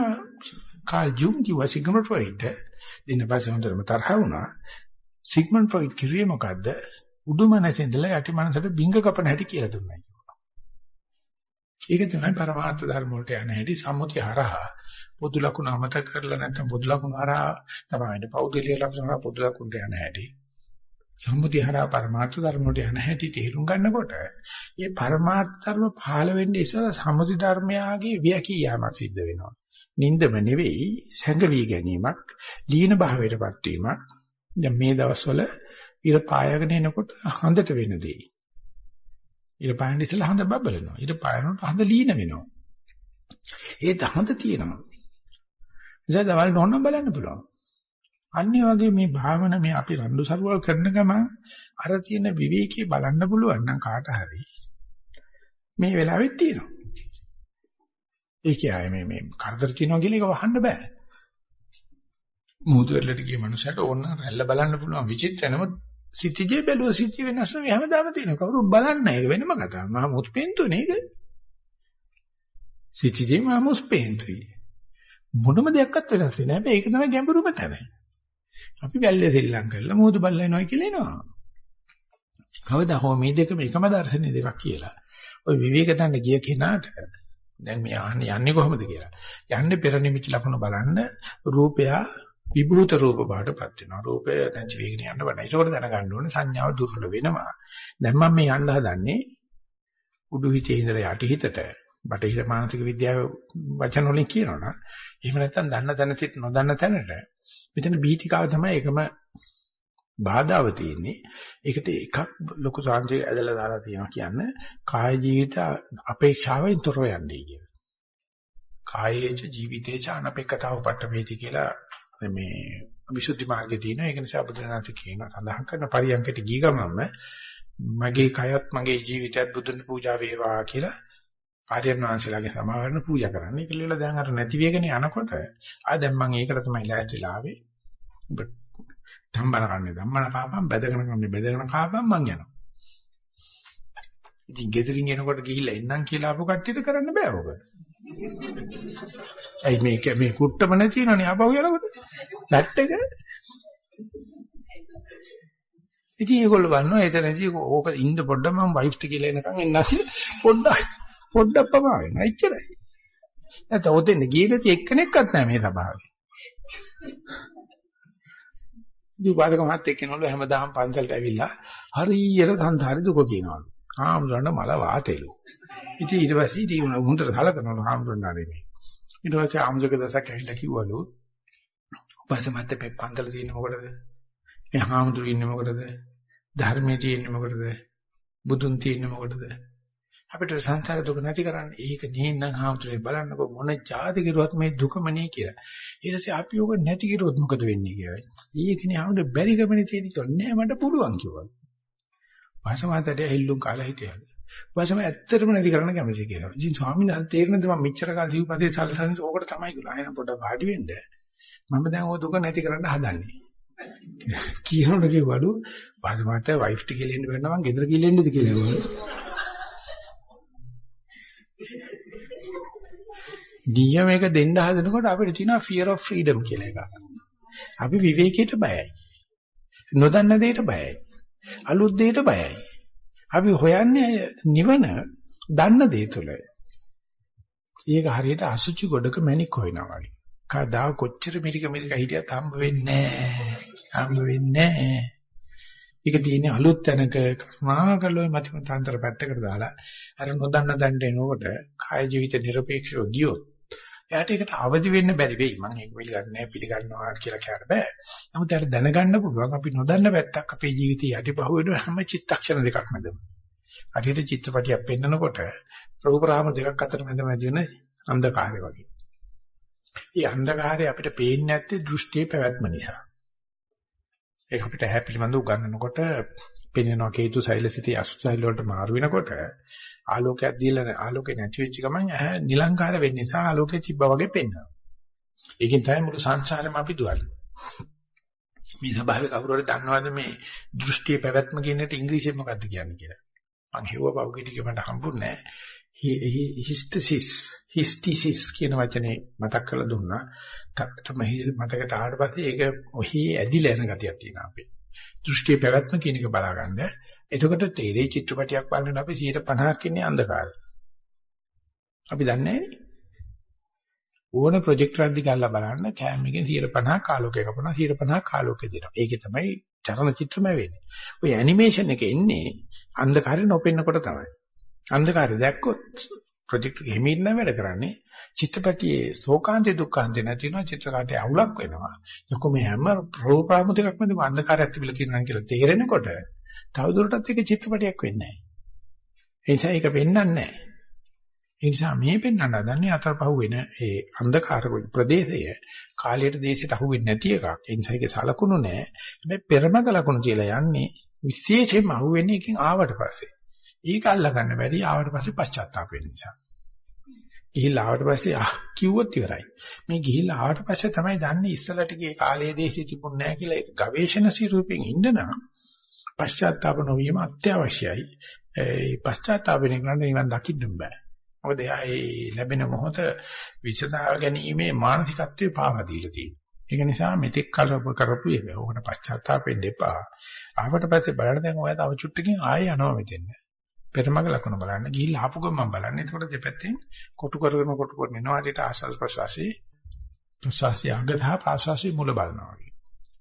කාල් ජුන් කිව්වා සිග්මන්ඩ් ෆ්‍රොයිඩ් දෙන්න පස්සේ හොඳටම තරහ වුණා. සිග්මන්ඩ් ෆ්‍රොයිඩ් කිව්වේ මොකද්ද? උඩුමනසේ ඉඳලා යටි මනසට බිංග කපන හැටි කියලා දුන්නා කිව්වා. ඒක තමයි පරමාර්ථ ධර්ම වලට යන හැටි සම්මුතිය හරහා පොදු ලකුණ අමතක කරලා නැත්නම් පොදු ලකුණ හරහා තමයි පෞද්ගලික ලක්ෂණ පොදු ලකුණට යන හැටි. සම්මුතිය හරහා පරමාර්ථ ධර්ම වලට යන හැටි තේරුම් ගන්නකොට මේ පරමාර්ථ ධර්ම පහළ වෙන්නේ ඉස්සර සම්මුති ධර්මයාගේ වියකී යාමක් සිද්ධ වෙනවා. නින්දම නෙවෙයි සැඟවි ගැනීමක් ලීන භාවයටපත් වීමක් දැන් මේ දවස්වල ඉර පායගෙන එනකොට හඳට වෙන දේ. ඉර පායන ඉස්සලා හඳ බබලනවා. ඉර පායනකොට හඳ ලීන වෙනවා. ඒ හඳ තියෙනවා. ඉතින් දවල් නොනම් බලන්න පුළුවන්. අනිත් වගේ මේ භාවන මේ අපි රණ්ඩු සරුවල් කරන ගමන් අර තියෙන විවේකී බලන්න පුළුවන් නම් කාට හරි මේ වෙලාවෙත් තියෙනවා. ඒකේ ආයේ මේ මේ කරදර තියනවා කියලා ඒක වහන්න බෑ. මුහුදු වෙලට ගිය මනුස්සයට ඕන රැල්ල බලන්න පුළුවන් විචිත්‍ර නමුත් සිටිජේ බැලුව සිටි වෙනස් නෙවෙයි හැමදාම තියෙන කවුරු බලන්න ඒක වෙනම කතාවක්. මහා මුස්පෙන්තුනේ ඒක. සිටිජේ මහා මුස්පෙන්තුයි. මොනම දෙයක්වත් වෙනස් වෙන්නේ නැහැ. ඒක තමයි ගැඹුරුම තැන. අපි වැල්ලේ සෙල්ලම් කරලා මුහුදු බලලා එනවා කියලා එනවා. කවදා හෝ මේ දෙකම එකම දර්ශනේ දෙකක් කියලා. ওই විවේක දන්න ගිය කෙනාට දැන් මේ අහන්නේ යන්නේ කොහොමද කියලා. යන්නේ පෙර නිමිති ලකුණු බලන්න රූපය විභූත රූප බාටපත් වෙනවා. රූපය නැති වෙගෙන යන්න බෑ. ඒකෝට දැනගන්න ඕනේ සංඥාව දුර්වල වෙනවා. දැන් මම මේ යන්න හදන්නේ උඩු හිතේ ඉඳලා යටි හිතට බටහිර මානසික විද්‍යාව වචන වලින් කියනවනම් එහෙම නැත්නම් දන්න තැන සිට නොදන්න තැනට මෙතන බීතිකාව තමයි එකම බාධාව තියෙන්නේ. ඒකට එකක් ලොකු සාංශය ඇදලා දාලා තියෙනවා කියන්නේ කාය ජීවිත අපේක්ෂාවෙන් තොරව යන්නේ කියලා. කායේච ජීවිතේච අනපේක්ෂතාව පට්ඨවේති කියලා මේ විසුද්ධි මාර්ගයේ තියෙනවා. ඒක නිසා බුදුරජාණන් කියන සඳහන් කරන පරියන්කට ගිය ගමන්ම මගේ කයත් මගේ ජීවිතයත් බුදුන් පූජා වේවා කියලා ආර්යයන් වහන්සේලාගේ සමාවරණ පූජා කරන්න. ඒක lill දැන් අර නැති වෙගෙන යනකොට ආ දැන් මම ඒකට තමයි ලෑස්තිලා ආවේ. ඔබ ධම්මන කන්නේ ධම්මන කාපම් බැදගෙන කන්නේ බැදගෙන කාපම් මං යනවා. ඉතින් ගෙදරින් එනකොට ගිහිල්ලා එන්නම් කියලා ආපු කට්ටියට කරන්න බෑ ඔබ. ඇයි මේක මේ කුට්ටම නැතිනනේ ආපහු යනකොට. නැට් එක. ඉතින් ඒගොල්ලෝ බලනවා එතනදී ඕක ඉන්න පොඩ්ඩක් මම වයිෆ්ට කියලා එනකන් එන්න පොඩ්ඩක් පොඩ්ඩක් පමා වෙනවා. එච්චරයි. නැත්නම් ඔතෙන් ගිය ගතිය එක්කෙනෙක්වත් නැහැ මේ සභාවේ. දීපාදක මහත් එක්කෙනවලු හැමදාම පන්සලට ඇවිල්ලා හරියට සංසාරේ දුක කියනවලු. ආම්රණ මල වාතේලු. ඉතින් ඊට පස්සේ ඉතින් උන්ට සලකනවලු ආම්රණ ආරෙමේ. ඊට පස්සේ ආම්සක දසක් ඇවිල්ලා කිව්වලු. උපස මත පන්සල තියෙන මොකටද? මේ හාමුදුරු ඉන්නේ මොකටද? ධර්මයේ තියෙන්නේ මොකටද? බුදුන් තියෙන්නේ මොකටද? අපිට සංසාර දුක නැති කරන්නේ. ඒක නිහින්නම් හාමුදුරේ බලන්නකො මොන જાති කිරුවත් මේ දුකම නේ කියලා. ඊට පස්සේ අපි ඕක නැති කිරුවොත් මොකද වෙන්නේ කියලා. ඊකෙනේ හාමුදුර බැරි ගමනේ තියෙන කිව්වා නෑ මට පුළුවන් කිව්වා. වාසමාතට හෙල්ලුම් කාලා හිටියා. වාසම ඇත්තටම නැති කරන්න කැමති කියලා. ඉතින් ස්වාමීන් වහන්සේ තේරෙනද මම මෙච්චර කාල දීපතේ සල්සන්නේ ඕකට තමයි කියලා. එහෙනම් පොඩ්ඩක් වාඩි වෙන්න. මම දැන් ඕක දුක නැති කරන්න හදන්නේ. කියනකොට කිව්වලු වාසමාතට වයිෆ්ට් කියලා ඉන්න බැන්නා මං ගෙදර කියලා ඉන්නද කියලා. නියමයක දෙන්න හදනකොට අපිට තියෙනවා fear of freedom කියලා එකක්. අපි විවේකයට බයයි. නොදන්න දෙයට බයයි. අලුත් දෙයට බයයි. අපි හොයන්නේ නිවන දන්න දේ තුළ. ඒක හරියට අසුචි ගොඩක මැණික් හොයනවා වගේ. කවදා කොච්චර මිරික මිරික හිටියත් හම්බ වෙන්නේ නැහැ. හම්බ වෙන්නේ නැහැ. ඒක තියෙන්නේ අලුත් තැනක කරුණාකරලා මතිමතාන්තර පැත්තකට දාලා අර නොදන්න දඬ එනකොට කාය ජීවිත নিরপেক্ষව ගියොත් එයාට ඒකට අවදි වෙන්න බැරි වෙයි මම ඒක පිළිගන්නේ පිළිගන්නවා කියලා කියන්න බෑ නමුත් එයාට දැනගන්න පුළුවන් අපි නොදන්න පැත්තක් අපේ ජීවිතය යටිපහුවෙන හැම චිත්තක්ෂණ දෙකක් මැදම අරියට චිත්‍රපටියක් පෙන්නකොට රූපරාම දෙකක් අතර මැද මැද වෙන අන්ධකාරය වගේ. මේ අන්ධකාරය අපිට පේන්නේ නැත්තේ දෘෂ්ටියේ පැවැත්ම නිසා. ඒක අපිට ඇහැ පිළිබඳව උගන්වනකොට පෙනෙනවා කේතු සෛල සිටි අසුසෛල වලට මාරු වෙනකොට ආලෝකයක් දීලා ආලෝකේ නැති වෙච්ච ගමන් ඇහැ නිලංකාර වෙන්න නිසා ආලෝකේ තිබ්බා වගේ පෙන්වනවා. ඒකෙන් තමයි මුළු සංසාරෙම අපි දුවන්නේ. මේ ස්වභාවය කවුරු හරි දන්නවද මේ දෘෂ්ටියේ පැවැත්ම කියන එකට ඉංග්‍රීසියෙන් මොකක්ද කියන්නේ කියලා? මම හෙව්ව පෞද්ගලික මට හම්බුනේ හිස්ටිසිස් හිස්ටිසිස් කියන වචනේ මතක් කරලා දුන්නා. තාත්තම මතකට ආවට පස්සේ ඒක ඔහි ඇදිලා යන ගතියක් තියෙනවා අපේ. දෘෂ්ටියේ පැවැත්ම කියන එක බලාගන්න. එතකොට තේරෙයි චිත්‍රපටයක් බලනකොට අපි 150ක් ඉන්නේ අන්ධකාරය. අපි දන්නේ ඕන ප්‍රොජෙක්ටර් එකක් දිගල්ලා බලන්න කැම් එකෙන් 150ක් ආලෝකය කපනවා 150ක් ආලෝකය දෙනවා. ඒකේ තමයි චලන චිත්‍රමය වෙන්නේ. ඔය ඇනිමේෂන් එක එන්නේ අන්ධකාරය නොපෙන්නකොට තමයි. අන්ධකාරය දැක්කොත් ප්‍රොජෙක්ට් එක හිමින් නම් වැඩ කරන්නේ චිත්‍රපටියේ ශෝකාන්තේ දුක්ඛාන්තේ නැතිනවා චිත්‍රකාරයේ අවුලක් වෙනවා. යකෝ මේ හැම රූපාම දෙකක් මැද අන්ධකාරයක් තිබිලා තියෙනවා කියලා තේරෙනකොට තවදුරටත් ඒක චිත්‍රපටයක් වෙන්නේ නැහැ. ඒ නිසා ඒක පෙන්වන්නේ නැහැ. ඒ නිසා මේ පෙන්වන්න හදන්නේ අතරපහුව වෙන ඒ අන්ධකාර ප්‍රදේශය කාලයට දේශයට අහු වෙන්නේ නැති එකක්. ඒ නිසා ඒකේ සලකුණු නැහැ. හැබැයි පෙරමග ලකුණු කියලා යන්නේ විශේෂයෙන්ම අහු වෙන්නේ එකෙන් ආවට පස්සේ. ඒක අල්ලගන්න බැරි ආවට පස්සේ පශ්චාත්තාප වෙන නිසා. ගිහිල්ලා ආවට පස්සේ ආ කිව්වොත් ඉවරයි. මේ ගිහිල්ලා ආවට පස්සේ තමයි දන්නේ ඉස්සලට ගියේ කාලයේ දේශේ තිබුණ නැහැ කියලා ඒක ගවේෂණ ස්වරූපයෙන් ඉන්න නම් පශ්චාත්තාප නොවීම අත්‍යවශ්‍යයි. ඒ පශ්චාත්තාප වෙන කෙනාට නිවන් දකින්න බෑ. මොකද එයා ඒ ලැබෙන මොහොත විසඳා ගැනීමේ මානසිකත්වයේ පාවා දීලා තියෙනවා. ඒක නිසා මෙතෙක් කරපු කරපු එක. ඕකට පශ්චාත්තාපෙන්න එපා. ආවට පස්සේ බලන්න දැන් ඔයා තව චුට්ටකින් ආයෙ යනවා මෙතෙන්. පෙරමග ලකුණ බලන්න. ගිහිල්ලා ආපු ගමන් බලන්න. එතකොට දෙපැත්තෙන් කොටු කරගෙන කොටු කරගෙන යනවා. ඊට ආශස් ප්‍රසවාසී ප්‍රසවාසය අග සහ ප්‍රාශ්වාසය මුල බලනවා වගේ.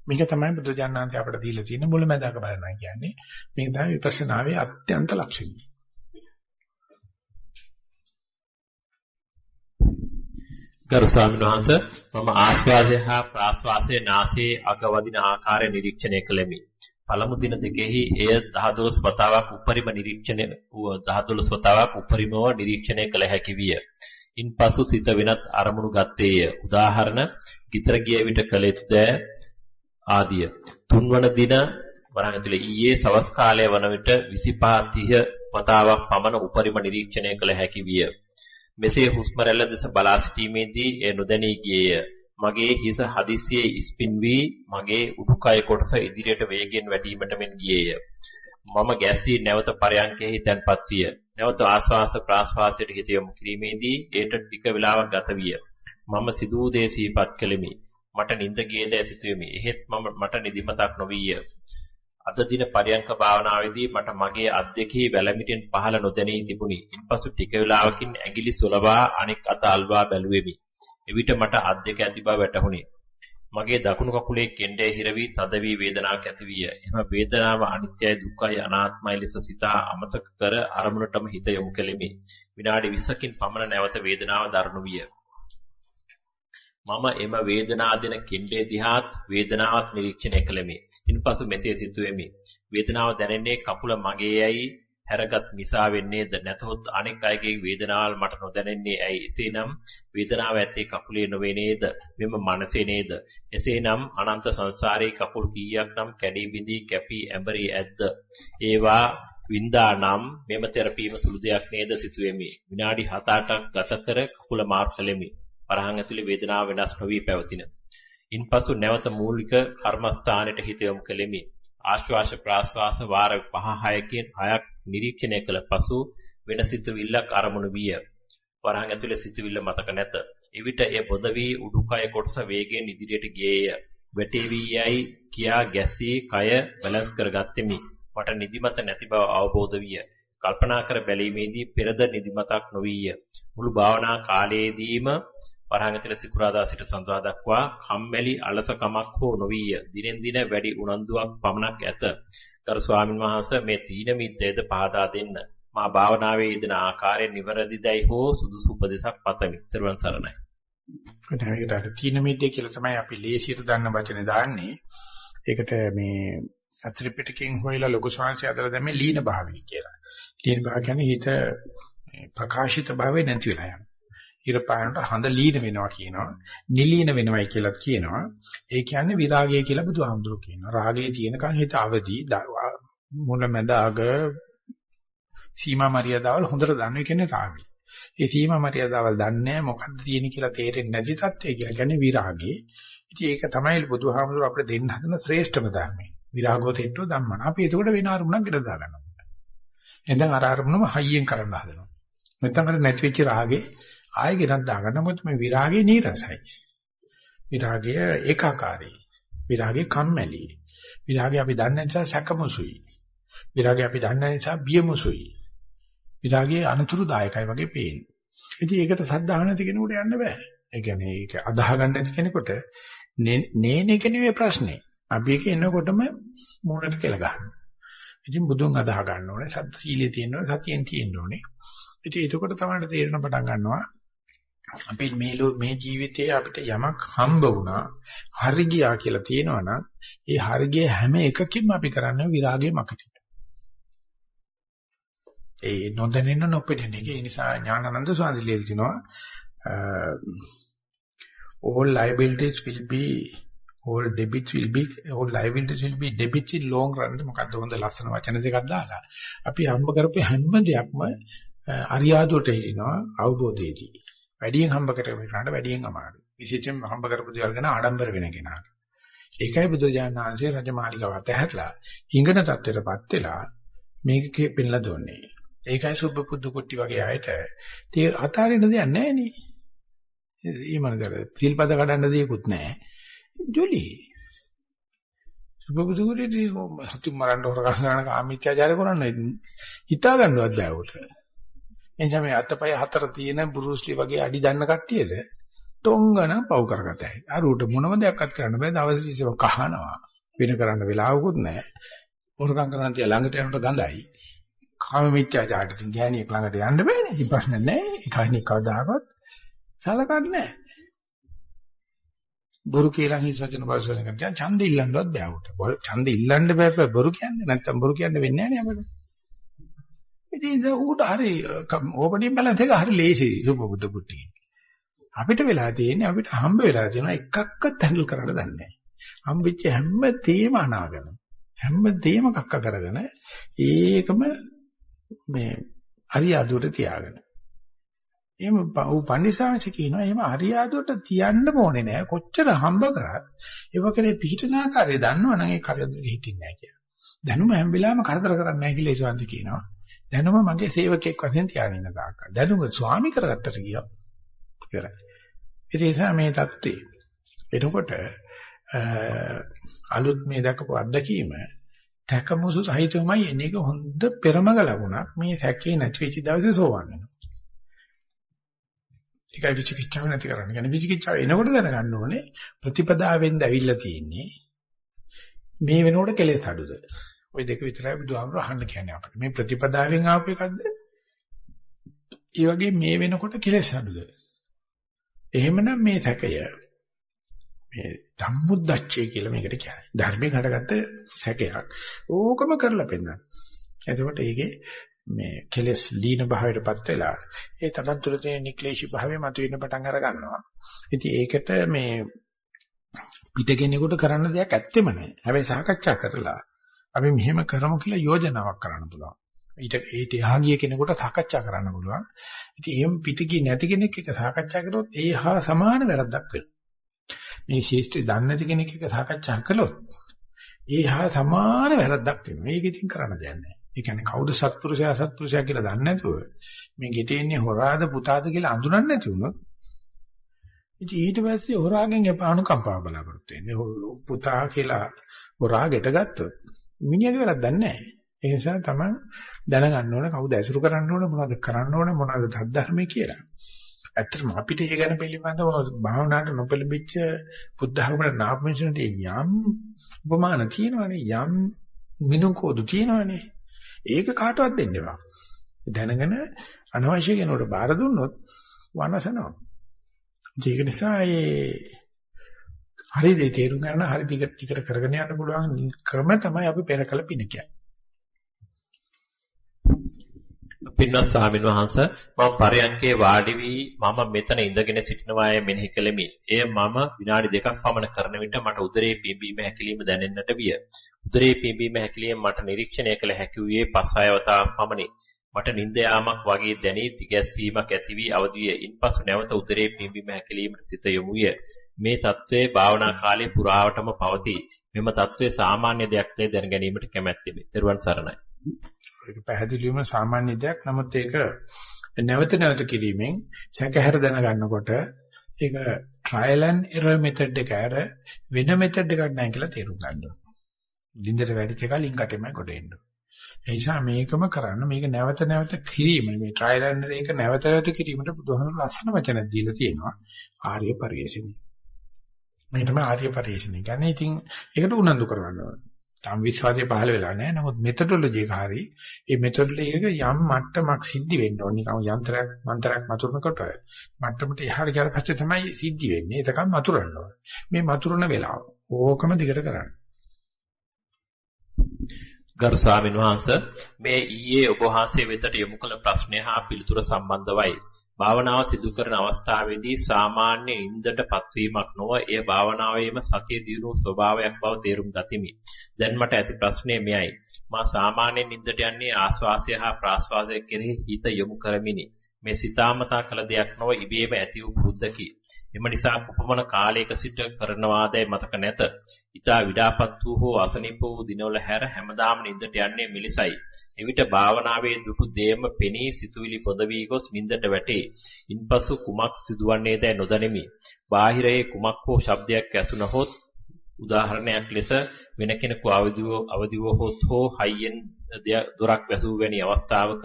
මේක තමයි බුදුජානනාන්තය අපිට දීලා තියෙන මුලැමැදක බලනවා කියන්නේ. මේක තමයි විපස්සනාවේ අත්‍යන්ත ලක්ෂණය. ගරු ස්වාමීන් වහන්සේ මම ආශ්වාසය හා ප්‍රාශ්වාසයේ නාසයේ අග වදින ආකාරය නිරීක්ෂණය කළෙමි. පළමු දින දෙකෙහි එය 10 වතාවක් උපරිම නිරීක්ෂණය 10 වතාවක් උපරිමව නිරීක්ෂණය කළ හැකි විය. ඉන්පසු සිත වෙනත් අරමුණු ගත්තේය. උදාහරණ ගිතර ගිය විට කළ යුතු දෑ ආදිය. තුන්වන දින වරහන් ඇතුලේ ඊයේ සවස් කාලය වන විට 25 30 වතාවක් පමණ උපරිම නිරීක්ෂණය කළ හැකි විය. මෙසේ හුස්ම රැල්ල දෙස බලා සිටීමේදී එය නොදැනී ගියේය. මගේ හිස හදිස්සියේ ඉස්පින් වී මගේ උඩුකය කොටස ඉදිරියට වේගෙන් වැඩිවීමට මෙන් ගියේය. මම ගැස්සී නැවත පරයන්කෙහි තැන්පත් විය. නැවත ආශ්වාස ප්‍රාශ්වාසයට හිත යොමු කිරීමේදී ඒට ටික වේලාවක් ගත විය. මම සිදු වූ දේ සිහිපත් කෙලිමි. මට නිින්ද ගියද සිතුවෙමි. එහෙත් මම මට නිදිමතක් නොවිය. අද දින පරයන්ක භාවනාවේදී මට මගේ අත් දෙකේ වැලමිටෙන් පහළ නොදැනී තිබුණි. ඉන්පසු ටික වේලාවකින් ඇඟිලි සොලවා අනෙක් අත අල්වා බැලුවෙමි. එවිට මට අත් දෙක ඇති බව වැටහුණි. මගේ දකුණු කකුලේ කෙන්ඩේ හිර වී තද වී වේදනාවක් ඇති විය. එම වේදනාව අනිත්‍යයි දුක්ඛයි අනාත්මයි ලෙස සිතා අමතක කර අරමුණටම හිත යොමු කෙලිමි. විනාඩි 20කින් පමණ නැවත වේදනාව දරණු විය. මම එම වේදනා දෙන කෙන්ඩේ දිහාත් වේදනාවත් නිරීක්ෂණය කළෙමි. ඉන්පසු මෙසේ සිතුවෙමි. වේදනාව දැනෙන්නේ කකුල මගේයයි හැරගත් නිසා වෙන්නේද නැතහොත් අනෙක් අයගේ වේදනාවල් මට නොදැනෙන්නේ ඇයි? එසේනම් වේදනාව ඇත්තේ කකුලේ නොවේ නේද? මෙම මනසේ නේද? එසේනම් අනන්ත සංසාරේ කකුල් කීයක් නම් කැඩී බිඳී කැපී ඇඹරී ඇද්ද? ඒවා වින්දා නම් මෙම තෙරපීම සුළු දෙයක් නේද සිතුවෙමි. විනාඩි 7-8ක් ගත කර කකුල මාර්කලෙමි වරහන් ඇතුලේ වේදනාව වෙනස් නොවි පැවතින. ඉන්පසු නැවත මූලික කර්මස්ථානයට හිත යොමු කෙලෙමි. ආශ්වාස ප්‍රාශ්වාස වාර 5-6කින් 6ක් නිරීක්ෂණය කළ පසු වෙන සිතුවිල්ලක් අරමුණු විය. වරහන් ඇතුලේ සිතුවිල්ල මතක නැත. එවිට එය පොද වී උඩුකය කොටස වේගයෙන් ඉදිරියට ගියේය. වැටේවි යයි කියා ගැසී කය බැලන්ස් කරගත්තෙමි. මට නිදිමත නැති බව අවබෝධ විය. කල්පනා කර බැලීමේදී පෙරද නිදිමතක් නොවිය. මුළු භාවනා කාලයේදීම වරහන් ඇතුළේ සිකුරාදා සිට සඳුදා දක්වා කම්මැලි අලසකමක් හෝ නොවිය. දිනෙන් දින වැඩි උනන්දුවක් පමණක් ඇත. ගරු ස්වාමින් වහන්සේ මේ තීන මිද්දේද පහදා දෙන්න. මා භාවනාවේ යෙදෙන ආකාරය නිවැරදිදයි හෝ සුදුසු උපදේශක් පතමි. ත්වන් සරණයි. ඒකට අර තීන මිද්දේ කියලා තමයි අපි ලේසියට දන්න වචනේ දාන්නේ. ඒකට මේ අත්‍රිපිටකෙන් හොයලා ලොකු ශාංශය අතර දැම්මේ ලීන භාවය කියලා. ලීන භාවය කියන්නේ හිත ප්‍රකාශිත භාවය නැති වෙලා යනවා. ඉර පානට හඳ ලීන වෙනවා කියනවා. නිලීන වෙනවයි කියලා කියනවා. ඒ කියන්නේ විරාගය කියලා බුදුහාමුදුරුවෝ කියනවා. රාගයේ තියෙනකන් හිත අවදි මුල මැද අග සීමා මරියදාවල් හොඳට දන්නවා කියන්නේ රාගය. ඒ සීමා මරියදාවල් දන්නේ මොකද්ද තියෙන කියලා තේරෙන්නේ නැති තත්ත්වය කියලා කියන්නේ විරාගය. ඉතින් ඒක තමයි බුදුහාමුදුරුවෝ අපිට දෙන්න හදන ශ්‍රේෂ්ඨම ධර්මය. විරාගෝ තෙට්ටෝ ධම්මන. අපි එතකොට වෙන අරමුණක් ගෙට දාගන්නවා. එතෙන් අර අරමුණම හයියෙන් කරන්න හදනවා. නැත්නම් අර නැති වෙච්ච රාගේ ආයෙ ගෙනත් දාගන්න. මොකද මේ විරාගේ නීරසයි. විරාගය ඒකාකාරී. විරාගය කම්මැලි. විරාගය අපි දන්නේ නිසා සැකමුසුයි. විරාගය අපි දන්නේ නිසා බියමුසුයි. විරාගය අනතුරුදායකයි වගේ පේන්නේ. ඉතින් ඒකට සද්ධාහ නැති කෙනෙකුට යන්න බෑ. ඒ කියන්නේ ඒක අදාහ ගන්න නැති කෙනෙකුට නේන එක නෙවෙයි ප්‍රශ්නේ. අපි එක එනකොටම මූණට කෙල ගන්නවා. ඉතින් බුදුන් අදාහ ගන්න ඕනේ, සත්‍ය සීලයේ තියෙන්න ඕනේ, සතියෙන් තියෙන්න ඕනේ. ඉතින් එතකොට තමයි තේරෙන පටන් ගන්නවා අපි මේ මේ ජීවිතයේ අපිට යමක් හම්බ වුණා හරි ගියා කියලා තියෙනවා නම් ඒ හරි ගිය හැම එකකින්ම අපි කරන්නේ විරාගයේ මකටිට. ඒ නොදැනෙන නොපෙනෙන එක. ඒ නිසා ඥානানন্দ සාන්දිලේ කියනවා all liabilities will be all debits will be all liabilities will be debits in long run. මොකද්ද හොඳ ලස්සන වචන දෙකක් දාලා. අපි හම්බ කරපු හැම දෙයක්ම අරියාදුවට හිනවා අවබෝධයේදී. වැඩියෙන් හම්බ කරගෙන වැඩියෙන් අමාරුයි. විශේෂයෙන්ම හම්බ කරපු දේවල් ගැන ආඩම්බර වෙන කෙනාට. ඒකයි බුදුජානක ආංශේ රජමාලිගාව අතහැරලා හිඟන තත්ත්වයටපත් වෙලා මේක පෙන්ලා දුන්නේ. ඒකයි සුබ පුදු කුට්ටි වගේ අයට තේ අතාරින්න දෙයක් නැහැ නේ. ඒ මනදර තිල්පද කඩන්න දෙයක්වත් නැහැ. ජොලි. සුබ පුදු කුට්ටි හතු මරන්න හොරගන්න ගන්න කාමීත්‍යාචාර කරන්න හිතා ගන්නවත් බෑ උට. එනිසා මේ අතපය හතර තියෙන බෲස්ලි වගේ අඩි දන්න කට්ටියද ටොංගන පව් කරගතයි. අරුට මොනම දෙයක්වත් කරන්න බෑ. දවස් 20 කහනවා. වෙන කරන්න වෙලාවකුත් නැහැ. හොරකම් කරන් තියා ළඟට යනකොට ගඳයි. කාම මිත්‍යාචාරට ඉතින් ගෑණියෙක් ළඟට යන්න බෑනේ. ඉතින් ප්‍රශ්න නැහැ. ඒ කන්නේ කවදාකවත් සලකන්නේ නැහැ. බොරු කියලා හිස් වචන බසවල කරා. ඡන්ද ඉල්ලන්නවත් බෑ උට. ඡන්ද ඉල්ලන්න බෑ බොරු කියන්නේ. නැත්තම් බොරු කියන්න වෙන්නේ නැහැ නේ අපිට. ඉතින් ඌට හරි ඕපනින් බැලන්ස් එක හරි ලේසි සුබබුද්ධ කුට්ටි. අපිට වෙලා තියෙන්නේ අපිට හම්බ වෙලා තියෙනවා එකක්වත් හැන්ඩල් කරන්න දන්නේ නැහැ. හම්බෙච්ච හැම තේම අනාගෙන හැම තේම කක්ක කරගෙන ඒකම මේ හරියාදුවට තියාගෙන. එහෙම ඌ පන්දිසාංශ කියනවා එහෙම හරියාදුවට තියන්න ඕනේ නෑ කොච්චර හම්බ කරත් ඒව කරේ පිහිටන ආකාරය දන්නවනම් ඒ කරදරෙ හිටින්නේ නෑ කියලා. දැනුම හැම වෙලාවෙම කරදර කරන්නේ නෑ කියලා ඒසවන්ති කියනවා. දැනුම මගේ සේවකෙක් වශයෙන් තියාගෙන ඉන්න තාක්කල්. දැනුම ස්වාමි කරගත්තට ගියා. ඉවරයි. ඒ නිසා මේ தත්ත්වේ එතකොට අලුත් මේ දක්වපු අත්දැකීම තකමුසු සහිතවමයි එන්නේ ඒක හොඳ පෙරමග ලැබුණා. මේ සැකේ නැති වෙච්ච දවසේ සෝවන් වෙනවා. ඒකයි විචිකිච්ඡාව නැති කරන්නේ. يعني විචිකිච්ඡාව එනකොට දැනගන්න ඕනේ ප්‍රතිපදාවෙන්ද ඇවිල්ලා තියෙන්නේ. මේ වෙනකොට කෙලෙස් අඩුද? ওই දෙක විතරයි බුදුහාමුදුර අහන්න කියන්නේ අපිට. මේ ප්‍රතිපදාවෙන් ආපු එකක්ද? ඒ වගේ මේ වෙනකොට කෙලෙස් අඩුද? එහෙමනම් මේ සැකය මේ ධම්මුද්දච්චය කියලා මේකට කියන්නේ. ධර්මයෙන් හටගත්ත සැකයක්. ඕකම කරලා පෙන්නන්න. එතකොට ඒකේ මේ කෙලස් ලීන භාවයටපත් වෙලා ඒ තමන් තුළ තියෙන නික්ලේශී භාවය මතුවෙන්න පටන් අර ගන්නවා. ඉතින් ඒකට මේ පිටගෙනෙකුට කරන්න දෙයක් ඇත්තෙම නැහැ. හැබැයි සාකච්ඡා කරලා අපි මෙහෙම කරමු කියලා යෝජනාවක් කරන්න පුළුවන්. ඊට ඊට එහා ගිය කෙනෙකුට සාකච්ඡා කරන්න පුළුවන්. ඉතින් එහෙම පිටිගිය නැති කෙනෙක් එක්ක සාකච්ඡා කරොත් ඒ හා සමාන වැරද්දක් වෙනවා. මේ ශේෂ්ත්‍රය දන්නේ නැති කෙනෙක් එක්ක සාකච්ඡා කළොත් ඒ හා සමාන වැරද්දක් වෙනවා. මේක ඉතින් කරන්න දෙයක් නැහැ. ඒ කියන්නේ කවුද සත්පුරුෂයා සත්පුරුෂයා කියලා දන්නේ නැතුව මේ ගෙටේ ඉන්නේ හොරාද පුතාද කියලා අඳුරන්නේ නැති වුණොත් ඉතින් ඊට පස්සේ හොරාගෙන් එපා අනුකම්පාව බලාපොරොත්තු වෙන්නේ. පුතා කියලා හොරා ගෙට ගත්තොත් මිනිහගේ වැරද්දක් නැහැ. ඒ නිසා තමයි දැනගන්න ඕනේ කවුද ඇසුරු කරන්න ඕනේ මොනවද කරන්න ඕනේ මොනවද ධර්මයේ කියලා. ඇත්තටම අපිට ඒ ගැන පිළිබඳව භාවනාවට නොපෙළඹිච්ච බුද්ධ ධර්මයට නාපමිෂනට යම් උපමාන තියෙනවනේ යම් මිනුකෝදු තියෙනවනේ. ඒක කාටවත් දෙන්න එපා. දැනගෙන අනවශ්‍ය කෙනෙකුට බාර දුන්නොත් වනසනවා. ඒක නිසා ඒ හරි දේ තේරුම් ගන්න හරි ටික ටිකට කරගෙන යන්න පුළුවන් ක්‍රම තමයි අපි පෙර කළ පින කියන්නේ. පින්වත් ස්වාමීන් වහන්ස මම පරයන්කේ වාඩි වී මම මෙතන ඉඳගෙන සිටිනවාය මෙනෙහි කෙලෙමි. එය මම විනාඩි දෙකක් පමණ කරන විට මට උදරයේ පිම්බීම හැකිලිම දැනෙන්නට විය. උදරයේ පිම්බීම හැකිලිම මට නිරීක්ෂණය කළ හැකි වූයේ පස් ආයවතාවක් පමණි. මට නිින්ද යාමක් වගේ දැනී තිගැස්සීමක් ඇති වී අවදි විය. ඉන්පසු නැවත උදරයේ පිම්බීම හැකිලිමට සිත යොමු විය. මේ தત્ත්වයේ භාවනා කාලයේ පුරාවටම පවතී. මෙම தત્ත්වය සාමාන්‍ය දෙයක් තේ දැන ගැනීමට කැමැත්තෙමි. ත්වන් සරණයි. ඒක පැහැදිලිවම සාමාන්‍ය දෙයක්. නමුත් ඒක නැවත නැවත කිරීමෙන් සැකහැර දැනගන්නකොට ඒක trial and error method එක ඇර වෙන method එකක් නැහැ කියලා තේරුම් ගන්න ඕනේ. දින්දට වැඩිච්ච එක ලින්කටෙමයි කොට එන්නේ. ඒ නිසා මේකම කරන්න මේක නැවත නැවත කිරීම මේ ට්‍රයිල් එක නැවත නැවත කිරීමට බුදුහාම ලස්සන වචන දීලා තියෙනවා ආර්ය පරිශීලනය. මේ තමයි ආර්ය පරිශ්‍රණය. කියන්නේ ඉතින් ඒකට උනන්දු කරවන්න ඕනේ. තාම විශ්වාසය පහළ වෙලා නැහැ. නමුත් මෙතඩොලොජි එක හරි. මේ මෙතඩොලොජි එක යම් මට්ටමක් සිද්ධ වෙන්න ඕනේ. නිකන් යන්ත්‍රයක් මන්ත්‍රයක් මතුරනකොට මට්ටමට එහාට ගියාට පස්සේ තමයි සිද්ධ වෙන්නේ. ඒකම මතුරන්න ඕනේ. මේ මතුරන වෙලාව. ඕකම දිගට කරන්න. ගරු ස්වාමීන් වහන්සේ මේ ඊයේ ඔබ වහන්සේ වෙතට යොමු කළ ප්‍රශ්නය හා පිළිතුර සම්බන්ධවයි. භාවනාව සිදු කරන අවස්ථාවේදී සාමාන්‍ය ඉන්දට පත්වීමක් නොව එය භාවනාවේම සතිය දිනු ස්වභාවයක් බව තේරුම් ගතිමි. දැන් මට ඇති ප්‍රශ්නේ මෙයයි. මා සාමාන්‍යයෙන් නිින්දට යන්නේ ආස්වාසය හා ප්‍රාස්වාසය කෙරෙහි හිත යොමු කරමිනි. මේ සිතාමතා කළ දෙයක් නොව ඉබේම ඇති වූ බුද්ධකි. එම නිසා කොපමණ කාලයක සිට කරනවාදයි මතක නැත. ඊතා විඩාපත් වූ හෝ අසනීප වූ දිනවල හැර හැමදාම නිින්දට යන්නේ මිලිසයි. එවිට භාවනාවේ දුටු දේම පෙනී සිතුවිලි පොද වී ගොස් නිින්දට වැටේ. ඉන්පසු කුමක් සිදුවන්නේදයි නොදැනෙමි. බාහිරයේ කුමක් හෝ ශබ්දයක් ඇසුනහොත් උදාහරණයක් ලෙස වෙන කෙනෙකු අවදිව අවදිව හොත් හෝ හයියෙන් දොරක් වැසූ වැනි අවස්ථාවක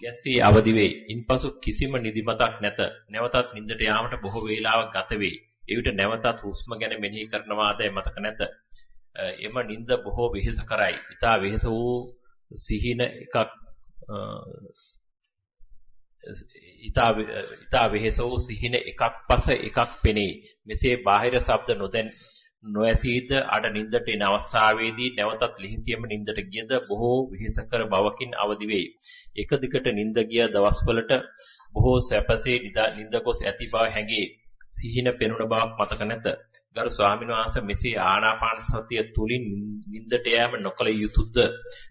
ගැස්සී අවදි වේ. ඉන්පසු කිසිම නිදිමතක් නැත. නැවතත් නිින්දට යාමට බොහෝ වේලාවක් ගත වේ. එවිට නැවතත් හුස්ම ගැන මෙනෙහි කරනවාදයි මතක නැත. එම නිින්ද බොහෝ වෙහෙස කරයි. ඊට වෙහෙස වූ සිහින එකක් ඊතා ඊතා වෙහෙස වූ සිහින එකක් පස එකක් පෙනේ. මෙසේ බාහිර ශබ්ද නොදැන් නොඇසීද අඩ නින්දට එන අවස්ථාවේදී නැවතත් ලිහිසියම නින්දට ගියද බොහෝ වෙහෙසකර බවකින් අවදි වේ. එක දිගට නින්ද ගිය දවස්වලට බොහෝ සැපසේ නින්ද ගොස් ඇති බව හැඟේ. සිහින පෙනුන බවක් මතක නැත. ගරු ස්වාමීන් වහන්සේ මෙසේ ආනාපාන සතිය තුලින් නින්දට යෑම නොකළ යුතුයද?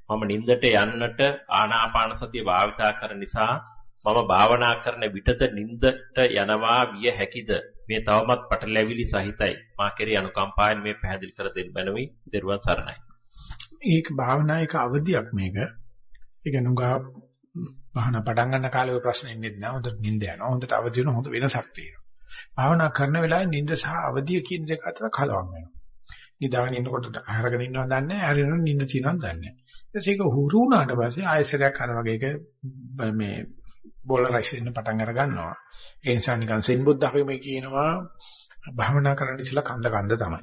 මම නින්දට යන්නට ආනාපාන සතිය භාවිතා කරන නිසා මම භාවනා කරන විටද නින්දට යනවා විය හැකිද? මේ තවමත් පටලැවිලි සහිතයි. මා කෙරේ අනුකම්පාවෙන් මේ පැහැදිලි කර දෙන්න බැනවි. දරුවන් සරණයි. ඒක භාවනායක අවධියක් මේක. ඒක නුගා භාවනා පටන් ගන්න කාලේ ඔය ප්‍රශ්නේ ඉන්නේ නැහැ. හොඳට නිින්ද යනවා. හොඳට අවදි වෙන හොඳ වෙනසක් තියෙනවා. භාවනා කරන වෙලාවේ නිින්ද සහ අවදිය කියන දෙක අතර කලවම් වෙනවා. නිදාගෙන ඉන්නකොට අහරගෙන ඉන්නවද දන්නේ නැහැ. හරිනොත් නිින්ද තියෙනවද දන්නේ නැහැ. ඊට පස්සේ ඒක හුරු වුණාට පස්සේ ආයෙසරයක් අර වගේ එක මේ බෝලරයිස් වෙන්න පටන් අර ගන්නවා. ඒ නිසා නිකන් සෙන් බුද්ධ학මේ කියනවා භාවනා කරන්න ඉස්සලා කන්ද කන්ද තමයි.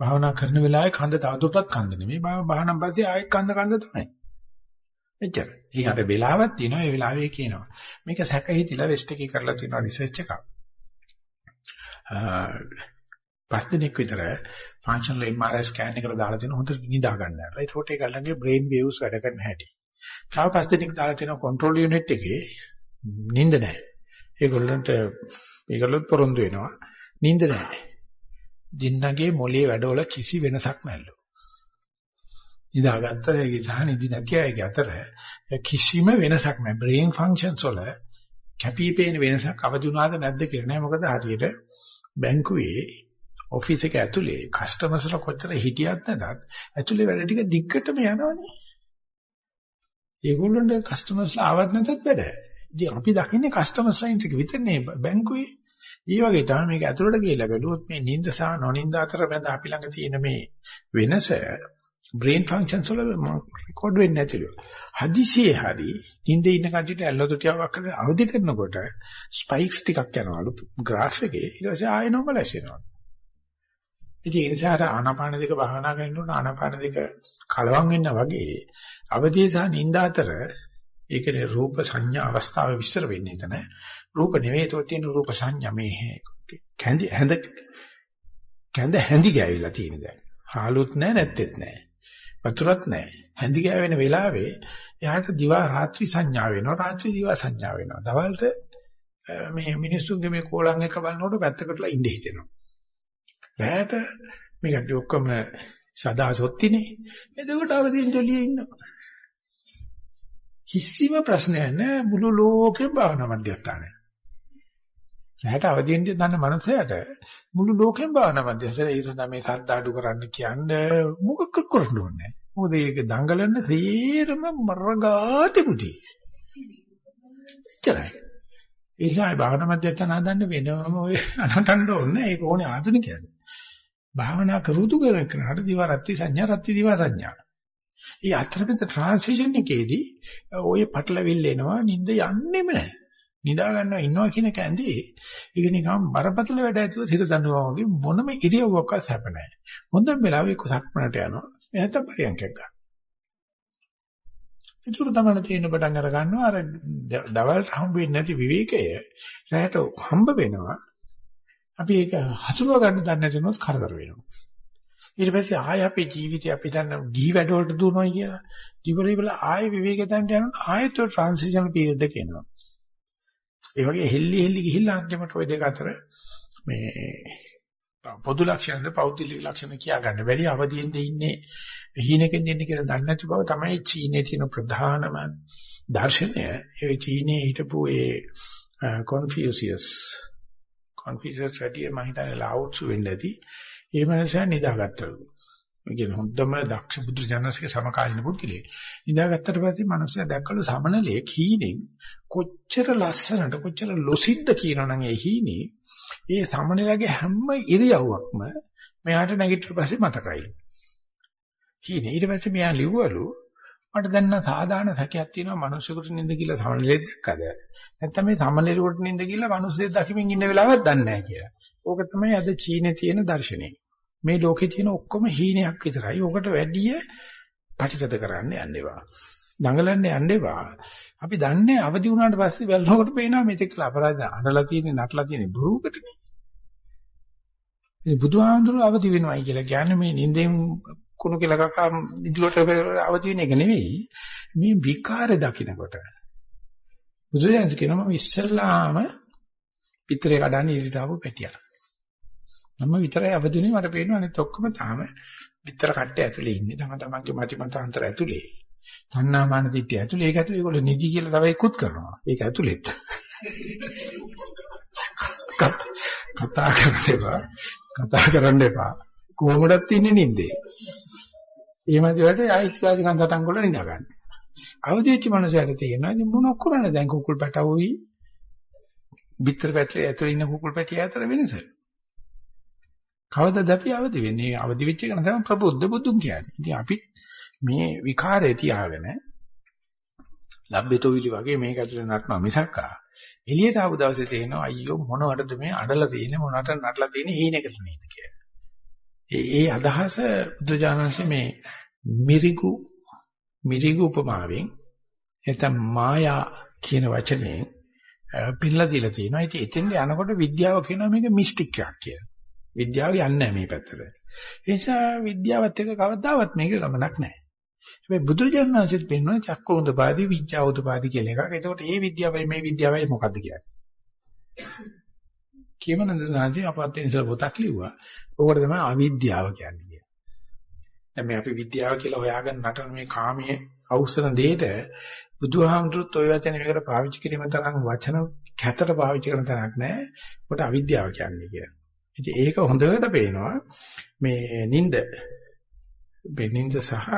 භාවනා කරන වෙලාවේ කන්ද තවදුරටත් කන්ද නෙමෙයි. භාවනා පස්සේ ආයෙත් කන්ද කන්ද තමයි. එච්චර. ඊකට වෙලාවක් තියෙනවා. ඒ වෙලාවේ කියනවා. මේක සැක හිතිලා වෙස්ට් එකේ කරලා තියෙනවා රිසර්ච් එකක්. පස් දිනක් විතර ෆන්ක්ෂනල් MRI ස්කෑන් එකකට දාලා තියෙන හොඳට නිදා ගන්න. ඒකට ඒක ළඟේ බ්‍රේන් වේව්ස් වැඩ කරන හැටි. තව පස් දිනක් දාලා තියෙන කන්ට්‍රෝල් යුනිට් එකේ නිින්ද නැහැ. ඒගොල්ලන්ට ඒගොල්ලොත් පොරොන්දු වෙනවා. නිින්ද නැහැ. දින්නගේ මොලේ වැඩවල කිසි වෙනසක් නැල්ලු. නිදාගත්ත ඒ සහ නිදි නැති අයගේ අතර කිසිම වෙනසක් නැහැ. බ්‍රේන් ෆන්ක්ෂන්ස් වල කැපිපේන වෙනසක් අවදි වුණාද නැද්ද කියලා නෑ. මොකද හරියට බැංකුවේ ඔෆිස් එක ඇතුලේ කස්ටමර්ස්ලා කොච්චර හිටියත් නැතත් ඇතුලේ වැඩ ටික දිග්ගටම යනවනේ. ඒගොල්ලන්ට කස්ටමර්ස්ලා ආවත් නැතත් වැඩ. ඉතින් අපි දකින්නේ කස්ටමර් සයින්ස් එක විතරනේ බැංකුවේ. ඒ වගේ තමයි මේක ඇතුළට ගිහිල්ලා බැලුවොත් මේ නිින්ද සහ නොනිින්ද අතර මැද අපි ළඟ තියෙන මේ වෙනස බ්‍රේන් ෆන්ක්ෂන්ස් වල රෙකෝඩ් වෙන්නේ නැතිලු. හදිසියේ හරි නිින්දේ ඉන්න කට්ටියට ඇල්ලොත් ටිකක් කරලා අවදි කරනකොට ස්පයික්ස් ටිකක් යනවලු graph එකේ. ඊට පස්සේ ආයෙ normalize වෙනවා. ඉතින් ඒ නිසා අර ආනාපාන දෙක භාවනා කරනකොට ආනාපාන දෙක කලවම් වෙන්න වගේ අවදි සහ නිින්ද අතර ඒකනේ රූප සංඥා අවස්ථාව විස්තර වෙන්නේ එතන. රූප නෙවෙයි ඒතකොට තියෙන රූප සංඥා මේ කැඳි හැඳ කැඳ හැඳි ගෑවිලා තියෙන දැන්. හාලුත් නැහැ නැත්තේත් නැහැ. වතුරත් නැහැ. හැඳි ගෑවෙන වෙලාවේ එයාට දිවා රාත්‍රී සංඥා වෙනවා. රාත්‍රී දිවා සංඥා වෙනවා. දවල්ට මේ මිනිස්සුන්ගේ මේ කෝලම් එක බලනකොට පැත්තකටලා ඉඳ හිතෙනවා. රැයට මේකට ඔක්කොම සදා සොත්තිනේ. එතකොට අවදීන් ජොලියේ ඉන්නවා. කිසිම ප්‍රශ්නයක් නැහැ මුළු ලෝකෙම භාවනා මධ්‍යස්ථානය. නැහැට අවදීන් දන්න මනුස්සයට මුළු ලෝකෙම භාවනා මධ්‍යස්ථානය. ඒ සඳහා මේ සද්ද අඩු කරන්න කියන්නේ මොකක් කරන්න ඕනේ. මොකද ඒක දඟලන සේරම මරගාති බුදි. එච්චරයි. ඒ නිසා භාවනා මධ්‍යස්ථාන හදන්න වෙනම ඔය අනටන්න ඕනේ. ඒක ඕනේ ආධුනිකයන්. භාවනා කරුතු කරන කෙනාට දිවා රත්ති සංඥා රත්ති දිවා සංඥා. ඒ අතරමැද ට්‍රාන්සිෂන් එකේදී ඔය පටලවිල්ල එනවා නිින්ද යන්නෙම නැහැ. නිදා ගන්නවා ඉන්නවා කියන කැඳේ ඒක නිකන් බරපතල වැඩ ඇතුව සිත දඬුවා වගේ මොනම ඉරියව්වක්වත් හැප නැහැ. හොඳම වෙලාවෙ කුසක්මනට යනවා. එහත පරියන්කයක් ගන්න. ඒක තමයි තියෙන පටන් අර ගන්නවා අර දවල්ට හම්බ වෙන්නේ නැති විවේකය රැයට හම්බ වෙනවා. අපි ඒක හසුරුව ගන්න දන්නේ නැතිනොත් කරදර වෙනවා. ඊට පස්සේ ආය අපේ ජීවිතය අපි දන්න ගිහි වැඩවලට දුවනවා කියලා. ජීවිතේ වල ආය විවේකයන්ට යනකොට ආයෙත් ට්‍රාන්සිෂන් පීරියඩ් එක එනවා. ඒ වගේ හෙල්ලි හෙල්ලි ගිහිල්ලා අන්තිමට ওই දෙක අතර මේ පොදු ලක්ෂණද පෞද්ගලික ලක්ෂණ කියා ගන්න බැරි අවදීෙන්ද ඉන්නේ හීනකින් ඉන්නේ කියලා දන්නේ නැති බව තමයි චීනයේ තියෙන ප්‍රධානම දර්ශනය. ඒ චීනයේ හිටපු ඒ කොන්ෆියුසියස් කොන්ෆියුසියස් රැඩිය මම හිතන්නේ ලාවුට්සු වෙන්නේ නැති ඒ මනුස්සයා නිදාගත්තලු. ඒ කියන්නේ හොඳම දක්ෂ බුදු ජානසික සමකාලීන පුද්ගලයෙක්. නිදාගත්තට පස්සේ මනුස්සයා දැක්කලු සමනලේ කීනෙන් කොච්චර ලස්සනට කොච්චර ලොසිද්ද කියනවනම් ඒ හීනේ ඒ සමනලගේ හැම ඉරියව්වක්ම මෙයාට නැගිටිට පස්සේ මතකයි. හීනේ ඊට පස්සේ මෙයා ලිව්වලු මට දැන් නම් සාධාරණ සැකයක් තියෙනවා මිනිස්සුන්ට නිඳ කියලා සමනලෙක් දැක්කද? නැත්නම් මේ සමනලෙකට නිඳ කියලා මිනිස්සුෙක් දකිමින් ඉන්න වෙලාවක් දන්නේ නැහැ කියලා. ඕක තමයි අද චීනේ තියෙන දර්ශනය. මේ ලෝකේ තියෙන ඔක්කොම හීනයක් විතරයි. ඕකට වැඩිය පටිගත කරන්න යන්න එපා. දඟලන්න යන්න එපා. අපි දන්නේ අවදි වුණාට පස්සේ බැලනකොට පේනවා මේක කියලා අපරාධ අඬලා තියෙන්නේ නටලා තියෙන්නේ බොරුවකටනේ. මේ බුදුහාමුදුරුවෝ අවදි වෙනවයි කියලා කියන්නේ මේ නිින්දෙන් කුණු කියලා කකා ඉදිලට අවදි වෙන එක නෙවෙයි. මේ විකාර දකින්නකොට. බුදුරජාණන් කියනවා මම ඉස්සල්ලාම පිටරේ කඩන්නේ ඉරිතාවු පැටියක්. මම විතරයි අවදිනේ මට පේනවා අනිත් ඔක්කොම තාම විතර කට්ටේ ඇතුලේ ඉන්නේ. තම තමන්ගේ මතිමතාන්තර ඇතුලේ. තණ්හා මාන දිට්ඨිය ඇතුලේ ඒක ඇතුලේ ඒගොල්ලෝ නිදි කියලා තව එක්කුත් කරනවා. ඒක ඇතුලෙත්. කතා කරන්න එපා. කතා කරන්න එපා. කොහොමදත් ඉන්නේ නින්දේ. එහෙම ඉතිවට ආයිත්කාසිකන් සටන් වල නිදා ගන්න. අවදි වෙච්ච මනුස්සයට තේරෙනවා ඉතින් මොනක් කරන්නේ දැන් කුකුල් පැටවුයි පිටර පැටලේ ඇතුලේ ඉන්න කුකුල් පැටිය අතර වෙනස. කවදාද අපි අවදි වෙන්නේ? අවදි වෙච්ච එක තමයි ප්‍රබුද්ධ බුදුන් කියන්නේ. ඉතින් අපි මේ විකාරේ තියාගෙන ලබ්බේතෝවිලි වගේ මේක ඇතුලේ නටනවා මිසක්කා එළියට ආපු දවසේ තේනවා අයියෝ මොනවටද මේ අඬලා තියෙන්නේ මොනවට නටලා තියෙන්නේ හීනෙකට නේද කියලා. ඒ ඒ අදහස බුදුජානන්සේ මේ මිරිගු මිරිගු උපමාවෙන් එතන මායා කියන වචනේ පිළිලා දීලා තියෙනවා. ඉතින් එතෙන්ට යනකොට විද්‍යාව කියනවා මේක මිස්ටික් එකක් කියලා. විද්‍යාව යන්නේ නැහැ මේ පැත්තට. ඒ නිසා විද්‍යාවත් එක්ක කවදාවත් මේක ගමනක් නැහැ. හැබැයි බුදුරජාණන්සෙත් පෙන්වන චක්කෝඳපාදී විඥාෝදපාදී කියලා එකක්. එතකොට මේ විද්‍යාවයි මේ විද්‍යාවයි මොකද්ද කියන්නේ? කියමනන්ද සාංශි අපත් ඉස්සර පොතක් ලිව්වා. ඕකට තමයි අවිද්‍යාව කියන්නේ කියන්නේ. දැන් මේ අපි විද්‍යාව කියලා හොයාගෙන නටන මේ කාමයේ අවශ්‍යන දෙයට බුදුහාමුදුරුත් ওই වචන මේකට පාවිච්චි කිරීම තරම් වචන කැතට පාවිච්චි කරන තරක් නැහැ. ඒකට අවිද්‍යාව කියන්නේ කියලා. ඉතින් ඒක හොඳට පේනවා මේ නිନ୍ଦ බෙනින්ද සහ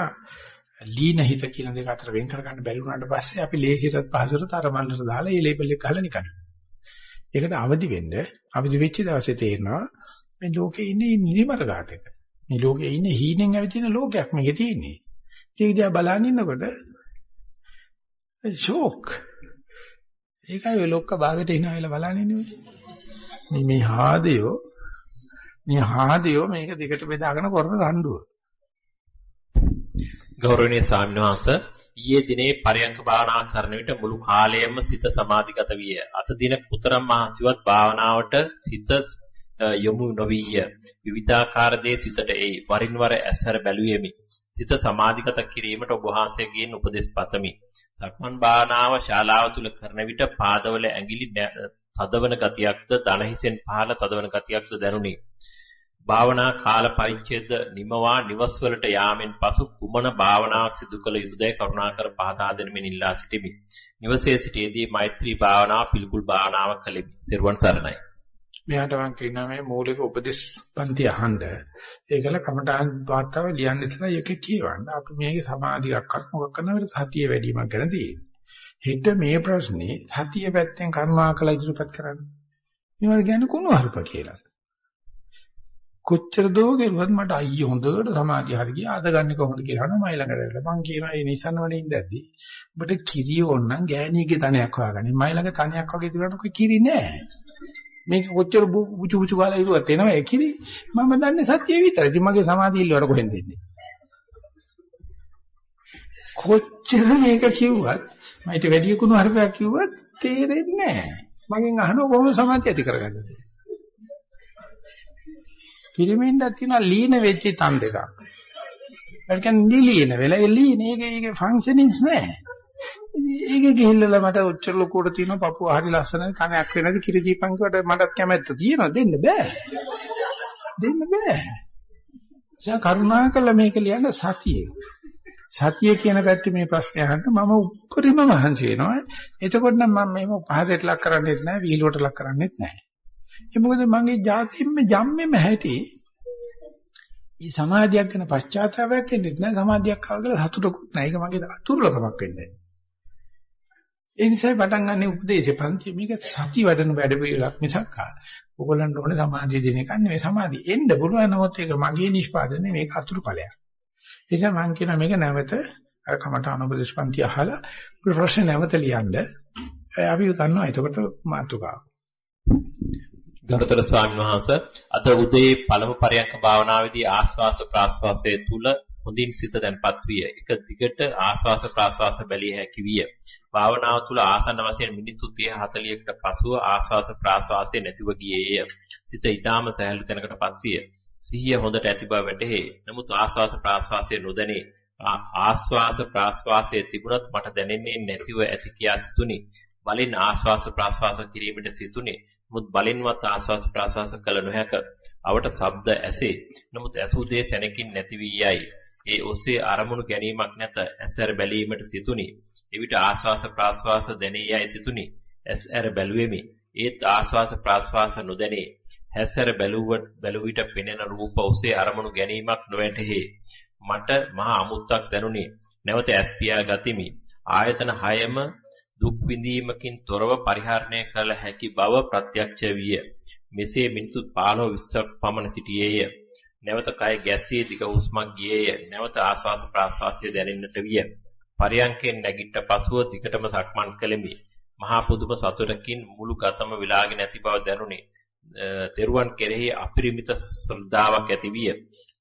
ලීන හිත කියන දෙක අතර වෙන් කර ගන්න බැරි වුණාට පස්සේ අපි ලේසියට පහසුට තරමන්නට දාලා ඒ ලේබල් එක ගහලා නිකන්. ඒකට අවදි වෙන්න අවදි වෙච්ච දවසේ තේරෙනවා මේ ලෝකේ ඉන්නේ නිදිමත ගාතක. මේ ලෝකේ ඉන්නේ හීනෙන් ඇවිදින ලෝකයක් මේකේ තියෙන්නේ. ඒක දිහා බලන් ඉන්නකොට ෂෝක්. ඒකයි ඔය ලොක්ක භාගයට එනවා කියලා බලන් ඉන්නේ. මේ මේ හාදයෝ මේ හාදයෝ මේක දෙකට බෙදාගෙන කරන රණ්ඩුව. ගෞරවනීය ස්වාමීන් වහන්සේ ඊයේ දිනේ පරයන්ක භාවනා කරන විට මුළු කාලයම සිත සමාධිගත විය. අත දින පුතරම් මහන්සිවත් භාවනාවට සිත යොමු නොවිය. විවිධාකාර දේ සිතට එයි. වරින් වර ඇසර බැලුවෙමි. සිත සමාධිගත කිරීමට ඔබ වහන්සේගෙන් උපදෙස් පතමි. සක්මන් භාවනාව ශාලාව තුල කරන විට පාදවල ඇඟිලි තදවන ගතියක්ද දන හිසෙන් පහළ තදවන ගතියක්ද දැනුනි. භාවනා කාල පරිච්ඡේද නිමවා නිවස් වලට යාමෙන් පසු කුමන භාවනාවක් සිදු කළ යුතුදයි කරුණාකර පහදා දෙනමින් ඉල්ලා සිටිමි. නිවසේ සිටියේදී මෛත්‍රී භාවනාව පිළිකුල් භාවනාවක් කළෙමි. ත්වන් සරණයි. මෙයාට මම කියනවා මේ මූලික උපදේශ පන්ති අහන්න. ඒකල කමඨාන් වාර්තාව ලියන්න ඉස්සලා ඒක කියවන්න. අපි මේකේ සමාධියක් අත් මොකක් කරනවද සතිය වැඩිමක් ගැන තියෙන්නේ. හෙට මේ ප්‍රශ්නේ සතිය පැත්තෙන් කරුණාකර ඉදිරිපත් කරන්න. මේවට කියන්නේ කුණු හරුප කියලා. කොච්චර දෝ කෙරුවත් මට අයියෝ හොඳට සමාධිය හරි ගියා. අද ගන්න කොහොමද කියලා අහනවා මයි ළඟට ඇවිල්ලා. මං කියනවා මේ Nissan වනේ ඉඳද්දි ඔබට කිරි ඕනනම් ගෑණියගේ තනයක් හොයාගන්න. මයි ළඟ තනයක් වගේ තිබුණාට කොයි කිරි නෑ. මේක කොච්චර බුචු බුචු ගාලා ඉරුවත් එනවා ඒ කිරි. මම දන්නේ සත්‍ය විතරයි. ඉතින් මගේ සමාධිය ඉල්ලවර කොහෙන්ද එන්නේ? කොච්චර මේක කිව්වත් මයිට වැඩි කුණු හරිපයක් කිව්වත් තේරෙන්නේ නෑ. මගෙන් අහනවා කොහොමද සමාධිය ඇති කරගන්නේ? පිරමීඩක් තියෙනවා ලීන වෙච්ච තන් දෙකක්. ඒ කියන්නේ නිලීන වෙලා ඒ ලීන ඒකේ ඒකේ ෆන්ක්ෂනින්ග්ස් නැහැ. ඒකේ ගිහිල්ලා මට ඔච්චර ලොකුවට තියෙන පපුව හරි ලස්සනයි කණයක් වෙනද කිරි දීපන් කිව්වට මටත් කැමැත්ත තියෙනවා දෙන්න බෑ. දෙන්න බෑ. සයා කරුණාකරලා මේක ලියන්න සතියේ. සතිය කියන පැත්තේ මේ ප්‍රශ්නේ අහන්න මම උපරිම මහන්සි වෙනවා. එතකොට නම් මම මේව පහදට ලක් කරන්නේත් නැහැ, වීලුවට ලක් කරන්නේත් නැහැ. ඒ මොකද මගේ જાතියෙම ජම්මෙම හැටි මේ සමාධියක් ගැන පශ්චාත්තාවයක් එන්නේ නැහැ සමාධියක් ආව කියලා සතුටකුත් නැහැ ඒක මගේ අතුරුලකමක් වෙන්නේ ඒ නිසා පටන් ගන්න උපදේශේ පන්ති මේක සති වඩන වැඩ පිළිලක් මිසක් ඕගොල්ලන්ට ඕනේ සමාධිය දෙන එක නෙවෙයි සමාධිය එන්න පුළුවන් නමුත් ඒක මගේ නිෂ්පාදනය මේක අතුරුඵලයක් ඒ නිසා මම කියනවා මේක නැවත අර කමට අනුපදේශපන්ති අහලා ප්‍රශ්න නැවත ලියන්න. අපි ගන්නවා එතකොට මාතුකාව. ගරුතර ස්වාමීන් වහන්සේ අද උදේ පළමු පරයන්ක භාවනාවේදී ආස්වාස ප්‍රාස්වාසයේ තුල හොඳින් සිත දැන්පත් විය. එක දිගට ආස්වාස ප්‍රාස්වාස බැලිය හැකි විය. භාවනාව තුළ ආසන්න වශයෙන් මිනිත්තු 30 40කට පසුව ආස්වාස ප්‍රාස්වාසයේ නැතිව ගියේය. සිත ඊටාම සහැල්ලු තැනකටපත් විය. සිහිය හොඳට ඇති බව වැටහේ. නමුත් ආස්වාස ප්‍රාස්වාසයේ නොදැනේ. ආස්වාස ප්‍රාස්වාසයේ තිබුණත් මට දැනෙන්නේ නැතිව ඇති කියා සිතුනි. බලින් ආස්වාස ප්‍රාස්වාස කිරීමට සිතුනේ. නමුත් බලින්වත් ආස්වාස ප්‍රාස්වාස කළ නොහැක. අවට ශබ්ද ඇසේ. නමුත් ඇසූ දේ සැනකින් නැති වී යයි. ඒ ඔස්සේ අරමුණු ගැනීමක් නැත. ඇසැර බැලීමට සිතුනි. එවිට ආස්වාස ප්‍රාස්වාස දැනේ යයි සිතුනි. ඇසැර බැලුවෙමි. ඒත් ආස්වාස ප්‍රාස්වාස නොදැනේ. හැසැර බැලුවට බැලුව විට පෙනෙන රූප ඔස්සේ අරමුණු ගැනීමක් නොවැටහි. මට මහා අමුත්තක් දැනුනි. නැවත ඇස් පියා ගතිමි. ආයතන හයම දුක් විඳීමකින් තොරව පරිහරණය කළ හැකි බව ප්‍රත්‍යක්ෂ විය. මෙසේ මිනිත්තු 15 20ක් පමණ සිටියේය. නැවත කය ගැස්සී දිග හුස්මක් ගියේය. නැවත ආස්වාස ප්‍රාස්වාසය දැනෙන්නට විය. පරියංකෙන් නැගිට පසුව දිගටම සක්මන් කළෙමි. මහා පුදුම සතුටකින් මුළු ගතම විලාගෙන නැති බව දැනුනි. තෙරුවන් කෙරෙහි අපරිමිත ශ්‍රද්ධාවක් ඇති විය.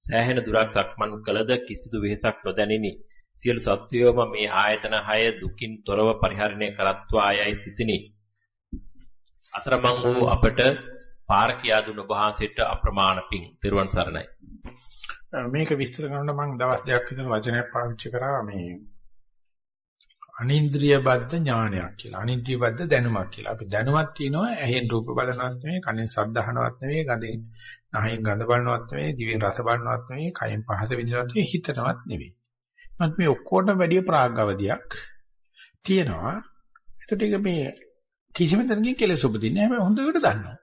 සෑහෙන දුරක් සක්මන් කළද කිසිදු වෙහෙසක් නොදැනිනි. සියලු සත්වයෝම මේ ආයතන 6 දුකින් තොරව පරිහරණය කරත්වා යයි සිතිනි. අතරමං වූ අපට පාර කියා දුන්න වහන්සේට අප්‍රමාණ පිං තෙරුවන් සරණයි. මේක විස්තර කරනකොට මම දවස් දෙකක් විතර වචනයක් පාවිච්චි කරා මේ අනින්ද්‍රිය බද්ධ ඥානයක් කියලා. අනින්ද්‍රිය බද්ධ දැනුමක් කියලා. අපි දැනුමක් තියෙනවා ඇහෙන් රූප බලනවත් නෙවෙයි, කනෙන් ශබ්ද අහනවත් නෙවෙයි, ගඳෙන් නහයෙන් ගඳ බලනවත් නෙවෙයි, දිවෙන් රස බලනවත් නෙවෙයි, කයෙන් පහස විඳිනවත් නෙවෙයි, හිතනවත් නෙවෙයි. මත් මේ ඔක්කොටම වැඩි ප්‍රාග්ගවදියක් තියෙනවා. ඒකට ඒක මේ කිසිම තැනකින් කෙලෙස් උපදින්නේ නැහැ. හොඳට දන්නවා.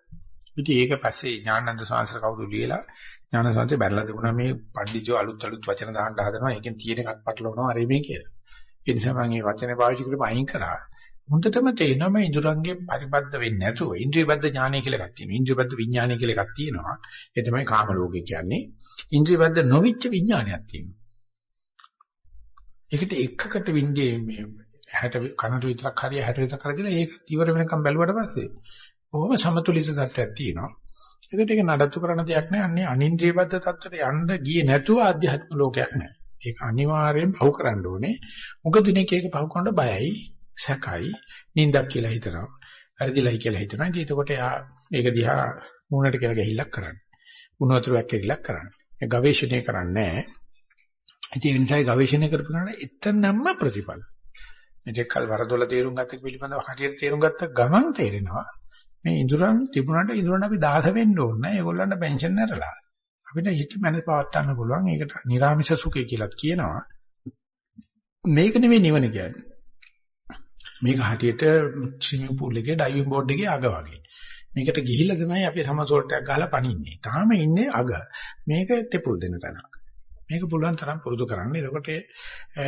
ඉතින් ඒක පස්සේ ඥානන්ද සාංශර කවුරු ලියලා ඥාන සංසය බැලලා තිබුණා මේ පඬිජෝ අලුත් අලුත් වචන දාන්න හදනවා. ඒකෙන් තියෙන එකක් පටලවනවා අර මේ කියලා. ඒ නිසා මම මේ වචනේ පාවිච්චි කරලා අයින් කරා. හොඳටම තේරෙනවා මේ ඉඳුරංගේ පරිබද්ධ වෙන්නේ නැතුව ඉන්ද්‍රිය බද්ධ ඥානය කියලා එකක් තියෙනවා. ඉන්ද්‍රිය බද්ධ විඥානය කියලා එකක් තියෙනවා. ඒ තමයි කාම ලෝකේ කියන්නේ. ඉන්ද්‍රිය බද්ධ නොවිච්ච විඥානයක් තියෙනවා. ඒකට එකකට වින්දේ මේ 60 කනට විතරක් හරිය 60 විතරක් කරගෙන ඒක ඉවර වෙනකම් බැලුවට පස්සේ බොහොම සමතුලිත තත්ත්වයක් තියෙනවා. ඒකට ඒක නඩත්තු කරන දෙයක් නෑ. අන්නේ අනින්ද්‍රිය බද්ධ තත්ත්වයට යන්න ගියේ නැතුව ආධ්‍යාත්ම ලෝකයක් නෑ. ඒක අනිවාර්යෙන් පහු කරන්න ඕනේ. මොකද දිනක ඒක පහු කරනකොට බයයි, සැකයි, නින්දක් කියලා හිතනවා. වැරදිලයි කියලා හිතනවා. ඉතින් එතකොට යා මේක දිහා මූණට කියලා ගහිල්ලක් කරන්නේ. උණු වතුරක් කියලා කරන්නේ. ඒ ගවේෂණය කරන්නේ නෑ. ඉතින් ඒ නිසා ගවේෂණය කරපු කෙනාට එතනම ප්‍රතිඵල. මෙතෙක් කල් වරදොල තේරුම් ගත්ත පිළිබඳව හරියට තේරුම් ගත්ත ගමන් තේරෙනවා. මේ ඉඳුරන් තිබුණාට ඉඳුරන් අපි දාස වෙන්න ඕනේ නෑ. ඒගොල්ලන්ට පෙන්ෂන් නැරලා. අපිට හිත මනස පවත් ගන්න පුළුවන්. ඒකට නිර්ාමිෂ සුඛය කියලා කියනවා. මේක නෙවෙයි නිවන කියන්නේ. මේක හටියට ස්විමින් pool එකේ ඩයිවිං බෝඩ් එකේ අග වගේ. මේකට ගිහිල්ලා තමයි අපි සමසෝල්ට් එකක් ගහලා පනින්නේ. තාම ඉන්නේ අග. මේක තෙපුල් දෙන තැනක්. මේක පුළුවන් තරම් පුරුදු කරන්න. එතකොට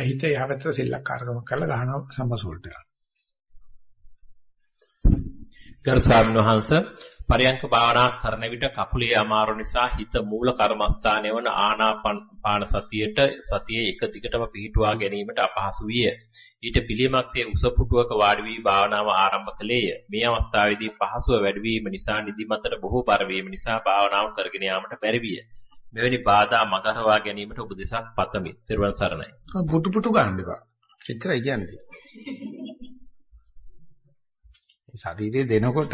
හිත යහපැත්තට සෙල්ලක්කාරකමක් කරලා ගහනවා සමසෝල්ට් එක. ගරු ස්වාමීන් වහන්සේ පරයන්ක භාවනා කරන විට කකුලේ අමාරු නිසා හිත මූල කර්මස්ථානය වන ආනාපාන සතියට සතියේ එක දිගටම පිහිටුවා ගැනීමට අපහසු විය. ඊට පිළියමක්සේ උස පුටුවක වාඩි වී භාවනාව ආරම්භ කළේය. මේ අවස්ථාවේදී පහසුව වැඩි වීම නිසා නිදිමතට බොහෝ බර වීම නිසා භාවනාව කරගෙන යාමට බැරි විය. මෙවැනි බාධා මගහරවා ගැනීමට උපදෙසක් පතමි. ත්‍රිවන් සරණයි. පුටු පුටු ගන්න එපා. එච්චරයි කියන්නේ. ශරීරය දෙනකොට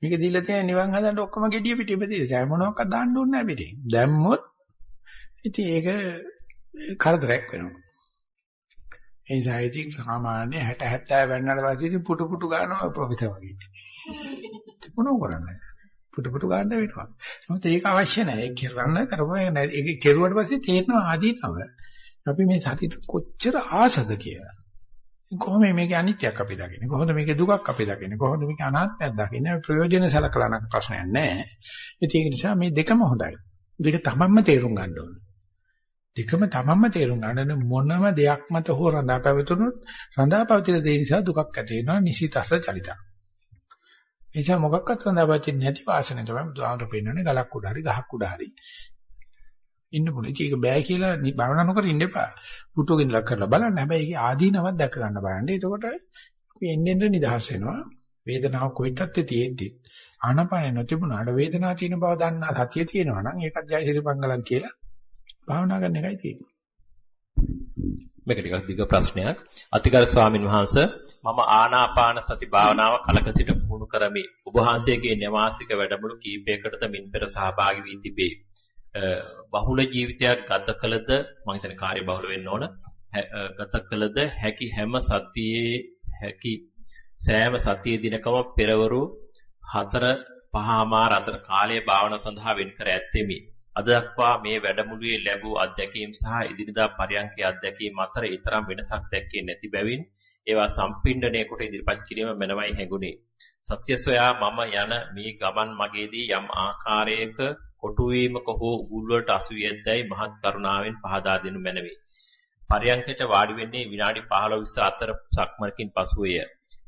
මේක දීලා තියෙන නිවන් හදන්න ඔක්කොම gediya පිටින් ඉපදී සෑ මොනවාක්වත් දාන්න ඕනේ නැහැ පිටින්. දැම්මොත් ඉතින් ඒක කරදරයක් වෙනවා. ඒ නිසා ඉතින් සාමාන්‍ය 60 70 වෙන්නට පස්සේ ඉතින් පුටු පුටු ගන්නවා ප්‍රොෆෙසර් වගේ. මොනව කරන්නේ? පුටු පුටු ගන්න වෙනවා. මොකද ඒක අවශ්‍ය නැහැ. ඒක කරන්න කරපුවා ඒක කෙරුවට පස්සේ තේරෙනවා ආදීනව. අපි මේ සතිය කොච්චර ආසද කියලා. කොහොම මේකේ අනිත්‍යයක් අපි දකින්නේ කොහොමද මේකේ දුකක් අපි දකින්නේ කොහොමද මේකේ අනාත්මයක් දකින්නේ ප්‍රයෝජන සලකලා නම් ප්‍රශ්නයක් නැහැ ඒක නිසා මේ දෙකම හොඳයි දෙක තමන්ම තේරුම් ගන්න ඕනේ දෙකම තමන්ම තේරුම් ගන්න මොනම දෙයක් මත හෝ රඳා පැවතුනොත් රඳා පැවතින දේ නිසා දුකක් ඇති වෙනවා නිසිතස චලිත එනිසා මොකක්වත් රඳා පැවතින්නේ නැති වාසනේ තමයි බුදුහාමර පෙන්වන්නේ ගලක් උඩ හරි ගහක් උඩ හරි ඉන්න පුළුවන්. ඒක බෑ කියලා භාවනා නොකර ඉන්න එපා. පුටුවක ඉඳලා කරලා බලන්න. හැබැයි ඒකේ ආදීනවත් දැක ගන්න බලන්න. එතකොට අපි එන්න එන්න නිදහස් වෙනවා. වේදනාව කොයි තත්ත්වයේ තියෙද්දි ආනපානෙ නොතිබුණාට වේදනාව තියෙන බව දන්නා සතිය තියෙනවා නම් ඒකත් ජයසිරි පංගලම් කියලා භාවනා කරන එකයි තියෙන්නේ. මේක ටිකක් දිග ප්‍රශ්නයක්. අතිගර ස්වාමින් වහන්සේ මම ආනාපාන සති භාවනාව කලක සිට පුහුණු කරමි. ඔබ වහන්සේගේ න්‍යවාසික වැඩමුළු කීපයකටද මින් පෙර සහභාගී වී තිබේ. බහුල ජීවිතයක් ගත කළද මම හිතන්නේ කාර්ය බහුල වෙන්න ඕන. ගත කළද හැකි හැම සතියේ හැකි සෑම සතියේ දිනකම පෙරවරු 4 5මාර අතර කාලයේ භාවනා සඳහා වෙන් කර ඇත්තෙමි. අද දක්වා මේ වැඩමුළුවේ ලැබූ අත්දැකීම් සහ ඉදිරියදා පරයන්කේ අත්දැකීම් අතර ඊතරම් වෙනසක් දැක්කේ නැති බැවින් ඒවා සම්පින්ඩණය කොට ඉදිරිපත් කිරීම මනමයි හැඟුණේ. සත්‍ය සොයා මම යන මේ ගමන් මගේදී යම් ආකාරයක කොටු වීමක හෝ උගුල් වලට අසු වියද්දයි මහත් කරුණාවෙන් පහදා දෙනු මැනවි. පරයන්කයට වාඩි වෙන්නේ විනාඩි 15 20 අතර සක්මනකින් පසුවය.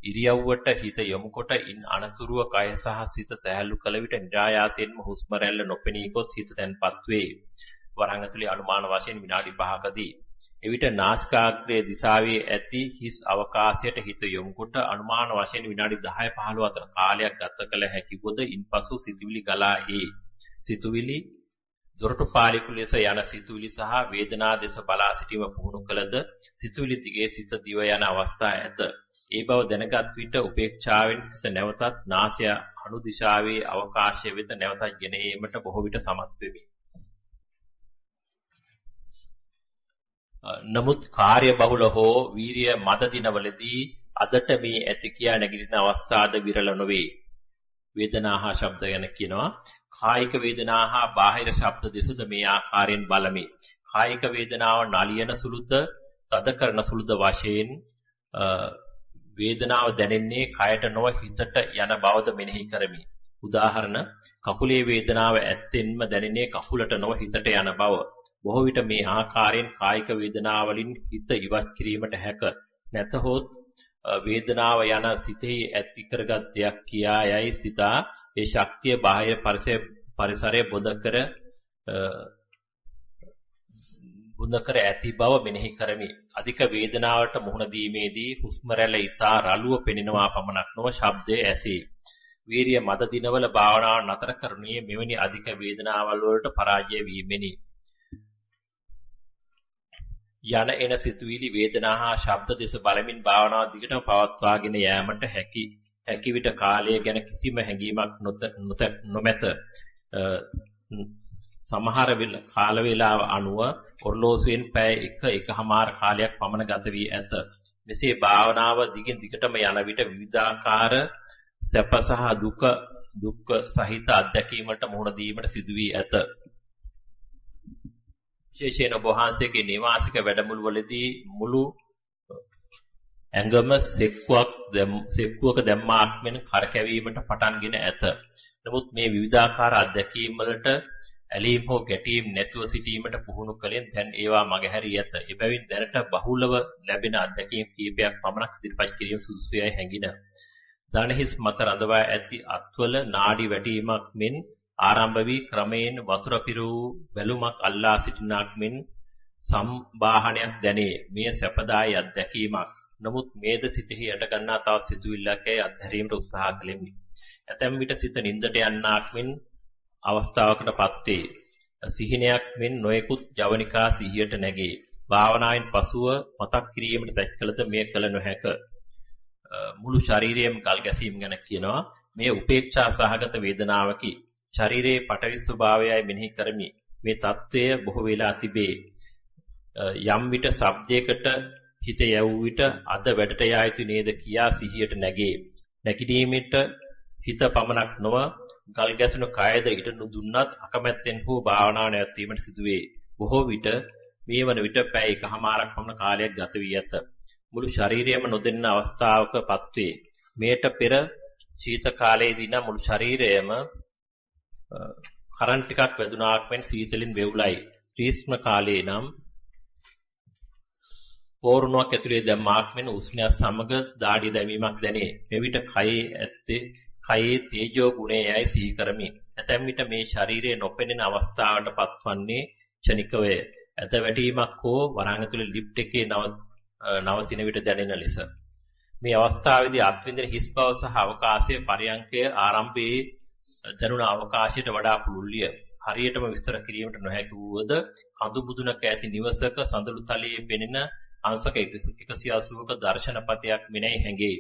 ඉරියව්වට හිත යොමුකොට ඉන් අනතුරුව කය සහ සිත සැහැල්ලු කළ විට නිරායාසයෙන්ම හුස්ම රැල්ල නොපෙනී ගොස් හිත තැන්පත් වේ. වරහන් ඇතුලේ අනුමාන වශයෙන් විනාඩි 5කදී එවිට නාසිකාග්‍රයේ දිශාවේ ඇති හිස් අවකාශයට හිත යොමුකොට අනුමාන වශයෙන් විනාඩි 10 15 අතර කාලයක් ගත කළ හැකි වොද ඉන්පසු සිතුවිලි ගලා ඒ සිතුවිලි දොරටු පාලිකු ලෙස යන සිතුවිලි සහ වේදනා දෙස බලා සිටීම පුහුණු කළද සිතුවිලි දිගේ සිත දිව යන අවස්ථා ඇත. ඒ බව දැනගත් විට උපේක්ෂාවෙන් සිත නැවතත් නාසය අනු දිශාවේ අවකාශය වෙත නැවතත් ගෙන ඒමට බොහෝ විට සමත් වෙමි. නමුත් කාර්ය බහුල හෝ වීරිය මද දිනවලදී අදට මේ ඇති කියා නැගිටින අවස්ථාද විරල නොවේ. වේදනාහා ශබ්ද ගැන කියනවා. කායික වේදනා හා බාහිර ශබ්ද දෙසද මේ ආකාරයෙන් බලමි. කායික වේදනාව නලියන සුළුද, තද කරන සුළුද වශයෙන් වේදනාව දැනෙන්නේ කයට නොව හිතට යන බවද මෙනෙහි කරමි. උදාහරණ කකුලේ වේදනාව ඇත්තෙන්ම දැනෙන්නේ කකුලට නොව හිතට යන බව. බොහෝ විට මේ ආකාරයෙන් කායික වේදනාවලින් හිත ඉවත් කිරීමට හැක. නැතහොත් වේදනාව යන සිතෙහි ඇති කරගත් දෙයක් කියා යයි සිතා ඒ ශක්තිය බාහිර පරිසරයේ බොද කර බුඳ කර ඇති බව මෙනෙහි කරමි. අධික වේදනාවට මුහුණ දීමේදී හුස්ම රැල්ල ඊතා රළුව පෙනෙනවා පමණක් නොව ශබ්දයේ ඇසේ. වීරිය මද දිනවල භාවනාව නතර කරුණේ මෙවැනි අධික වේදනාවල් වලට පරාජය වීමෙනි. යන එන සිතුවිලි වේදනා හා ශබ්ද දෙස බලමින් භාවනාව දිගටම පවත්වාගෙන යාමට හැකි හැකි විට කාලය ගැන කිසිම හැඟීමක් නොමැත. සමහර කාල වේලාව අනුව ඔර්ලෝසුවෙන් පැය 1 එකහමාර කාලයක් පමණ ගත වී ඇත. මෙසේ භාවනාව දිගින් දිගටම යන විට විවිධාකාර සැප සහ දුක දුක්ඛ සහිත අත්දැකීමට මුහුණ දීමට සිදු වී ඇත. විශේෂයෙන් ඔබ වහන්සේගේ නිවාසික වැඩමුළු වලදී මුළු ඇඟම සෙක්කුවක් සෙක්කුවක දැම්මාක් මෙන් කරකැවීමට පටන්ගෙන ඇත. නමුත් මේ විවිධාකාර අත්දැකීම් වලට ඇලීම් හෝ ගැටීම් නැතුව සිටීමට පුහුණු කලෙන් දැන් ඒවා මගහැරී ඇත. එබැවින් දැනට බහුලව ලැබෙන අත්දැකීම් කීපයක් පමණක් ඉදිරිපත් කිරීම සුදුසුයයි හැඟින. දණහිස් මත රඳවා ඇති අත්වල නාඩි වැටීමක් මෙන් ආරම්භ වී ක්‍රමයෙන් වතුර පිරූ බැලුමක් අල්ලා සිටිනාක් මෙන් සම්බාහනයක් දැනේ. මේ සැපදායි අත්දැකීමක්. නමුත් මේද සිතෙහි යට ගන්නා තවත් සිතුවිල්ලක් ඇයි අත්හැරීමට උත්සාහ කළෙමි. ඇතැම් විට සිත නින්දට යන්නාක් මෙන් අවස්ථාවකටපත් වේ. සිහිනයක් මෙන් නොයෙකුත් ජවනිකා සිහියට නැගේ. භාවනාවෙන් පසුව මතක් කිරීමට දැක්කලද මේ කල නොහැක. මුළු ශරීරයම ගල් ගැසීම ගැන කියනවා. මේ උපේක්ෂා සහගත වේදනාවකි. ශරීරයේ පටවි ස්වභාවයයි මෙනෙහි කරමි. මේ తත්වය බොහෝ වෙලා තිබේ. යම් විට ශබ්දයකට හිත යැවූ විට අද වැඩට යා යුතු නේද කියා සිහියට නැගේ. නැගිටීමට හිත පමණක් නොව ගල් ගැසුණු කායද ඊට නුදුන්නත් අකමැත්තෙන් හෝ භාවනාව නැවැත්වීමට සිදුවේ. බොහෝ විට මේ වන විට පැය එකහමාරක් පමණ කාලයක් ගත වී ඇත. මුළු ශරීරයම නොදෙන්න අවස්ථාවකපත් වේ. මේට පෙර ශීත කාලයේදී නම් මුළු ශරීරයම කරන්ට් ටිකක් වැදුනාක් මෙන් සීතලින් වෙවුලයි. ග්‍රීස්ම කාලයේ නම් පෝරුණුවක් ඇතුලේ දැම්මාක් මෙන් උෂ්ණය සමග දාඩිය දැමීමක් දැනේ. මෙවිට කයේ ඇත්තේ කයේ තේජෝ ගුණයයි සිහි කරමි. ඇතැම් විට මේ ශරීරයේ නොපෙනෙන අවස්ථාවට පත්වන්නේ ක්ෂණිකවය. ඇත වැටීමක් හෝ වරහන් ඇතුලේ ලිෆ්ට් එකේ නවතින විට දැනෙන ලෙස. මේ අවස්ථාවේදී අත්විඳින හිස් බව සහ අවකාශයේ පරියන්කය ආරම්භයේ දැනුණ අවකාශයට වඩා පුළුල්ය. හරියටම විස්තර කිරීමට නොහැකි වූවද කඳු බුදුනක ඇති නිවසක සඳලු තලයේ පෙනෙන අංශක 180ක දර්ශනපතයක් මෙනෙහි හැඟේ.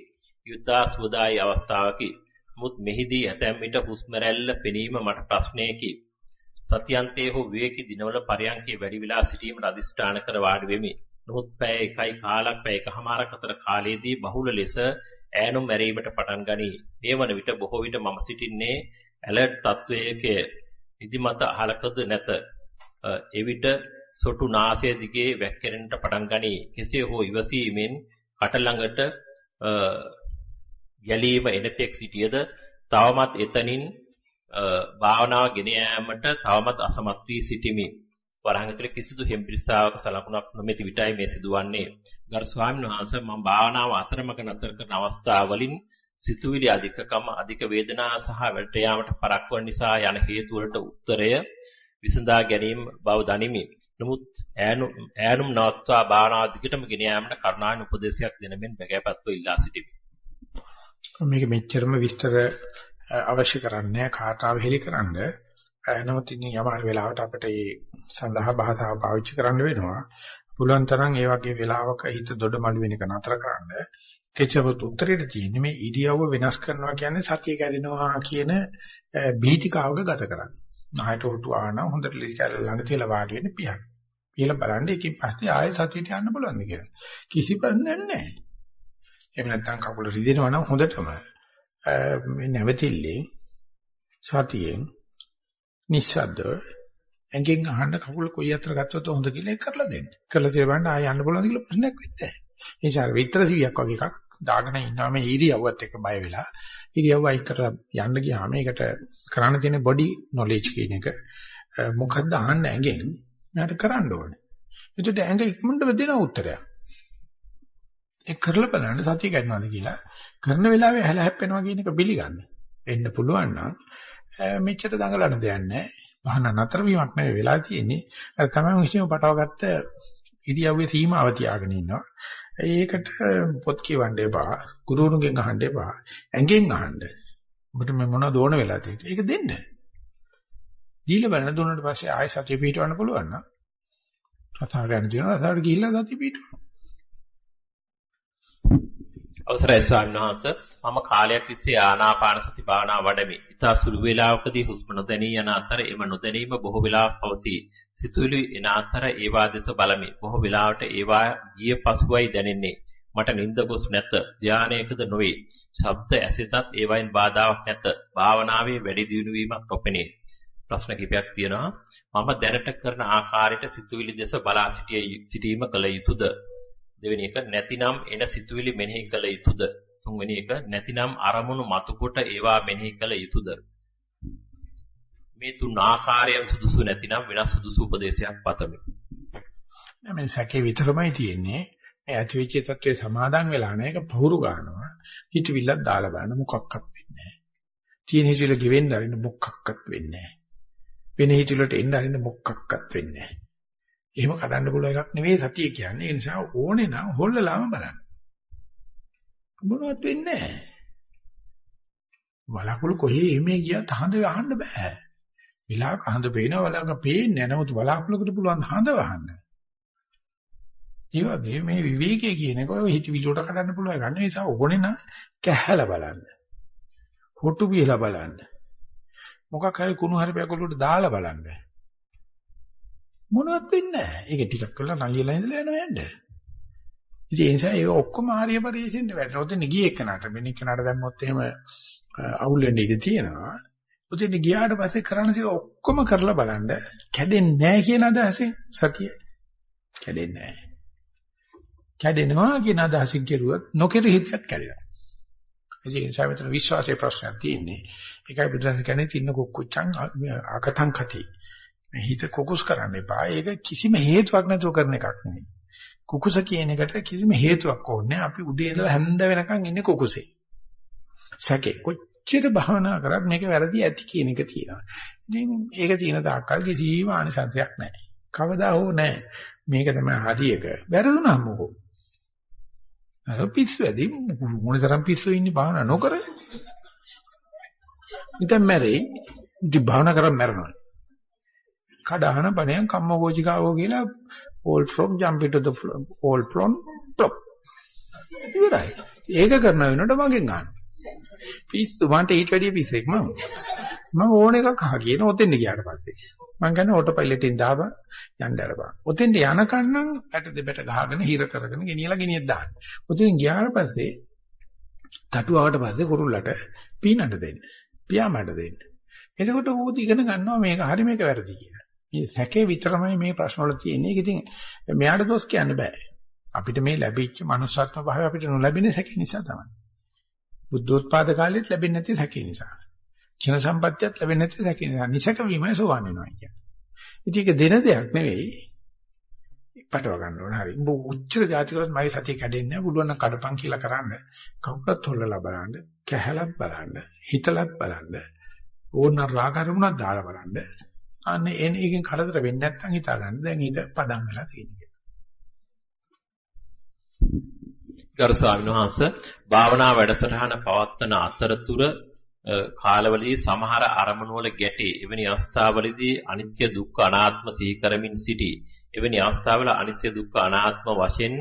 යුද්ධා සුවදායි අවස්ථාවකි. මුත් මෙහිදී ඇතැම් විට හුස්ම රැල්ල පෙනීම මට ප්‍රශ්නයකි. සතියන්තයේ හෝ විවේකී දිනවල පරයන්කේ වැඩි වෙලා සිටීමට අදිෂ්ඨාන කර වාඩි වෙමි. නමුත් පැය එකයි කාලක් පැය එකමාරක් අතර කාලයේදී බහුල ලෙස ඈනුම් මැරීමට පටන් ගනී. මේ වන විට බොහෝ විට මම සිටින්නේ ඇලර්ට් තත්වයක නිදිමත අහලකද නැත. එවිට සොටු නාසය දිගේ වැක්කෙරෙන්නට පටන් ගනී. කෙසේ හෝ ඉවසීමෙන් කට ළඟට ගැලීම එනතෙක් සිටියද තවමත් එතනින් භාවනාව ගෙන යාමට තවමත් අසමත් වී සිටිමි. වරහන් ඇතුලේ කිසිදු හෙම්පිරිසාවක සලකුණක් නොමැති විටයි මේ සිදුවන්නේ. ගරු ස්වාමීන් වහන්සේ මම භාවනාව අතරමඟ නතර කරන අවස්ථාවලින් සිතුවිලි අධිකකම අධික වේදනා සහ වැට යාමට පරක් වන නිසා යන හේතු වලට උත්තරය විසඳා ගැනීම බව දනිමි. නමුත් ඈනුම් නවත්වා භාවනාව දිගටම ගෙන යාමට කරුණාවෙන් උපදේශයක් දෙන මෙන් බැගෑපත්ව ඉල්ලා සිටිමි. මේක මෙච්චරම විස්තර අවශ්‍ය කරන්නේ කාටාව හෙලිකරනද නමුත් ඉතින් යමාර වෙලාවට අපිට මේ සඳහා භාෂාව පාවිච්චි කරන්න වෙනවා. පුළුවන් තරම් ඒ වගේ වෙලාවක හිත දොඩමළු වෙන එක නතර කරන්න. කෙචවත උත්තරෙට තියෙන්නේ මේ ඉරියව්ව වෙනස් කරනවා කියන්නේ සතිය කැඩෙනවා කියන බීතිකාවක ගත කරන්නේ. නහයට උටු ආන හොඳට ළඟ තියලා වාඩි වෙන්න පියන්න. කියලා බලන්න එකකින් පස්සේ ආයෙ සතියට යන්න බලන්න කියලා. කිසි ප්‍රශ්නයක් නැහැ. එහෙම නැත්නම් කකුල රිදෙනවා නම් හොඳටම මේ නැවතිල්ලේ සතියෙන් නිස්සද්ද ඇඟෙන් අහන්න කකුල කොයි අතර ගත්තොත් හොඳ කියලා ඒක කරලා දෙන්න. කරලා තියලා බලන්න ආයෙ යන්න බලන්න කියලා ප්‍රශ්නයක් වෙන්නේ නැහැ. ඒ නිසා විතර සිවියක් වගේ එකක් දාගෙන ඉන්නවා මේ ඉරියව්වත් එක්ක බය වෙලා. ඉරියව්ව අයින් කරලා යන්න ගියාම ඒකට කරන්න තියෙන බොඩි නොලෙජ් කියන එක මොකද්ද අහන්න ඇඟෙන් මට කරන්න ඕනේ. එතකොට ඇඟ ඉක්මනට දෙන උත්තරයක්. ඒක කරලා බලන්න සතිය ගන්නවාද කියලා කරන වෙලාවේ හැල හැප්පෙනවා කියන එක පිළිගන්න. එන්න පුළුවන් නම් මෙච්චර දඟලන දෙයක් නැහැ. වහන නතර වීමක් නෙවෙයි වෙලා තියෙන්නේ. අර තමයි විශ්ීම පටවගත්ත ඉරියව්වේ සීමාව තියාගෙන ඉන්නවා. ඒකට පොත් කියවන්න එපා. ගුරුතුන්ගෙන් අහන්න එපා. ඇඟෙන් අහන්න. ඔබට මේ මොනවද ඕන වෙලා තියෙන්නේ? ඒක දෙන්න. දීලා බලන දුන්නාට පස්සේ ආයෙ සතිය පිටවන්න පුළුවන් නම් කතා ගන්න තියෙනවා. රසාවට ගිහිල්ලා සතිය පිටවන්න. අවසරයි ස්වාමීන් වහන්ස මම කාලයක් තිස්සේ ආනාපාන සති භාවනාව වඩමි. ඉතා සුළු වේලාවකදී හුස්ම නොදැනී යන අතර එම නොදැනීම බොහෝ වේලාවක් පවතී. සිතුවිලි එන අතර ඒවා දෙස බලමි. බොහෝ වේලාවට ඒවා ගිය පසුවයි දැනෙන්නේ. මට නිින්ද ගොස් නැත. ධානයකද නොවේ. ශබ්ද ඇසෙතත් ඒවයින් බාධාවක් නැත. භාවනාවේ වැඩි දියුණු වීමක් නොපෙනේ. ප්‍රශ්න කිපයක් තියෙනවා. මම දැනට කරන ආකාරයට සිතුවිලි දෙස බලා සිටීම කළ යුතුයද? දෙවෙනි එක නැතිනම් එන සිතුවිලි මෙනෙහි කළ යුතුයද? තුන්වෙනි එක නැතිනම් අරමුණු මතුකොට ඒවා මෙනෙහි කළ යුතුයද? මේ තුන් ආකාරයෙන් සුදුසු නැතිනම් වෙනස් සුදුසු උපදේශයක් පතමි. මේ සැකේ විතරමයි තියෙන්නේ. මේ ඇතිවිච්ච තත්ත්වයේ සමාදන් වෙලා නැහැ. ඒක පහුරු ගන්නවා. හිතවිල්ලක් දාලා බලන්න මොකක්වත් වෙන්නේ නැහැ. තියෙන හිතවිල්ල ගෙවෙන්න අරින්න මොකක්වත් වෙන්නේ නැහැ. වෙන හිතවිල්ලට එන්න අරින්න මොකක්වත් වෙන්නේ නැහැ. එහෙම කඩන්න පුළුවන් එකක් නෙවෙයි සතිය කියන්නේ. ඒ නිසා ඕනේ නම් හොල්ලලාම බලන්න. මොනවත් වෙන්නේ නැහැ. වලාකුළු කොහේ එමේ ගියත් හඳ වහන්න බෑ. විලාක හඳ පේනවා වලාක පේන්නේ නැහැ. නමුත් වලාකුළුකට පුළුවන් හඳ වහන්න. ඒ වගේ මේ විවේකයේ කියන එක ඔය හිතවිලට කඩන්න පුළුවන් ගන්න නිසා ඕනේ නම් කැහැලා බලන්න. හොටු පිහලා බලන්න. මොකක් හරි කුණු හරි පැකලුවට දාලා බලන්න. මොනවත් වෙන්නේ නැහැ. ඒක ටිකක් කරලා නලියලා ඉඳලා යනවා යන්න. ඉතින් ඒ නිසා ඒක ඔක්කොම ආර්ය පරිශෙන්න වැටෙනවා. ඔතන ගියේ එක්කනට මෙන්න එක්කනට දැම්මොත් එහෙම අවුල් වෙන්න ඉඩ තියෙනවා. ඔතන ගියාට පස්සේ කරන්න තියෙන ඔක්කොම කරලා බලන්න කැඩෙන්නේ නැහැ කියන අදහසෙන් සතිය කැඩෙන්නේ නැහැ. කැඩෙනවා කියන අදහසින් කෙරුවොත් නොකෙර හිතයක් කැඩෙනවා. ඒ නිසා මෙතන විශ්වාසයේ ප්‍රශ්නයක් තියෙන්නේ. ඒකයි බුදුන් කියන්නේ තින්න කුක්කුච්චං අකතං කති. හිත කුකුස් කරන්න එපා. ඒක කිසිම හේතුවක් නැතුව කරන එකක් නෙවෙයි. කුකුස කියන එකට කිසිම හේතුවක් ඕනේ අපි උදේ ඉඳලා හැන්ද වෙනකන් ඉන්නේ කුකුසේ. සැකේ කොච්චර භවනා කරත් මේක වැරදි ඇති කියන එක තියෙනවා. ඉතින් ඒක තියෙන තාක්කල් කිසිම ආනිසංශයක් නැහැ. කවදා හෝ නැහැ. මේක තමයි හරියක. වැරදුනම මොකෝ? අර පිස්සු ඇදි මොනතරම් පිස්සු ඉන්නේ භාවනා නොකර. ඉතින් මැරෙයි. ඉතින් භාවනා කරා මැරෙනවා. කඩහන බණයන් කම්මෝගෝචිකාවෝ කියලා all from jump into the floor all from plop. ඉවරයි. ඒක කරන වෙනකොට මගෙන් ගන්න. පිස්සු මන්ට ඊට වැඩිය පිස්සෙක් මම. මම ඕන එකක් අහ කියන ඔතෙන්ද ගියාට පස්සේ. මම කියන්නේ ඕටෝ පයිලට් එකෙන් දාපන් යන්න අරපන්. ඔතෙන්ට යනකන් නම් ඇට දෙබට ගහගෙන හිර කරගෙන ගෙනියලා ගෙනියත් දාන්න. ඔතෙන් ගියාට පස්සේ තටුවාවට පස්සේ කුරුල්ලට පීනන්න දෙන්න. පියාඹන්න දෙන්න. එතකොට ඌ ඉගෙන ගන්නවා මේක හරි මේක වැරදි කියලා. මේ සැකේ විතරමයි මේ ප්‍රශ්න වල තියෙන්නේ. ඒක ඉතින් මෙයාට දොස් කියන්න බෑ. අපිට මේ ලැබිච්ච manussත්ව භාවය අපිට නොලැබෙන සැකේ නිසා තමයි. බුද්ධෝත්පාද කාලෙත් ලැබෙන්නේ නැති සැකේ නිසා. ක්ෂණ සම්පත්තියත් ලැබෙන්නේ නැති සැකේ නිසා. නිසක වීමයි සෝවන් වෙනවා කියන්නේ. ඉතින් ඒක දෙන දෙයක් නෙවෙයි. පටව ගන්න ඕන හරි. උඹ උච්චර જાතිකවත් මගේ සතිය කැඩෙන්නේ නැහැ. පුළුවන් නම් කඩපන් කියලා කරන්න. කවුරුත් හොල්ලලා බලන්න, කැහැලක් බලන්න, හිතලක් බලන්න. ඕන රාගරුණක් දාලා බලන්න. අනේ එන එකෙන් කරදර වෙන්නේ නැත්නම් හිතා ගන්න. දැන් ඊට පදම් වෙලා තියෙනවා. ගරු ස්වාමීන් වහන්සේ භාවනා වැඩසටහන පවත්වන අතරතුර කාලවලදී සමහර අරමුණු වල ගැටේ එවැනි අවස්ථාවලදී අනිත්‍ය දුක්ඛ අනාත්ම සිහි කරමින් සිටී එවැනි අවස්ථාවල අනිත්‍ය දුක්ඛ අනාත්ම වශයෙන්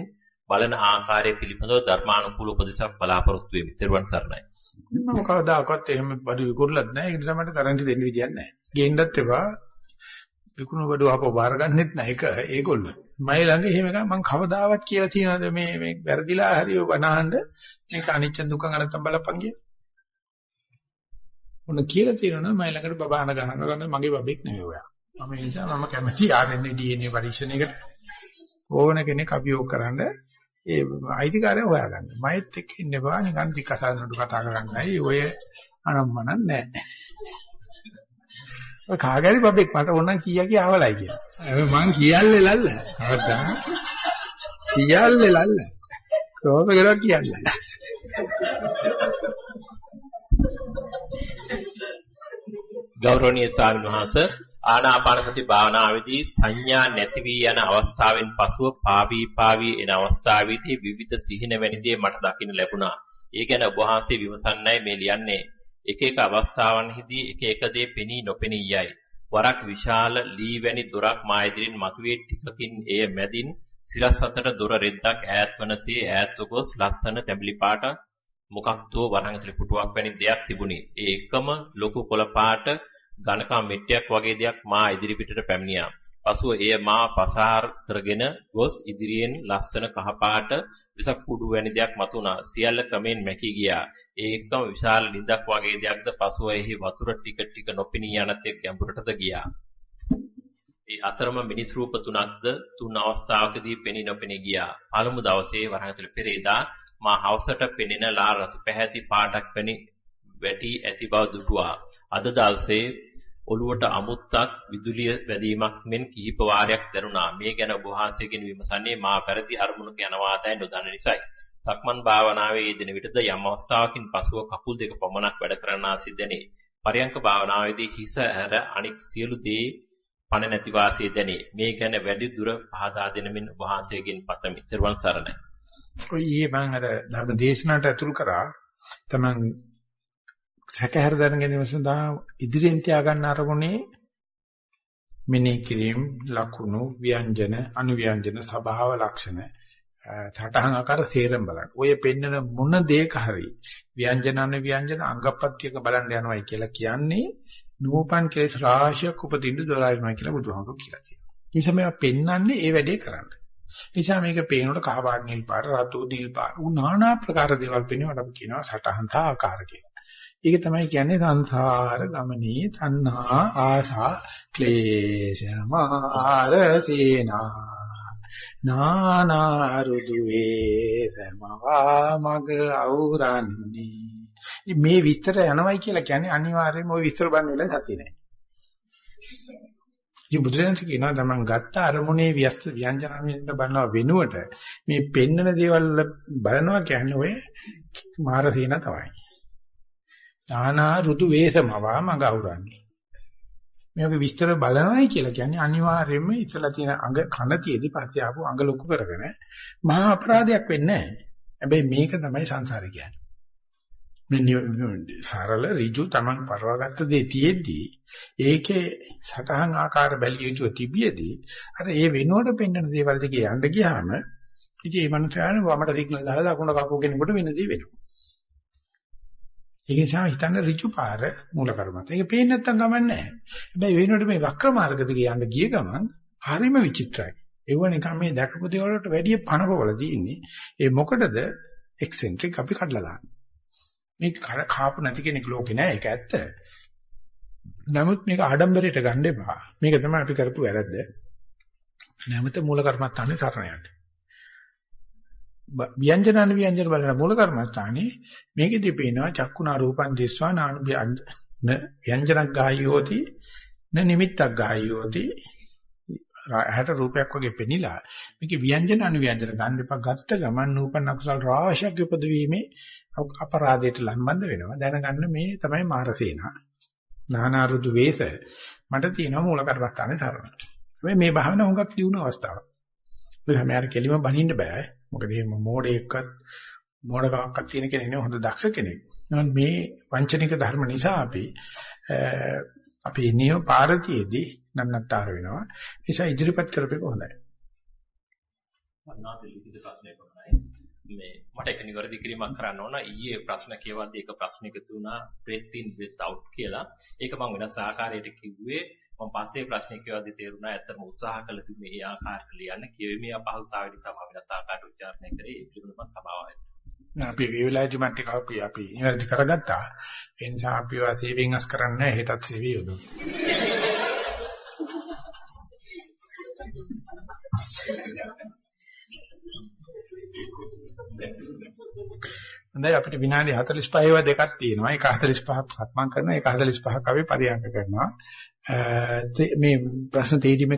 බලන ආකාරය පිළිබඳව ධර්මානුකූල උපදේශක් බලාපොරොත්තු වෙමි. ත්වන් සරණයි. මම කවදාකවත් එහෙම බඩු විකුණලත් නැහැ. ඒ නිසා මට තරන්ටි දෙන්න විදියක් නැහැ. ගේන්නත් එපා. විකුණු බඩු අපව බාර ගන්නෙත් නැහැ. ඒක ඒගොල්ලෝ. මයි ළඟ එහෙම එකක් මම කවදාවත් කියලා තියනද මේ මේ වැරදිලා හරි වනහඬ මේක අනිච්ච දුක්ඛ අනත්තම් බලපන් කියලා. මොන කියලා තියෙනවනම් මයි ළඟට බබාන ගහන ගන්න මගේ බබෙක් නෙවෙයි ඔයා. මම ඒ නිසා මම කැමති RNA DNA පරීක්ෂණයකට ඕන කෙනෙක් අභියෝග කරන්න ඒ අයිතිකාරය හොයාගන්න. මයිත් එක්ක ඉන්න බා නිකන් දික්කසාරනට කතා කරන්නයි ඔය අනම්මනක් නැහැ. ඔය කාගෑරි බබෙක් මට ඕනනම් කීයක් ආවලයි කියලා. මං කියල්ලේ ලල්ල. කවදා? කියල්ලේ ලල්ල. කොහොමද කරා කියන්නේ? ගෞරවනීය ස්වාමීන් වහන්සේ ආනාපානසති භාවනාවේදී සංඥා නැති වී යන අවස්ථාවෙන් පසුව පාවී පාවී එන අවස්ථාවේදී විවිධ සිහින වැනි දේ මට දකින්න ලැබුණා. ඒ ගැන ඔබ වහන්සේ විමසන්නයි මේ ලියන්නේ. එක එක අවස්ථාවන්හිදී එක එක දේ පෙනී නොපෙනී යයි. වරක් විශාල ලී වැනි දොරක් මා ඉදිරින් මතුවේ ටිකකින් එය මැදින් සිරස් අතර දොර රෙද්දක් ඈත් වනසේ ඈත්ව ගොස් ලස්සන තැඹිලි පාට මොකක්දෝ වරන් ඇතුලේ පුටුවක් වැනි දෙයක් තිබුණේ. ඒ එකම ලොකු කොළ පාට ඝනකම් මෙට්ටයක් වගේ දෙයක් මා ඉදිරිපිටට පැමිණියා. පසුව එය මා පසාර කරගෙන ගොස් ඉදිරියෙන් ලස්සන කහපාට විසක් කුඩු වැනි දෙයක් මතුණා. සියල්ල ක්‍රමෙන් මැකී ගියා. ඒ එක්කම විශාල ලිඳක් වගේ දෙයක්ද පසුව එහි වතුර ටික ටික නොපෙනී යන තෙක් ගැඹුරටද ගියා. ඒ අතරම මිනිස් රූප තුනක්ද තුන් අවස්ථාවකදී පෙනී නොපෙනී ගියා. පළමු දවසේ වරහතුල පෙරේදා මා හවසට පෙනෙන ලා රතු පැහැති පාටක් වැනි වැටි ඇති බව දුටුවා. අද දවසේ ඔළුවට අමුත්තක් විදුලිය වැදීමක් මෙන් කිහිප වාරයක් දැනුණා. මේ ගැන ඔබ වහන්සේගෙන් විමසන්නේ මා පෙරදි අරමුණක යනවාදයි නොදන්න නිසායි. සක්මන් භාවනාවේ යෙදෙන විටද යම් අවස්ථාවකින් පසුව කකුල් දෙක පමණක් වැඩ කරනා සිදෙනේ. පරයන්ක භාවනාවේදී හිස ඇර අනික් සියලු දේ පණ නැති වාසිය දැනේ. මේ ගැන වැඩි දුර පහදා දෙනමින් ඔබ වහන්සේගෙන් පතමි. ත්වන් සරණයි. ඔය ඊයේ මම අර ධර්ම දේශනාවට ඇතුළු කරා තමන් සැකහැර දැන ගැනීම සඳහා ඉදිරියෙන් තියාගන්න අරමුණේ මෙනෙහි කිරීම ලකුණු ව්‍යංජන අනුව්‍යංජන ස්වභාව ලක්ෂණ සටහන් ආකාර තේරෙන් බලන්න. ඔය පෙන්නන මොන දෙයක හරි ව්‍යංජන අනුව්‍යංජන අංගපත්‍යක බලන්න යනවායි කියලා කියන්නේ නූපන් කෙලෙස් රාශියක් උපදින්න දොරාරිනවා කියලා බුදුහාමුදුරුවෝ කියලා තියෙනවා. ඒ නිසා මේවා පෙන්වන්නේ ඒ වැඩේ කරන්න. නිසා මේක පේනකොට කහ පාට නිල් පාට රතු දිල් පාට උ নানা ප්‍රකාර දේවල් පෙන්වනකොට අපි කියනවා සටහන් තා ආකාර කියලා. ඒක තමයි කියන්නේ සංසාර ගමනේ තණ්හා ආසා ක්ලේශ මාර තේනා නානා රුදුවේ සමවා මග අවරන්නේ මේ විස්තර යනවයි කියලා කියන්නේ අනිවාර්යයෙන්ම ওই විස්තර බන්න වෙලා සතිය නැහැ. ඉතින් බුදුරජාණන් කියනවා තමන් ගත්ත අරමුණේ ව්‍යස්ත ව්‍යංජනමින් බලනවා වෙනුවට මේ පෙන්නන දේවල් බලනවා කියන්නේ ඔය මාර සීන තමයි. නානා ඍතු වේසමවා මඟ අවුරන්නේ. මේක විස්තර බලනවායි කියලා කියන්නේ අනිවාර්යයෙන්ම ඉතලා තියෙන අඟ කන තියේදී පස්සේ ආපු අඟ ලොකු කරගෙන මහා අපරාධයක් වෙන්නේ නැහැ. හැබැයි මේක තමයි සංසාරේ කියන්නේ. මේ සරල ඍජු Taman පරවගත්ත දේ තියෙද්දි ඒකේ සතහන් ආකාර බැලිය යුතුව තිබියදී අර ඒ වෙනුවට පෙන්වන දේවල් දිගේ යන්න ගියාම ඉතින් මේ මනුස්සයානේ වමට සිග්නල් දාලා දකුණ කපුව කෙනෙකුට වෙන දේ වෙනවා. ඒක නිසා හිතන්න ඍජු පාර මූල කර්මත. ඒක පේන්නේ නැත්තම් ගමන් නැහැ. හැබැයි වෙනුවට මේ වක්‍ර මාර්ග දිගේ යන්න ගිය ගමන් හරිම විචිත්‍රයි. ඒව නිකන් මේ දැකපු දේවල් වලට වැඩිය පනපවල තියෙන්නේ. ඒ මොකටද එක්සෙන්ට්‍රික් අපි කඩලා දාන්නේ. මේ කාපු නැති කෙනෙක් ලෝකේ නෑ ඒක ඇත්ත. නමුත් මේක ආඩම්බරයට ගන්න එපා. මේක තමයි අපි කරපු වැරද්ද. නැමත මූල කර්මත්තානේ සරණ යන්න. ව්‍යංජන අනුව්‍යංජන බලන මූල කර්මස්ථානේ මේකෙදි පේනවා චක්කුණා රූපං දිස්වා නානු ව්‍යංජනක් ගායෝති න නිමිත්තක් ගායෝති හැට රූපයක් වගේ පෙනිලා මේකේ ව්‍යංජන අනුව්‍යංජන ගන්න එපා. ගත්ත ගමන් නූපන් අකුසල් රාශියක් උපදවීමේ අපරාධයට ලම්බන්ද වෙනවා. දැනගන්න මේ තමයි මාරසේනා. නානා රුදු වේස මට තියෙනවා මූල කර්මස්ථානේ තරණ මේ භාවනාව හුඟක් දියුණු අවස්ථාවක්. ඒ හැමයාර කෙලිම බනින්න බෑ. මොකද මේ මෝඩයෙක්වත් මෝඩකමක්වත් තියෙන කෙනෙක් නෙවෙයි හොඳ දක්ෂ කෙනෙක්. නමුත් මේ වංචනික ධර්ම නිසා අපි අපි නියම පාරතියේදී නන්නත්තර වෙනවා. නිසා ඉදිරිපත් කරපේක හොඳයි. අනාද ලිඛිත ප්‍රශ්නයක් වුණායි. මේ මට එක නිවැරදි කිරීමක් කරන්න ඕන. ඊයේ ප්‍රශ්න කියවද්දී එක ප්‍රශ්නයක තුනා breath in breath out කියලා. ඒක මම වෙනස් ආකාරයකට කිව්වේ මම පස්සේ ප්‍රශ්නේ කියවද්දි තේරුණා ඇත්තම උත්සාහ කළ තිබුණේ ඒ ආකාරයට ලියන්න කියවීමේ අපහසුතාවය නිසා මම වෙනස් ආකාරයට උච්චාරණය කරේ ඒ පිළිබඳව මම සභාවයි. අපි වේලාජි මන්ට කපි අපි ඉවරදි කරගත්තා. ඒ නිසා අපි වා සේවයෙන් අස් කරන්නේ හෙටත් සේවය යොදමු. හොඳයි අපිට විනාඩි 45 ඒවා දෙකක් තියෙනවා. ඒක 45ක් සක්මන් කරනවා. ඒක 45ක් අපි පරිහරණය කරනවා. මේ ප්‍රශ්න තේරීමේ